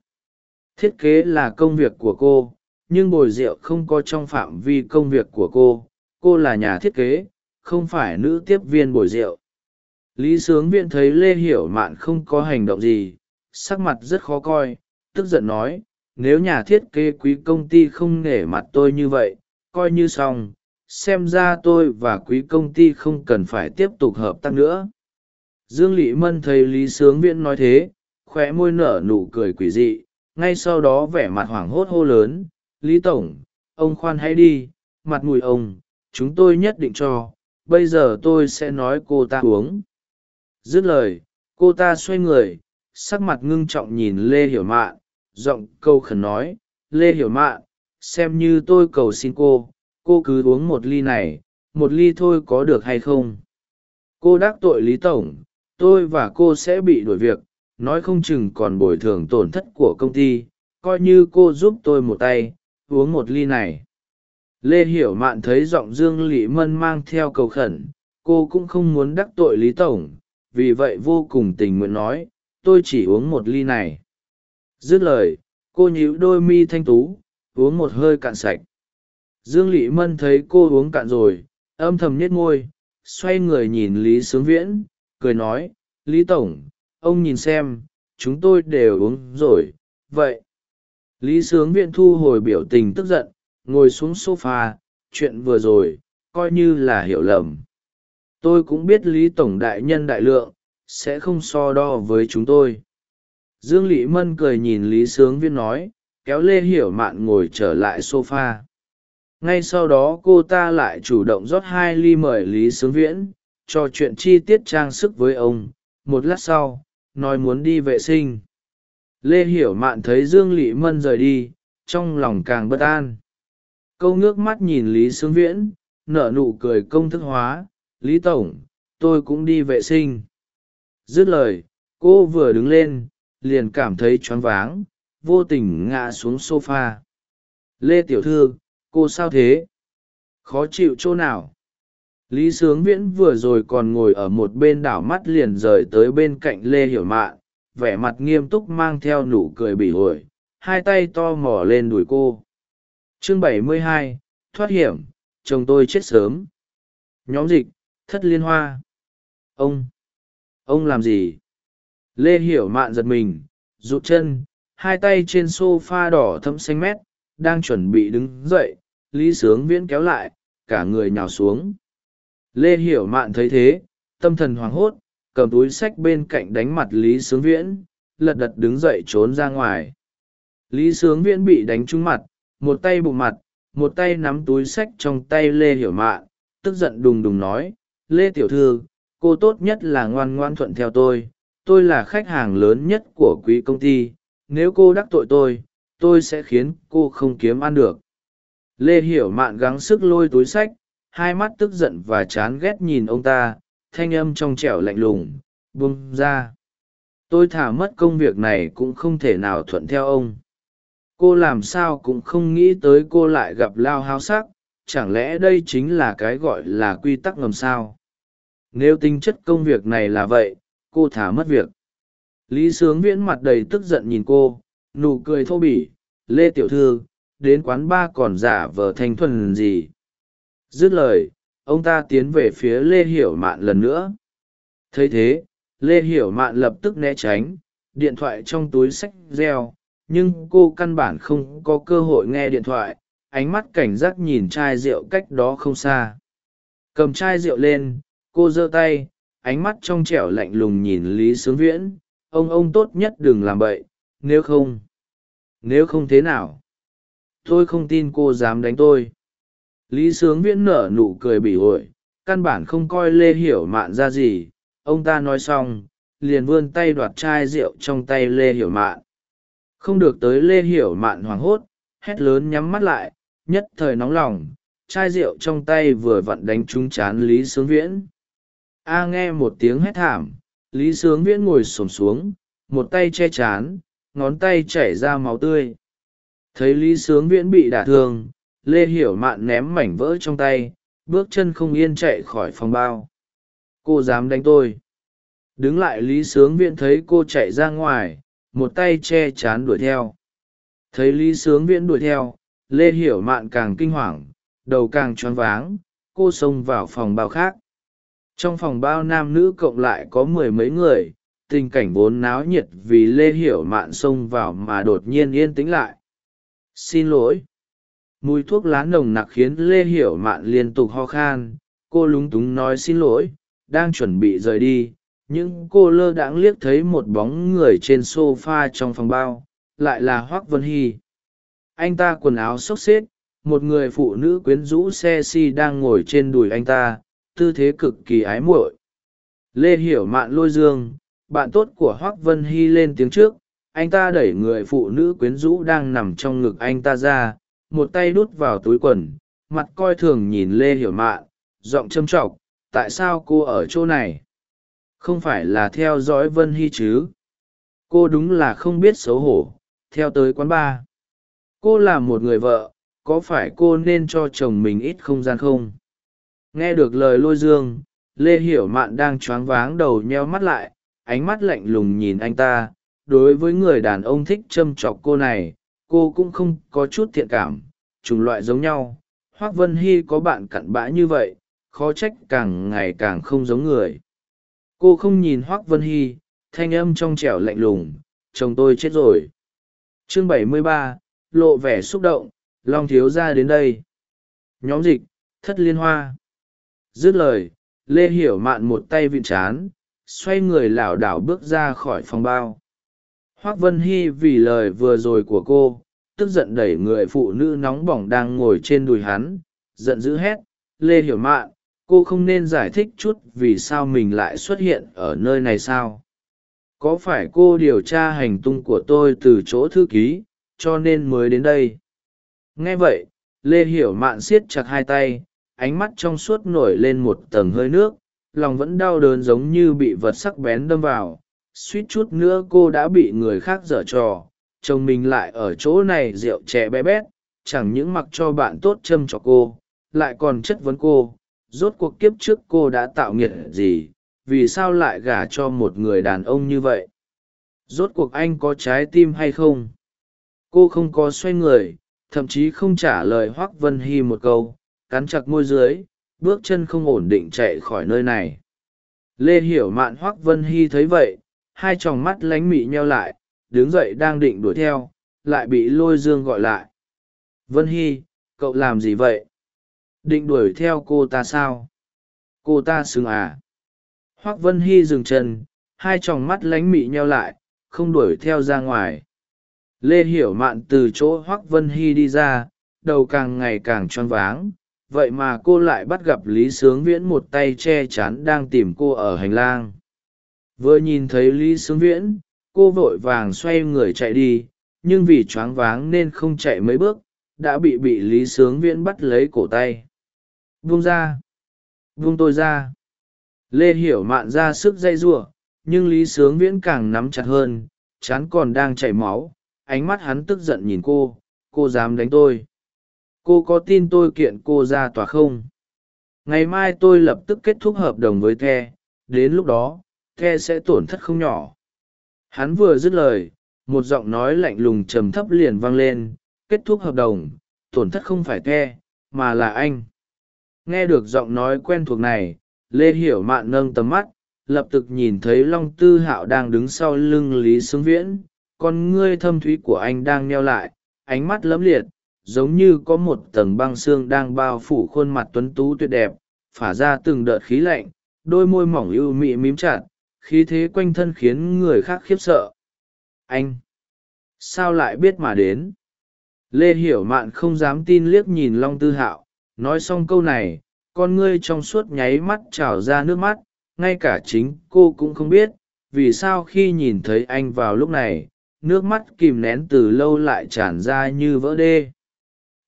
thiết kế là công việc của cô, nhưng bồi rượu không có trong phạm vi công việc của cô. Cô là nhà thiết kế, không phải nữ tiếp viên bồi rượu. Lý sướng viện thấy lê hiểu mạn không có hành động gì, sắc mặt rất khó coi, tức giận nói, nếu nhà thiết kế quý công ty không nể mặt tôi như vậy, coi như xong, xem ra tôi và quý công ty không cần phải tiếp tục hợp tác nữa. Dương lỵ mân thấy lý sướng viễn nói thế khoe môi nở nụ cười quỷ dị ngay sau đó vẻ mặt hoảng hốt hô lớn, lý tổng, ông khoan hãy đi, mặt mùi ông, chúng tôi nhất định cho, bây giờ tôi sẽ nói cô ta uống. Dứt lời, cô ta xoay người, sắc mặt ngưng trọng nhìn lê hiểu mạn, giọng câu khẩn nói, lê hiểu mạn, xem như tôi cầu xin cô cô cứ uống một ly này, một ly thôi có được hay không? Cô đắc tội lý tổng, tôi và cô sẽ bị đuổi việc nói không chừng còn bồi thường tổn thất của công ty, coi như cô giúp tôi một tay, uống một ly này. Lê hiểu mạn thấy giọng dương lỵ mân mang theo cầu khẩn, cô cũng không muốn đắc tội lý tổng, vì vậy vô cùng tình nguyện nói, tôi chỉ uống một ly này. Dứt lời, cô nhíu đôi mi thanh tú, uống một hơi cạn sạch. Dương lỵ mân thấy cô uống cạn rồi, âm thầm nhét ngôi xoay người nhìn lý sướng viễn, cười nói, lý tổng ông nhìn xem, chúng tôi đều uống rồi, vậy. Lý sướng viễn thu hồi biểu tình tức giận, ngồi xuống s o f a chuyện vừa rồi, coi như là hiểu lầm. Tôi cũng biết lý tổng đại nhân đại lượng, sẽ không so đo với chúng tôi. Dương lỵ mân cười nhìn lý sướng viên nói, kéo lê hiểu mạn ngồi trở lại s o f a ngay sau đó cô ta lại chủ động rót hai ly mời lý sướng viễn trò chuyện chi tiết trang sức với ông. Một lát sau nói muốn đi vệ sinh. Lê hiểu mạn thấy dương lỵ mân rời đi, trong lòng càng bất an. Câu ngước mắt nhìn lý sướng viễn, nở nụ cười công thức hóa, lý tổng, tôi cũng đi vệ sinh. Dứt lời, cô vừa đứng lên, liền cảm thấy choáng váng, vô tình ngã xuống s o f a lê tiểu thư, cô sao thế? Khó chịu chỗ nào? Lý sướng viễn vừa rồi còn ngồi ở một bên đảo mắt liền rời tới bên cạnh lê hiểu mạn, vẻ mặt nghiêm túc mang theo nụ cười bỉ ổi hai tay to mỏ lên đùi cô. Chương bảy mươi hai, thoát hiểm, chồng tôi chết sớm. Nhóm dịch, thất liên hoa. Ông ông làm gì? Lê hiểu mạn giật mình, rụt chân, hai tay trên s o f a đỏ thâm xanh mét, đang chuẩn bị đứng dậy, lý sướng viễn kéo lại, cả người nhào xuống lê hiểu mạn thấy thế, tâm thần hoảng hốt, cầm túi sách bên cạnh đánh mặt lý sướng viễn, lật đật đứng dậy trốn ra ngoài. Lý sướng viễn bị đánh trúng mặt, một tay bụng mặt, một tay nắm túi sách trong tay lê hiểu mạn, tức giận đùng đùng nói, lê tiểu thư, cô tốt nhất là ngoan ngoan thuận theo tôi tôi là khách hàng lớn nhất của quý công ty, nếu cô đắc tội tôi tôi sẽ khiến cô không kiếm ăn được. Lê hiểu mạn gắng sức lôi túi sách hai mắt tức giận và chán ghét nhìn ông ta, thanh âm trong trẻo lạnh lùng, buông ra. Tôi thả mất công việc này cũng không thể nào thuận theo ông. Cô làm sao cũng không nghĩ tới cô lại gặp lao háo sắc, chẳng lẽ đây chính là cái gọi là quy tắc ngầm sao? Nếu tính chất công việc này là vậy, cô thả mất việc. Lý sướng viễn mặt đầy tức giận nhìn cô, nụ cười thô bỉ, lê tiểu thư, đến quán ba còn giả vờ thanh thuần gì? Dứt lời, ông ta tiến về phía lê hiểu mạn lần nữa. Thấy thế, lê hiểu mạn lập tức né tránh, điện thoại trong túi sách reo, nhưng cô căn bản không có cơ hội nghe điện thoại, ánh mắt cảnh giác nhìn chai rượu cách đó không xa. Cầm chai rượu lên, cô giơ tay, ánh mắt trong trẻo lạnh lùng nhìn lý sướng viễn, ông ông tốt nhất đừng làm bậy, nếu không nếu không thế nào? Tôi không tin cô dám đánh tôi lý sướng viễn nở nụ cười bỉ ổi căn bản không coi lê hiểu mạn ra gì. Ông ta nói xong, liền vươn tay đoạt chai rượu trong tay lê hiểu mạn. Không được tới lê hiểu mạn hoảng hốt, hét lớn nhắm mắt lại, nhất thời nóng lòng, chai rượu trong tay vừa vặn đánh trúng chán lý sướng viễn. A nghe một tiếng hét thảm, lý sướng viễn ngồi xổm xuống, một tay che chán, ngón tay chảy ra máu tươi. Thấy lý sướng viễn bị đả thương lê hiểu mạn ném mảnh vỡ trong tay, bước chân không yên chạy khỏi phòng bao. Cô dám đánh tôi. Đứng lại lý sướng viễn thấy cô chạy ra ngoài, một tay che chán đuổi theo. Thấy lý sướng viễn đuổi theo, lê hiểu mạn càng kinh hoàng, đầu càng choáng váng, cô xông vào phòng bao khác. Trong phòng bao nam nữ cộng lại có mười mấy người, tình cảnh vốn náo nhiệt vì lê hiểu mạn xông vào mà đột nhiên yên tĩnh lại. Xin lỗi mùi thuốc lá nồng nặc khiến lê hiểu mạn liên tục ho khan. Cô lúng túng nói xin lỗi, đang chuẩn bị rời đi. Nhưng cô lơ đãng liếc thấy một bóng người trên s o f a trong phòng bao, lại là hoác vân hy. Anh ta quần áo xốc xếp một người phụ nữ quyến rũ xe si đang ngồi trên đùi anh ta, tư thế cực kỳ ái muội. Lê hiểu mạn lôi dương, bạn tốt của hoác vân hy lên tiếng trước. Anh ta đẩy người phụ nữ quyến rũ đang nằm trong ngực anh ta ra một tay đút vào túi quần, mặt coi thường nhìn lê hiểu mạn giọng châm t r ọ c tại sao cô ở chỗ này? Không phải là theo dõi vân hy chứ? Cô đúng là không biết xấu hổ, theo tới quán bar. Cô là một người vợ, có phải cô nên cho chồng mình ít không gian không? Nghe được lời lôi dương, lê hiểu mạn đang choáng váng đầu nheo mắt lại, ánh mắt lạnh lùng nhìn anh ta, đối với người đàn ông thích châm chọc cô này cô cũng không có chút thiện cảm chủng loại giống nhau. Hoác vân hy có bạn cặn bã như vậy khó trách càng ngày càng không giống người. Cô không nhìn hoác vân hy thanh âm trong trẻo lạnh lùng chồng tôi chết rồi. Chương 73, lộ vẻ xúc động long thiếu ra đến đây. Nhóm dịch thất liên hoa. Dứt lời lê hiểu mạn một tay vịn chán xoay người lảo đảo bước ra khỏi phòng bao hoác vân hy vì lời vừa rồi của cô, tức giận đẩy người phụ nữ nóng bỏng đang ngồi trên đùi hắn, giận dữ hét, lê hiểu mạn, cô không nên giải thích chút vì sao mình lại xuất hiện ở nơi này sao? Có phải cô điều tra hành tung của tôi từ chỗ thư ký, cho nên mới đến đây? Nghe vậy, lê hiểu mạn siết chặt hai tay, ánh mắt trong suốt nổi lên một tầng hơi nước, lòng vẫn đau đớn giống như bị vật sắc bén đâm vào suýt chút nữa cô đã bị người khác dở trò, chồng mình lại ở chỗ này rượu chè bé bét, chẳng những mặc cho bạn tốt châm cho cô, lại còn chất vấn cô, rốt cuộc kiếp trước cô đã tạo nghiệt gì, vì sao lại gả cho một người đàn ông như vậy? Rốt cuộc anh có trái tim hay không? Cô không có xoay người, thậm chí không trả lời hoác vân hy một câu, cắn chặt môi dưới, bước chân không ổn định chạy khỏi nơi này. Lê hiểu mạn hoác vân hy thấy vậy hai tròng mắt lánh mị nheo lại, đứng dậy đang định đuổi theo, lại bị lôi dương gọi lại. Vân hy, cậu làm gì vậy? Định đuổi theo cô ta sao? Cô ta xứng à? Hoác vân hy dừng chân, hai tròng mắt lánh mị nheo lại, không đuổi theo ra ngoài. Lê hiểu mạn từ chỗ hoác vân hy đi ra, đầu càng ngày càng choáng váng, vậy mà cô lại bắt gặp lý sướng viễn một tay che chắn đang tìm cô ở hành lang vừa nhìn thấy lý sướng viễn, cô vội vàng xoay người chạy đi, nhưng vì choáng váng nên không chạy mấy bước, đã bị bị lý sướng viễn bắt lấy cổ tay. Vung ra. Vung tôi ra. Lê hiểu mạn ra sức dây giụa nhưng lý sướng viễn càng nắm chặt hơn, chán còn đang chảy máu, ánh mắt hắn tức giận nhìn cô cô dám đánh tôi? Cô có tin tôi kiện cô ra tòa không? Ngày mai tôi lập tức kết thúc hợp đồng với the, đến lúc đó the sẽ tổn thất không nhỏ. Hắn vừa dứt lời, một giọng nói lạnh lùng trầm thấp liền vang lên, kết thúc hợp đồng, tổn thất không phải the, mà là anh. Nghe được giọng nói quen thuộc này, lê hiểu mạn nâng tầm mắt, lập tức nhìn thấy long tư hạo đang đứng sau lưng lý xướng viễn, con ngươi thâm thúy của anh đang neo lại, ánh mắt lấm liệt, giống như có một tầng băng xương đang bao phủ khuôn mặt tuấn tú tuyệt đẹp, phả ra từng đợt khí lạnh, đôi môi mỏng ưu mị mím chặt khí thế quanh thân khiến người khác khiếp sợ. Anh, sao lại biết mà đến? Lê hiểu mạn không dám tin liếc nhìn long tư hạo, nói xong câu này, con ngươi trong suốt nháy mắt trào ra nước mắt, ngay cả chính cô cũng không biết, vì sao khi nhìn thấy anh vào lúc này, nước mắt kìm nén từ lâu lại tràn ra như vỡ đê.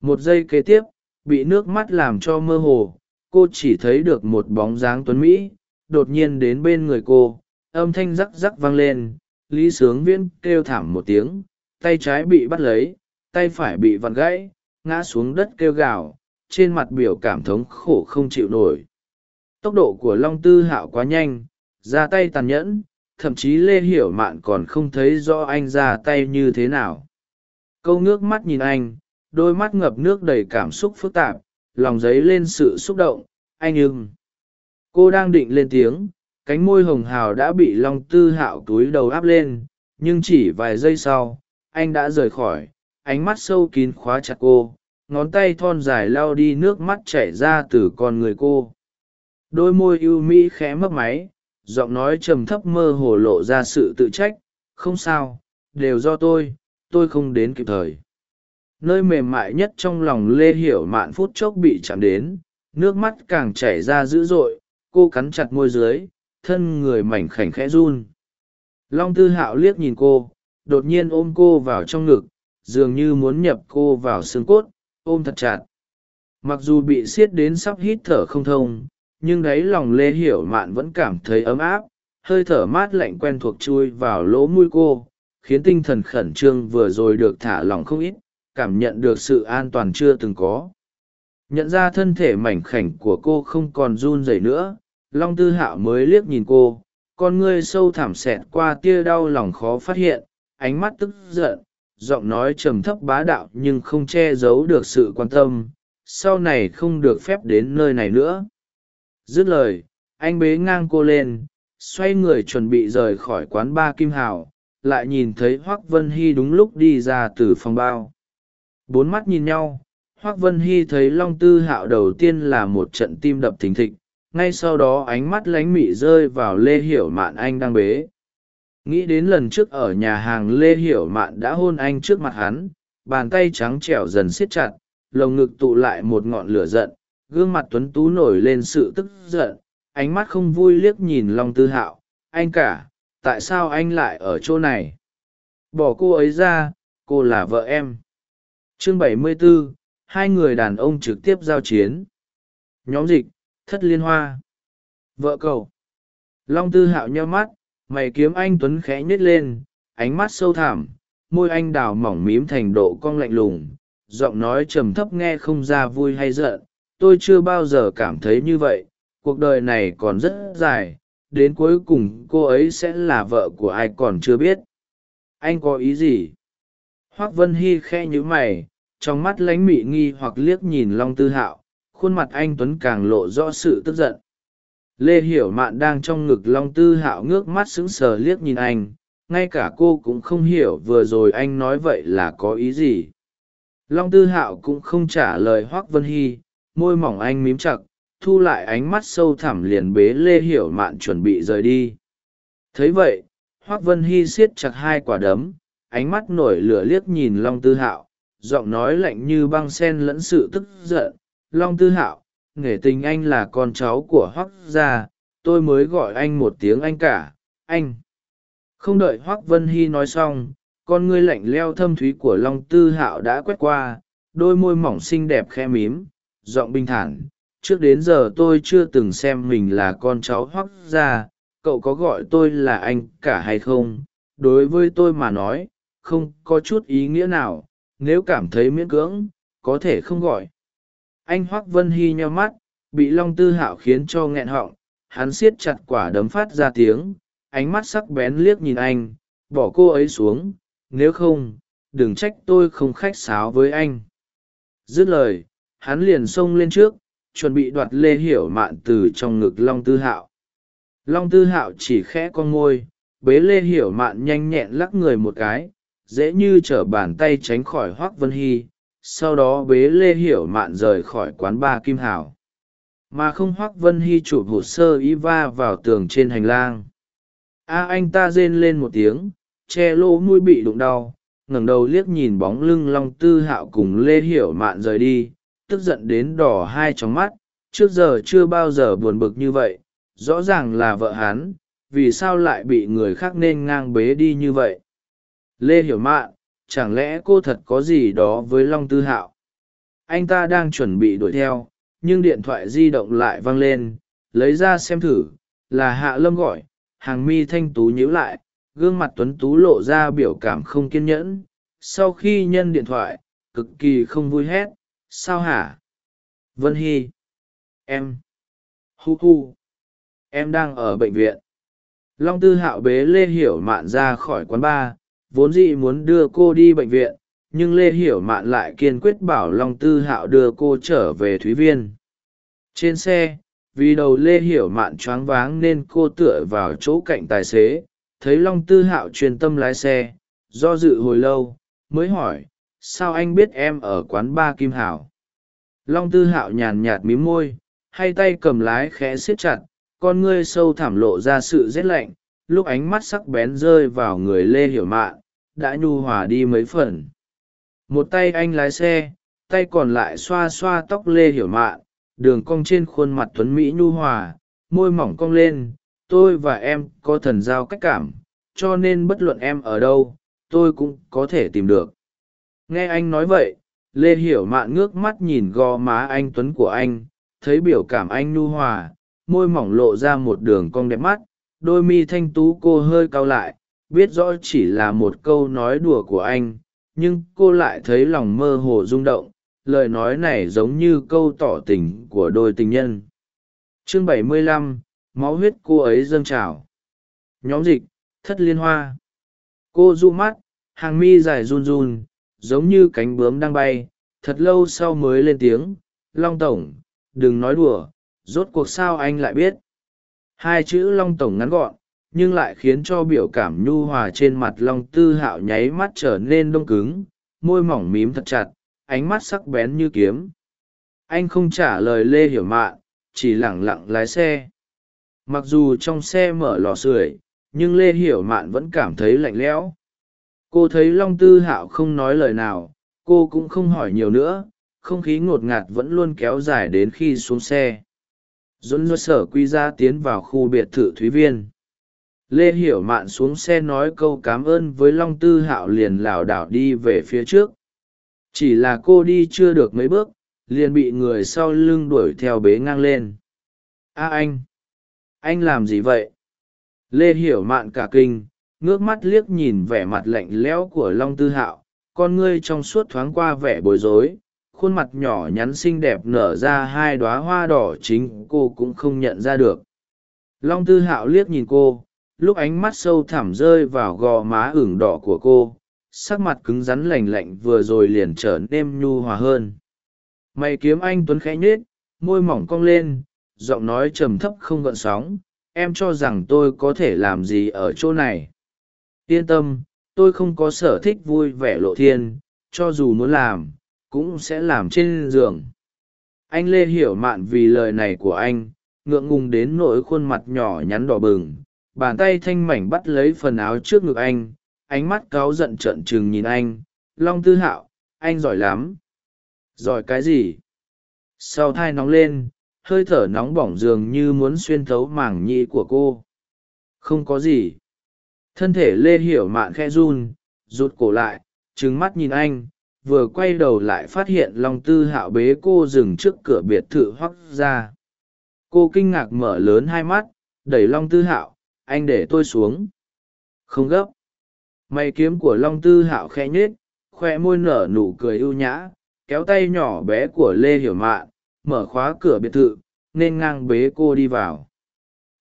Một giây kế tiếp, bị nước mắt làm cho mơ hồ, cô chỉ thấy được một bóng dáng tuấn mỹ, đột nhiên đến bên người cô âm thanh rắc rắc vang lên, lý sướng viễn kêu thảm một tiếng, tay trái bị bắt lấy, tay phải bị vặn gãy, ngã xuống đất kêu gào, trên mặt biểu cảm thống khổ không chịu nổi. Tốc độ của long tư hạo quá nhanh, ra tay tàn nhẫn, thậm chí lê hiểu mạn còn không thấy rõ anh ra tay như thế nào. Câu nước mắt nhìn anh, đôi mắt ngập nước đầy cảm xúc phức tạp, lòng dấy lên sự xúc động, anh ưng. Cô đang định lên tiếng cánh môi hồng hào đã bị long tư hạo túi đầu áp lên, nhưng chỉ vài giây sau, anh đã rời khỏi, ánh mắt sâu kín khóa chặt cô, ngón tay thon dài lao đi nước mắt chảy ra từ con người cô. Đôi môi ưu mỹ khẽ mấp máy, giọng nói trầm thấp mơ hồ lộ ra sự tự trách, không sao, đều do tôi tôi không đến kịp thời. Nơi mềm mại nhất trong lòng lê hiểu mạn phút chốc bị chạm đến, nước mắt càng chảy ra dữ dội, cô cắn chặt môi dưới thân người mảnh khảnh khẽ run. Long tư hạo liếc nhìn cô, đột nhiên ôm cô vào trong ngực, dường như muốn nhập cô vào xương cốt, ôm thật chặt. Mặc dù bị siết đến sắp hít thở không thông, nhưng đáy lòng lê hiểu mạn vẫn cảm thấy ấm áp, hơi thở mát lạnh quen thuộc chui vào lỗ mũi cô, khiến tinh thần khẩn trương vừa rồi được thả lỏng không ít, cảm nhận được sự an toàn chưa từng có. Nhận ra thân thể mảnh khảnh của cô không còn run rẩy nữa long tư hạo mới liếc nhìn cô, con ngươi sâu thảm xẹt qua tia đau lòng khó phát hiện, ánh mắt tức giận, giọng nói trầm thấp bá đạo nhưng không che giấu được sự quan tâm, sau này không được phép đến nơi này nữa. Dứt lời, anh bế ngang cô lên, xoay người chuẩn bị rời khỏi quán ba kim hào lại nhìn thấy hoác vân hy đúng lúc đi ra từ phòng bao. Bốn mắt nhìn nhau, hoác vân hy thấy long tư hạo đầu tiên là một trận tim đập thình thịch ngay sau đó ánh mắt lánh mị rơi vào lê hiểu mạn anh đang bế. Nghĩ đến lần trước ở nhà hàng lê hiểu mạn đã hôn anh trước mặt hắn bàn tay trắng trẻo dần siết chặt lồng ngực tụ lại một ngọn lửa giận gương mặt tuấn tú nổi lên sự tức giận ánh mắt không vui liếc nhìn long tư hạo anh cả tại sao anh lại ở chỗ này? Bỏ cô ấy ra cô là vợ em. Chương 74, hai người đàn ông trực tiếp giao chiến. Nhóm dịch thất liên hoa. Vợ cậu. Long tư hạo nheo mắt, mày kiếm anh tuấn khẽ nhếch lên, ánh mắt sâu thẳm, môi anh đào mỏng mím thành độ cong lạnh lùng, giọng nói trầm thấp nghe không ra vui hay giận. Tôi chưa bao giờ cảm thấy như vậy, cuộc đời này còn rất dài, đến cuối cùng cô ấy sẽ là vợ của ai còn chưa biết. Anh có ý gì? Hoác vân hy khe nhíu mày, trong mắt lánh mị nghi hoặc liếc nhìn long tư hạo khuôn mặt anh tuấn càng lộ rõ sự tức giận. Lê hiểu mạn đang trong ngực long tư hạo ngước mắt sững sờ liếc nhìn anh, ngay cả cô cũng không hiểu vừa rồi anh nói vậy là có ý gì. Long tư hạo cũng không trả lời hoác vân hy, môi mỏng anh mím chặt, thu lại ánh mắt sâu thẳm liền bế lê hiểu mạn chuẩn bị rời đi. Thấy vậy, hoác vân hy siết chặt hai quả đấm, ánh mắt nổi lửa liếc nhìn long tư hạo, giọng nói lạnh như băng sen lẫn sự tức giận long tư hạo, nghề tình anh là con cháu của Hoắc gia, tôi mới gọi anh một tiếng anh cả, anh. Không đợi Hoắc vân hy nói xong, con ngươi lạnh leo thâm thúy của long tư hạo đã quét qua, đôi môi mỏng xinh đẹp khe mím, giọng bình thản. Trước đến giờ tôi chưa từng xem mình là con cháu Hoắc gia, cậu có gọi tôi là anh cả hay không? Đối với tôi mà nói, không có chút ý nghĩa nào, nếu cảm thấy miễn cưỡng, có thể không gọi anh hoác vân hy nheo mắt, bị long tư hạo khiến cho nghẹn họng, hắn siết chặt quả đấm phát ra tiếng, ánh mắt sắc bén liếc nhìn anh, bỏ cô ấy xuống, nếu không, đừng trách tôi không khách sáo với anh. Dứt lời, hắn liền xông lên trước, chuẩn bị đoạt lê hiểu mạn từ trong ngực long tư hạo. Long tư hạo chỉ khẽ con ngôi bế lê hiểu mạn nhanh nhẹn lắc người một cái, dễ như t r ở bàn tay tránh khỏi hoác vân hy sau đó bế lê hiểu mạn rời khỏi quán ba kim hảo. Mà không hoác vân hy chụp hồ sơ y va vào tường trên hành lang. A, anh ta rên lên một tiếng, che lỗ mũi bị đụng đau, ngẩng đầu liếc nhìn bóng lưng long tư hạo cùng lê hiểu mạn rời đi, tức giận đến đỏ hai trong mắt. Trước giờ chưa bao giờ buồn bực như vậy, rõ ràng là vợ hắn, vì sao lại bị người khác nên ngang bế đi như vậy? Lê hiểu mạn chẳng lẽ cô thật có gì đó với long tư hạo? Anh ta đang chuẩn bị đuổi theo, nhưng điện thoại di động lại vang lên, lấy ra xem thử, là hạ lâm gọi, hàng mi thanh tú nhíu lại, gương mặt tuấn tú lộ ra biểu cảm không kiên nhẫn. Sau khi nhân điện thoại, cực kỳ không vui hét sao hả? Vân hy. Em. Hu hu. Em đang ở bệnh viện. Long tư hạo bế lê hiểu mạn ra khỏi quán bar vốn dĩ muốn đưa cô đi bệnh viện, nhưng lê hiểu mạn lại kiên quyết bảo long tư hạo đưa cô trở về thúy viên. Trên xe, vì đầu lê hiểu mạn choáng váng nên cô tựa vào chỗ cạnh tài xế, thấy long tư hạo truyền tâm lái xe, do dự hồi lâu, mới hỏi, sao anh biết em ở quán ba kim hảo? Long tư hạo nhàn nhạt mím môi hay tay cầm lái khẽ siết chặt, con ngươi sâu thảm lộ ra sự rét lạnh lúc ánh mắt sắc bén rơi vào người lê hiểu mạn đã nhu hòa đi mấy phần. Một tay anh lái xe, tay còn lại xoa xoa tóc lê hiểu mạn đường cong trên khuôn mặt tuấn mỹ nhu hòa, môi mỏng cong lên, tôi và em có thần giao cách cảm, cho nên bất luận em ở đâu, tôi cũng có thể tìm được. Nghe anh nói vậy, lê hiểu mạn ngước mắt nhìn gò má anh tuấn của anh, thấy biểu cảm anh nhu hòa, môi mỏng lộ ra một đường cong đẹp mắt đôi mi thanh tú cô hơi cau lại biết rõ chỉ là một câu nói đùa của anh nhưng cô lại thấy lòng mơ hồ rung động lời nói này giống như câu tỏ tình của đôi tình nhân. Chương 75, máu huyết cô ấy dâng trào. Nhóm dịch thất liên hoa. Cô du mắt hàng mi dài run run giống như cánh bướm đang bay thật lâu sau mới lên tiếng long tổng đừng nói đùa rốt cuộc sao anh lại biết? Hai chữ long tổng ngắn gọn, nhưng lại khiến cho biểu cảm nhu hòa trên mặt long tư hạo nháy mắt trở nên đông cứng, môi mỏng mím thật chặt, ánh mắt sắc bén như kiếm. Anh không trả lời lê hiểu mạn, chỉ lẳng lặng lái xe. Mặc dù trong xe mở lò sưởi, nhưng lê hiểu mạn vẫn cảm thấy lạnh lẽo. Cô thấy long tư hạo không nói lời nào, cô cũng không hỏi nhiều nữa, không khí ngột ngạt vẫn luôn kéo dài đến khi xuống xe dồn dơ sở quy ra tiến vào khu biệt thự thúy viên. Lê hiểu mạn xuống xe nói câu cám ơn với long tư hạo liền lảo đảo đi về phía trước. Chỉ là cô đi chưa được mấy bước, liền bị người sau lưng đuổi theo bế ngang lên. A à, anh! Anh làm gì vậy? Lê hiểu mạn cả kinh, ngước mắt liếc nhìn vẻ mặt lạnh lẽo của long tư hạo. Con ngươi trong suốt thoáng qua vẻ bối rối khuôn mặt nhỏ nhắn xinh đẹp nở ra hai đoá hoa đỏ chính cô cũng không nhận ra được. Long tư hạo liếc nhìn cô, lúc ánh mắt sâu thẳm rơi vào gò má ửng đỏ của cô, sắc mặt cứng rắn lành lạnh vừa rồi liền trở nên nhu hòa hơn. Mày kiếm anh tuấn khẽ nhết môi mỏng cong lên, giọng nói trầm thấp không gợn sóng, em cho rằng tôi có thể làm gì ở chỗ này. Yên tâm, tôi không có sở thích vui vẻ lộ thiên, cho dù muốn làm cũng sẽ làm trên giường. Anh lê hiểu mạn vì lời này của anh, ngượng ngùng đến nỗi khuôn mặt nhỏ nhắn đỏ bừng, bàn tay thanh mảnh bắt lấy phần áo trước ngực anh, ánh mắt cáu giận trợn trừng nhìn anh, long tư hạo, anh giỏi lắm. Giỏi cái gì? Sau thai nóng lên, hơi thở nóng bỏng dường như muốn xuyên thấu mảng nhĩ của cô. Không có gì. Thân thể lê hiểu mạn khe run, rụt cổ lại trứng mắt nhìn anh vừa quay đầu lại phát hiện long tư hạo bế cô dừng trước cửa biệt thự hoắc ra cô kinh ngạc mở lớn hai mắt, đẩy long tư hạo, anh để tôi xuống. Không gấp. May kiếm của long tư hạo khẽ nhết khoe môi nở nụ cười ưu nhã, kéo tay nhỏ bé của lê hiểu mạn, mở khóa cửa biệt thự, nên ngang bế cô đi vào.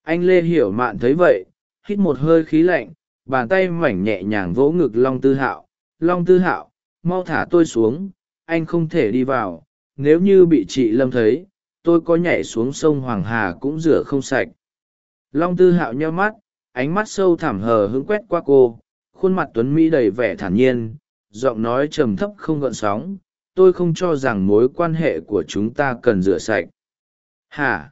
Anh lê hiểu mạn thấy vậy, hít một hơi khí lạnh, bàn tay mảnh nhẹ nhàng vỗ ngực long tư hạo. Long tư hạo mau thả tôi xuống, anh không thể đi vào. Nếu như bị chị lâm thấy, tôi có nhảy xuống sông hoàng hà cũng rửa không sạch. Long tư hạo nheo mắt, ánh mắt sâu thẳm hờ hững quét qua cô, khuôn mặt tuấn mỹ đầy vẻ thản nhiên, giọng nói trầm thấp không gợn sóng. Tôi không cho rằng mối quan hệ của chúng ta cần rửa sạch. Hả?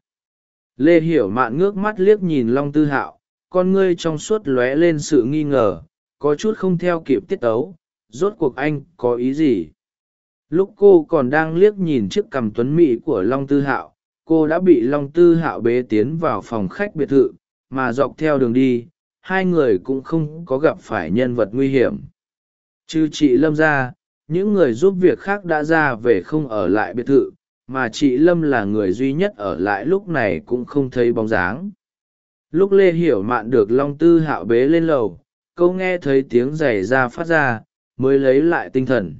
Lê hiểu mạn ngước mắt liếc nhìn long tư hạo, con ngươi trong suốt lóe lên sự nghi ngờ, có chút không theo kịp tiết tấu rốt cuộc anh có ý gì? Lúc cô còn đang liếc nhìn chiếc cằm tuấn mỹ của long tư hạo, cô đã bị long tư hạo bế tiến vào phòng khách biệt thự, mà dọc theo đường đi, hai người cũng không có gặp phải nhân vật nguy hiểm. Trừ chị lâm ra, những người giúp việc khác đã ra về không ở lại biệt thự, mà chị lâm là người duy nhất ở lại lúc này cũng không thấy bóng dáng. Lúc lê hiểu mạn được long tư hạo bế lên lầu câu nghe thấy tiếng giày ra phát ra mới lấy lại tinh thần.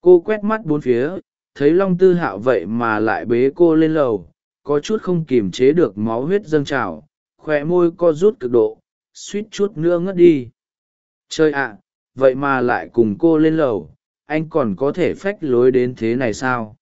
Cô quét mắt bốn phía, thấy long tư hạo vậy mà lại bế cô lên lầu, có chút không kiềm chế được máu huyết dâng trào khoe môi co rút cực độ, suýt chút nữa ngất đi. Chơi ạ, vậy mà lại cùng cô lên lầu, anh còn có thể phách lối đến thế này sao?